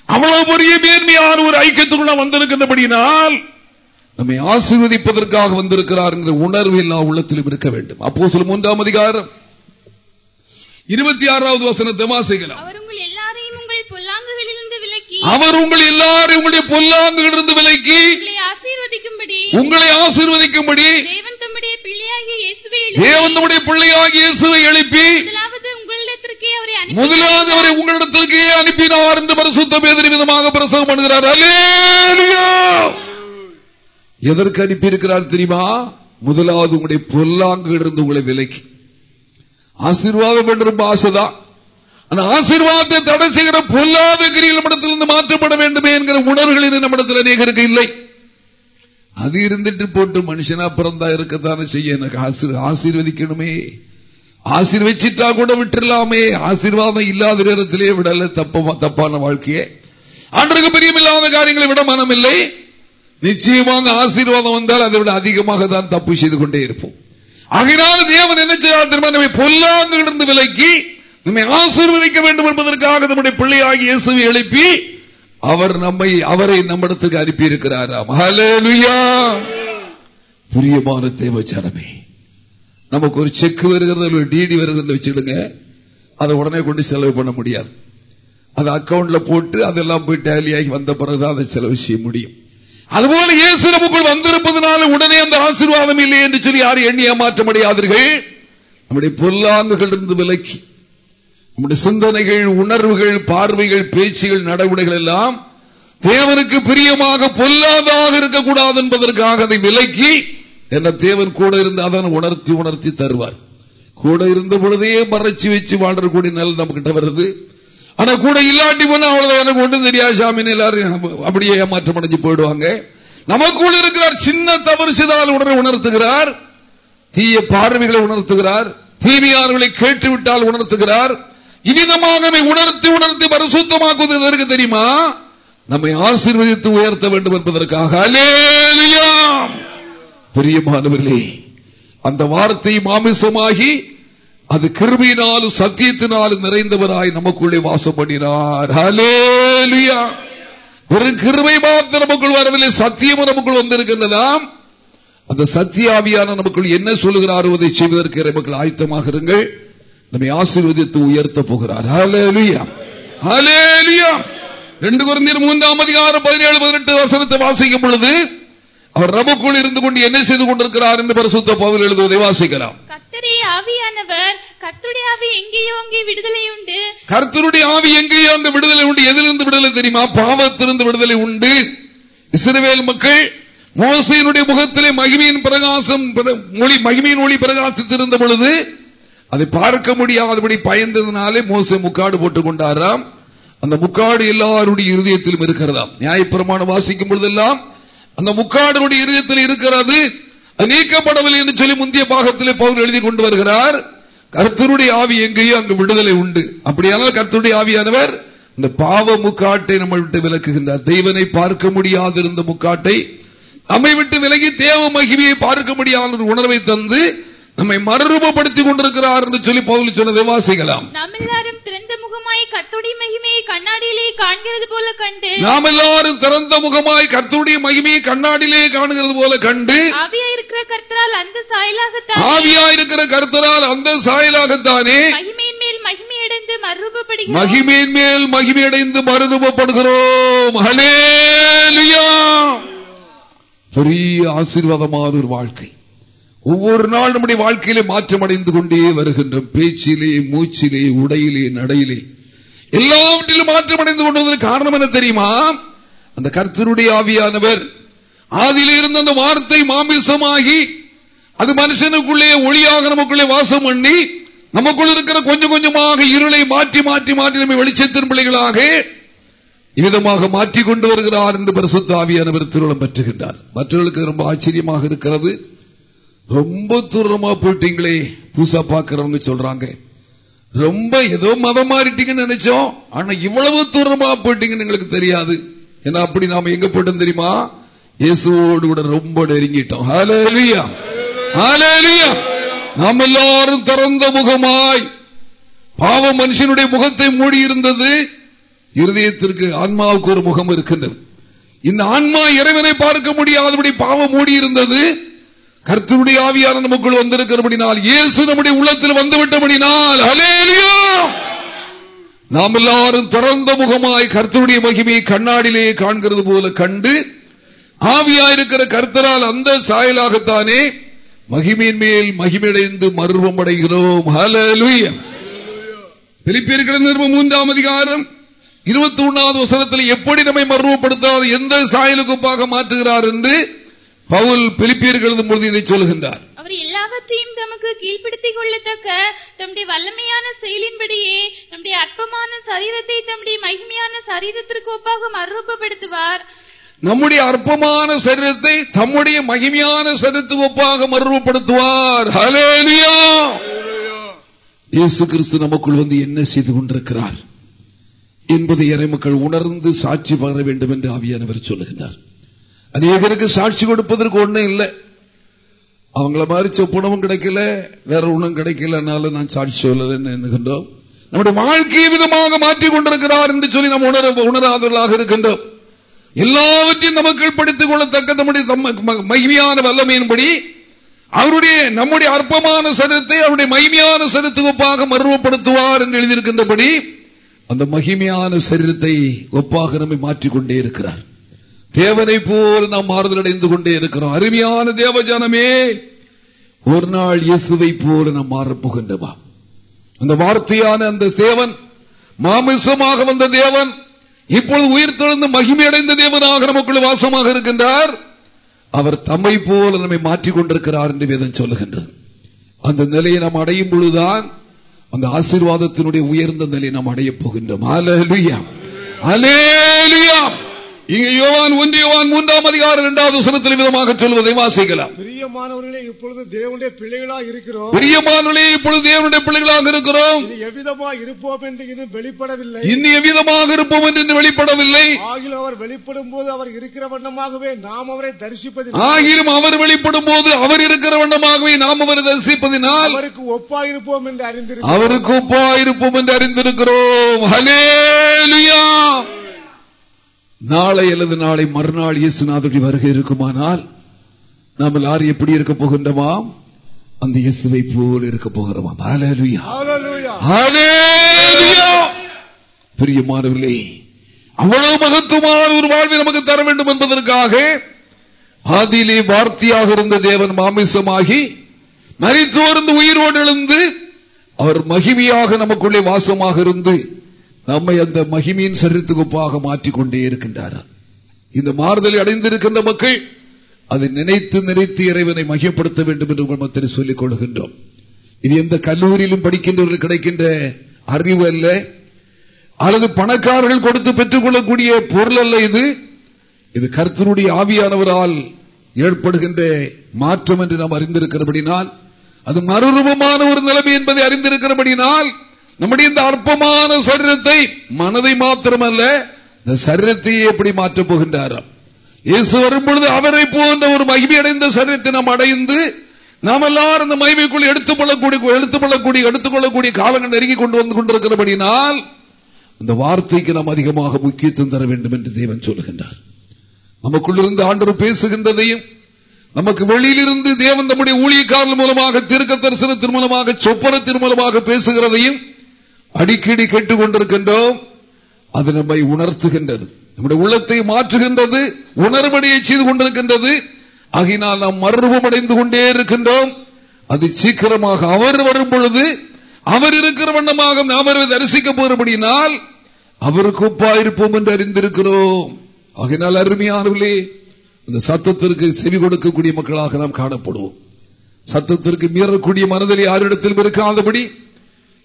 அவ்வளவு பெரிய மேன்மையான ஒரு ஐக்கியத்துக்குள்ள வந்திருக்கின்றபடியினால் நம்மை ஆசீர்வதிப்பதற்காக வந்திருக்கிறார் என்ற உணர்வு எல்லா உள்ளத்திலும் இருக்க வேண்டும். அப்போ சில மூன்றாம் அதிகாரம் இருபத்தி ஆறாவது வசனத்தை வாசிக்கலாம் அவர் உங்கள் அவர் உங்கள் எல்லாரையும் உங்களுடைய பொல்லாங்குகளிலிருந்து விலக்கி உங்களை ஆசீர்வதிக்கும்படி தேவன் தம்முடைய பிள்ளையாகிய இயேசுவை எழுப்பி முதலாவது அவரை உங்களிடத்திற்கு அனுப்பினார் என்று பரிசுத்த பேதரி விதமாக பிரசவம் பண்ணுகிறார். எதற்கு அனுப்பி இருக்கிறார் தெரியுமா? முதலாவது உங்களுடைய பொல்லாங்கு இருந்து உங்களை விலைக்கு. ஆசீர்வாதம் என்று ரொம்ப ஆசைதான். அந்த ஆசீர்வாதத்தை தடை செய்கிற பொல்லாத கிரிகள் நம்மிடத்திலிருந்து மாற்றப்பட வேண்டுமே என்கிற உணர்வுகள் நம்மிடத்தில் அநேகருக்கு இல்லை. அது இருந்துட்டு போட்டு மனுஷனா பிறந்தா இருக்கத்தானே செய்ய எனக்கு ஆசீர்வதிக்கணுமே. ஆசீர்வச்சிட்டா கூட விட்டுலாமே ஆசீர்வாதம் இல்லாத நேரத்திலே விடல தப்பான வாழ்க்கையே. ஆண்டுக்கு பிரியமில்லாத காரியங்களை விட மனம் இல்லை. நிச்சயமாக ஆசீர்வாதம் வந்தால் அதை விட அதிகமாக தான் தப்பு செய்து கொண்டே இருப்போம். ஆகினால் தேவன் என்ன செய்யார் திரும்ப நம்மை பொல்லாங்கிலிருந்து விலக்கி நம்மை ஆசீர்வதிக்க வேண்டும் என்பதற்காக நம்முடைய பிள்ளையாகி இயேசுவை எழுப்பி அவர் நம்மை அவரை நம்மிடத்துக்கு அனுப்பி இருக்கிறாராம் புரியமான தேவச்சாரமே நமக்கு ஒரு செக் வருகிறது ஒரு டிடி வருகிறது வச்சுடுங்க. அதை உடனே கொண்டு செலவு பண்ண முடியாது. அது அக்கௌண்ட்ல போட்டு அதெல்லாம் போய் டேலி ஆகி வந்த பிறகுதான் அதை செலவு செய்ய முடியும். அதுபோல இயேசு நமக்குள் வந்திருப்பதனால உடனே அந்த ஆசீர்வாதம் இல்லை என்று சொல்லி யாரும் எண்ணி ஏமாற்ற முடியாதீர்கள். நம்முடைய பொல்லாங்குகள் இருந்து விலக்கி நம்முடைய சிந்தனைகள் உணர்வுகள் பார்வைகள் பேச்சுகள் நடவடிக்கைகள் எல்லாம் தேவனுக்கு பிரியமாக பொல்லாதாக இருக்கக்கூடாது என்பதற்காக அதை விலக்கி என்ன தேவன் கூட இருந்து அதன் உணர்த்தி உணர்த்தி தருவார். கூட இருந்த பொழுதே மறைச்சி வச்சு வாழ்ற கூடிய நல் நம்ம கிட்ட வருது. ஆனா கூட இல்லாட்டி போனா அவ்வளவு எனக்கு ஒன்றும் தெரியாது சாமின்னு எல்லாரும் அப்படியே ஏமாற்றம் அடைஞ்சு போயிடுவாங்க. நமக்குள் இருக்கிறார் சின்ன தவறு செய்தால் உடனே உணர்த்துகிறார். தீய பார்வைகளை உணர்த்துகிறார். தீமையானவர்களை கேட்டுவிட்டால் உணர்த்துகிறார். இவ்விதமாக உணர்த்தி உணர்த்தி பரிசுத்தமாக்குவது எதற்கு தெரியுமா? நம்மை ஆசீர்வதித்து உயர்த்த வேண்டும் என்பதற்காக. பிரியமானவர்களே அந்த வார்த்தை மாமிசமாகி அது கிருமியினாலும் சத்தியத்தினாலும் நிறைந்தவராய் நமக்குள்ளே வாசம் பண்ணினார். வெறும் கிருமை மாத்திரம் நமக்குள் வரவில்லை சத்தியமும் நமக்குள் வந்திருக்கின்றதாம். அந்த சத்தியாவியான நமக்குள் என்ன சொல்லுகிறாரோ அதை செய்வதற்கு மக்கள் ஆயத்தமாக இருங்கள். நம்மை ஆசீர்வதித்து உயர்த்த போகிறார். ரெண்டு குழந்தையர் மூன்றாம் அதிகாரம் பதினேழு பதினெட்டு வசனத்தை வாசிக்கும் பொழுது அவர் நமக்குள் இருந்து கொண்டு என்ன செய்து கொண்டிருக்கிறார் என்று பரிசுத்த பவுல் எழுதுவதை வாசிக்கலாம். கத்தரே ஆவியானவர் கத்துடைய ஆவி எங்கேயோ அங்கே விடுதலை உண்டு. கர்த்தருடைய ஆவி எங்கேயோ அந்த விடுதலை உண்டு. எதிலிருந்து விடுதலை தெரியுமா? பாவத்திலிருந்து விடுதலை உண்டு. இஸ்ரவேல் மக்கள் மோசையினுடைய முகத்திலே மகிமையின் பிரகாசம் பிர- ஒளி மகிமையின் ஒளி பிரகாசித்திருந்த பொழுது அதை பார்க்க முடியாதபடி பயந்ததுனாலே மோச முக்காடு போட்டுக் கொண்டாராம். அந்த முக்காடு எல்லாருடைய இருதயத்திலும் இருக்கிறதாம். நியாயப்பிரமாணம் வாசிக்கும் பொழுதெல்லாம் அந்த முக்காடுடைய இருதயத்தில் இருக்கிறது. நீக்கப்படவில்லை என்று சொல்லி முந்தைய பாகத்திலே பவுல் எழுதி கொண்டு வருகிறார். கர்த்தருடைய ஆவி எங்கேயோ அங்கு விடுதலை உண்டு. அப்படியானால் கர்த்தருடைய ஆவியானவர் இந்த பாவ முக்காட்டை நம்ம விட்டு விலக்குகின்றார். தெய்வனை பார்க்க முடியாதிருந்த முக்காட்டை நம்மை விட்டு விலகி தேவ மகிமையை பார்க்க முடியாத ஒரு உணர்வை தந்து நம்மை மறுரூபப்படுத்திக் கொண்டிருக்கிறார் என்று சொல்லி பவுல் சொன்னதை வாசிக்கலாம். நாம் எல்லாரும் திறந்த முகமாய் கத்துடைய மகிமையை கண்ணாடியிலே காண்கிறது போல கண்டு. நாம் எல்லாரும் திறந்த முகமாய் கர்த்தருடைய மகிமையை கண்ணாடியிலே காணுகிறது போல கண்டு. ஆவியா இருக்கிற கர்த்தரால் அந்த சாயலாகத்தான். ஆவியா இருக்கிற கர்த்தரால் அந்த சாயலாகத்தானே. மகிமையின் மேல் மகிமையடைந்து மறுரூபப்படுகிறோம். மகிமையின் மேல் மகிமையடைந்து மறுரூபப்படுகிறோம். ஹல்லேலூயா. பெரிய ஆசீர்வாதமான ஒரு வாழ்க்கை. ஒவ்வொரு நாள் நம்முடைய வாழ்க்கையிலே மாற்றம் அடைந்து கொண்டே வருகின்றோம். பேச்சிலே மூச்சிலே உடையிலே நடையிலே. எல்லாவற்றிலும் மாற்றம் அடைந்து கொண்டதற்கு காரணம் என்ன தெரியுமா? அந்த கர்த்தருடைய ஆவியானவர் ஆதியிலிருந்து இருந்த அந்த வார்த்தை மாமிசமாகி அது மனுஷனுக்குள்ளே ஒளியாக நமக்குள்ளே வாசம் பண்ணி நமக்குள் இருக்கிற கொஞ்சம் கொஞ்சமாக இருளை மாற்றி மாற்றி மாற்றி நம்மை வெளிச்சத்தின் பிள்ளைகளாக இவ்விதமாக மாற்றிக் கொண்டு வருகிறார் என்று பரிசுத்த ஆவியானவர் திருவிழம் பெற்றுகின்றார். மற்றவர்களுக்கு ரொம்ப ஆச்சரியமாக இருக்கிறது. ரொம்ப தூரமா போயிட்டீங்களே. பூசா பாக்குறவங்க சொல்றாங்க. ரொம்ப ஏதோ மதம் மாறிட்டீங்கன்னு நினைச்சோம். ஆனா இவ்வளவு தூரமா போயிட்டீங்கன்னு எங்களுக்கு தெரியாது. ஏன்னா அப்படி நாம எங்க போட்டோம் தெரியுமா? இயேசுவோடு கூட ரொம்ப நெருங்கிட்டோம். ஹalleluya ஹalleluya நாம் எல்லாரும் திறந்த முகமாய் பாவ மனுஷனுடைய முகத்தை மூடி இருந்தது. இருதயத்திற்கு ஆன்மாவுக்கு ஒரு முகம் இருக்கின்றது. இந்த ஆன்மா இறைவனை பார்க்க முடியாதபடி பாவம் மூடி இருந்தது. கர்த்தருடைய ஆவியான நமக்குள் வந்திருக்கிறபடினால் இயேசு நம்முடைய உள்ளத்தில் வந்துவிட்டபடினால் ஹalleluya நாம் எல்லாரும் திறந்த முகமாய் கர்த்தருடைய மகிமையை கண்ணாடியிலேயே காண்கிறது போல கண்டு ஆவியாயிருக்கிற கர்த்தரால் அந்த சாயலாகத்தானே மகிமையின் மேல் மகிமையடைந்து மர்வம் அடைகிறோம். ஹalleluya நிறுவனம் மூன்றாம் அதிகாரம் இருபத்தி ஒன்றாவது வசனத்தில் எப்படி நம்மை மர்வப்படுத்தார் எந்த சாயலுக்குப்பாக மாற்றுகிறார் என்று பவுல் பிலிப்பியர்கள் எழுதும் பொழுது இதை சொல்கின்றார் அவர் எல்லாவற்றையும் தமக்கு கீழ்ப்படுத்திக் கொள்ளத்தக்க தம்முடைய வல்லமையான செயலின்படியே நம்முடைய அற்பமான சரீரத்தை தம்முடைய மகிமையான சரீரத்திற்கு ஒப்பாக மறுரூபப்படுத்துவார். நம்முடைய அற்பமான சரீரத்தை தம்முடைய மகிமையான சரீரத்துக்கு ஒப்பாக மறுரூபப்படுத்துவார். ஹalleluya! இயேசு கிறிஸ்து நமக்குள் வந்து என்ன செய்து கொண்டிருக்கிறார் என்பதை இறைமக்கள் உணர்ந்து சாட்சி பகர வேண்டும் என்று ஆவியானவர் சொல்லுகின்றார். அநேகருக்கு சாட்சி கொடுப்பதற்கு ஒன்றும் இல்லை. அவங்கள மாதிரி சொப்புணவும் கிடைக்கல வேற ஒன்றும் கிடைக்கலனால நான் சாட்சி சொல்லலன்னு எண்ணுகின்றோம். நம்முடைய வாழ்க்கையை விதமாக மாற்றிக் கொண்டிருக்கிறார் என்று சொல்லி நாம் உணர உணராதவர்களாக இருக்கின்றோம். எல்லாவற்றையும் நமக்கு படித்துக் கொள்ளத்தக்க நம்முடைய மகிமையான வல்லமையின்படி அவருடைய நம்முடைய அற்பமான சரத்தை அவருடைய மகிமையான சரத்துக்கு ஒப்பாக மருவப்படுத்துவார் என்று எழுதியிருக்கின்றபடி அந்த மகிமையான சரீரத்தை ஒப்பாக நம்மை மாற்றிக்கொண்டே இருக்கிறார். தேவனை போல் நாம் மாறுதல் அடைந்து கொண்டே இருக்கிறோம். அருமையான தேவஜானமே ஒரு நாள் இயேசுவை போல நாம் மாறப்போகின்றவா அந்த வார்த்தையான அந்த சேவன் மாமிசமாக வந்த தேவன் இப்பொழுது உயிர் தெழுந்து மகிமையடைந்த தேவனாக நமக்குள் வாசமாக இருக்கின்றார். அவர் தம்மை போல நம்மை மாற்றிக் கொண்டிருக்கிறார் என்று வேதம் சொல்லுகின்றது. அந்த நிலையை நாம் அடையும் பொழுதுதான் அந்த ஆசீர்வாதத்தினுடைய உயர்ந்த நிலையை நாம் அடையப் போகின்றோம். அலேலியாம் அலேலியாம் இங்கே யோவான் ஒன்று யோவான் மூன்றாம் அதிகாரம் இரண்டாவது வசனத்தில் விதமாக சொல்வதை வாசிக்கலாம். பிரியமானவர்களே இப்பொழுது தேவனுடைய பிள்ளைகளா இருக்கிறோம். பிரியமானவர்களே இப்பொழுது தேவனுடைய பிள்ளைகளாக இருக்கிறோம். இனி எவ்விதமா இருப்போம் என்று இன்னும் வெளிப்படவில்லை. இன்னும் எவ்விதமாக இருப்போம் என்று வெளிப்படவில்லை. ஆகிலும் அவர் வெளிப்படும் போது அவர் இருக்கிற வண்ணமாகவே நாம் அவரை தரிசிப்பதில் ஆகிலும் அவர் வெளிப்படும் போது அவர் இருக்கிற வண்ணமாகவே நாம் அவரை தரிசிப்பதினால். அவருக்கு ஒப்பாயிருப்போம் என்று அறிந்திருக்கிறோம். அவருக்கு ஒப்பா இருப்போம் என்று அறிந்திருக்கிறோம். ஹலேலுயா நாளை அல்லது நாளை மறுநாள் இயேசுநாதருடைய வருகை இருக்குமானால் நாம் எல்லாரும் எப்படி இருக்க போகின்றோமாம்? அந்த இயேசுவை போல் இருக்க போகிறோமாம். பிரியமானவர்களே அவ்வளவு மகத்துவமான ஒரு வாழ்வை நமக்கு தர வேண்டும் என்பதற்காக ஆதியிலே வார்த்தையாக இருந்த தேவன் மாமிசமாகி மறித்தோர்ந்து உயிரோடு எழுந்து அவர் மகிமையாக நமக்குள்ளே வாசமாக இருந்து நம்மை அந்த மகிமையின் சரித்துகுப்பாக மாற்றிக்கொண்டே இருக்கின்றார்? இந்த மாறுதலை அடைந்திருக்கின்ற மக்கள் அதை நினைத்து நினைத்து இறைவனை மகிப்படுத்த வேண்டும் என்று உங்கள் மத்தியில் சொல்லிக் கொள்கின்றோம். இது எந்த கல்லூரியிலும் படிக்கின்றவர்கள் கிடைக்கின்ற அறிவு அல்ல. அல்லது பணக்காரர்கள் கொடுத்து பெற்றுக் கொள்ளக்கூடிய பொருள் அல்ல இது. இது கருத்தினுடைய ஆவியானவரால் ஏற்படுகின்ற மாற்றம் என்று நாம் அறிந்திருக்கிறபடினால் அது மறுரூபமான ஒரு நிலைமை என்பதை அறிந்திருக்கிறபடினால் நம்முடைய இந்த அற்பமான சரீரத்தை மனதை மாத்திரமல்ல இந்த சரீரத்தையே எப்படி மாற்றப் போகின்றாராம்? இயேசு வரும்பொழுது அவரை போன்ற ஒரு மகிமை அடைந்த சரீரத்தை நாம் அடைந்து நாம் எல்லாரும் இந்த மகிமைக்குள் எடுத்துக் கொள்ளக்கூடிய எடுத்துக் கொள்ளக்கூடிய எடுத்துக் கொள்ளக்கூடிய காலங்கள் நெருங்கி கொண்டு வந்து கொண்டிருக்கிறபடினால் அந்த வார்த்தைக்கு நாம் அதிகமாக முக்கியத்துவம் தர வேண்டும் என்று தேவன் சொல்லுகின்றார் நமக்குள்ளிருந்து ஆண்டவர் பேசுகின்றதையும் நமக்கு வெளியிலிருந்து தேவன் நம்முடைய ஊழியக்காரர்கள் மூலமாக தீர்க்க தரிசனத்தின் மூலமாக சொப்பனத்தின் மூலமாக பேசுகிறதையும் அடிக்கடி கேட்டுக் கொண்டிருக்கின்றோம் அது நம்மை உணர்த்துகின்றது. நம்முடைய உள்ளத்தை மாற்றுகின்றது. உணர்வடையை செய்து கொண்டிருக்கின்றது. ஆகினால் நாம் மர்வம் அடைந்து கொண்டே இருக்கின்றோம். அது சீக்கிரமாக அவர் வரும் பொழுது அவர் இருக்கிற வண்ணமாக அவரை தரிசிக்க போறபடினால் அவருக்கு ஒப்பாயிருப்போம் என்று அறிந்திருக்கிறோம். ஆகினால் அருமையானவில்லை அந்த சத்தத்திற்கு செவி கொடுக்கக்கூடிய மக்களாக நாம் காணப்படுவோம். சத்தத்திற்கு மீறக்கூடிய மனதில் யாரிடத்திலும் இருக்காதபடி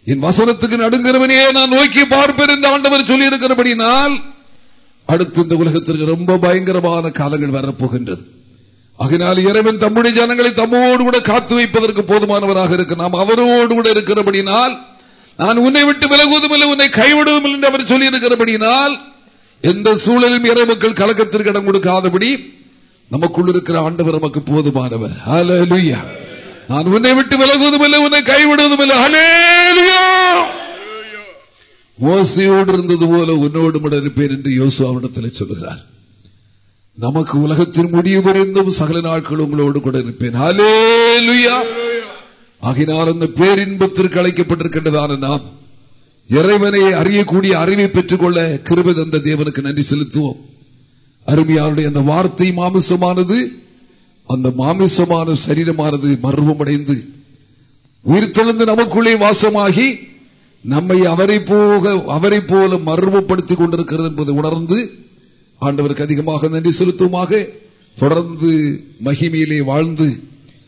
என் வசனத்துக்கு நடுங்கிறவனையே நான் நோக்கி பார்ப்பேன் என்று ஆண்டவர் சொல்லி இருக்கிறபடினால் அடுத்து இந்த உலகத்திற்கு ரொம்ப பயங்கரமான காலங்கள் வரப்போகின்றது. அதனால் இறைவன் தம்முடைய ஜனங்களை தம்மோடு கூட காத்து வைப்பதற்கு போதுமானவராக இருக்க நாம் அவரோடு கூட இருக்கிறபடினால் நான் உன்னை விட்டு விலகுவதும் இல்லை உன்னை கைவிடுவதும் இல்லை என்று அவர் சொல்லி இருக்கிறபடினால் எந்த சூழலும் இறை மக்கள் கலக்கத்திற்கு இடம் கொடுக்காதபடி நமக்குள் இருக்கிற ஆண்டவர் நமக்கு போதுமானவர். நான் உன்னை விட்டு விலகுவதும் இல்லை உன்னை கைவிடுவதும் இல்லை. மோசையோடு இருந்தது போல உன்னோடு இருப்பேன் என்று யோசு அவனிடத்தில் சொல்லுகிறார். நமக்கு உலகத்தின் முடிவு புரிந்தும் சகல நாட்கள் உங்களோடு கூட இருப்பேன். ஆகினால் அந்த பேரின்பத்திற்கு அழைக்கப்பட்டிருக்கின்றதான நாம் இறைவனை அறியக்கூடிய அறிவை பெற்றுக்கொள்ள கிருபதந்த தந்த தேவனுக்கு நன்றி செலுத்துவோம். அருமையாருடைய அந்த வார்த்தை மாமிசமானது அந்த மாமிசமான சரீரமானது மர்வமடைந்து உயிர்த்தெழுந்து நமக்குள்ளே வாசமாகி நம்மை அவரை போக அவரை போல மர்வப்படுத்திக் கொண்டிருக்கிறது என்பதை உணர்ந்து ஆண்டவருக்கு அதிகமாக நன்றி செலுத்துவமாக. தொடர்ந்து மகிமையிலே வாழ்ந்து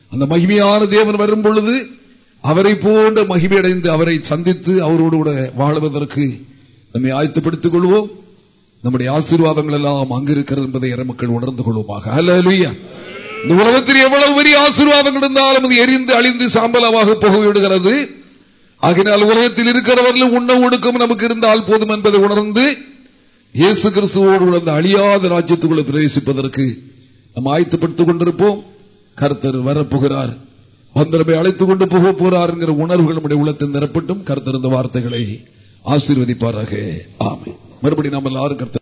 அந்த மகிமையான தேவன் வரும் பொழுது அவரை போன்ற மகிமையடைந்து அவரை சந்தித்து அவரோடு கூட வாழ்வதற்கு நம்மை ஆயத்துப்படுத்திக் கொள்வோம். நம்முடைய ஆசீர்வாதங்கள் எல்லாம் அங்கிருக்கிறது என்பதை மக்கள் உணர்ந்து கொள்வோமாக. இந்த உலகத்தில் எவ்வளவு பெரிய ஆசீர்வாதம் இருந்தாலும் அது எரிந்து அழிந்து சாம்பலமாக புகவிடுகிறது. ஆகினால் உலகத்தில் இருக்கிறவர்கள் உண்ண ஒடுக்கம் நமக்கு இருந்தால் போதும் என்பதை உணர்ந்து இயேசு கிறிஸ்துவோடு உணர்ந்த அழியாத ராஜ்யத்துக்குள்ள பிரவேசிப்பதற்கு நாம் ஆயத்தப்படுத்திக் கொண்டிருப்போம். கர்த்தர் வரப்போகிறார். வந்தரமை அழைத்துக் கொண்டு போக போறார் என்கிற உணர்வுகள் நம்முடைய உள்ளத்தில் நிரப்பட்டும். கருத்திருந்த வார்த்தைகளை ஆசீர்வதிப்பாராக. ஆமை மறுபடி நாம் எல்லாரும் கருத்து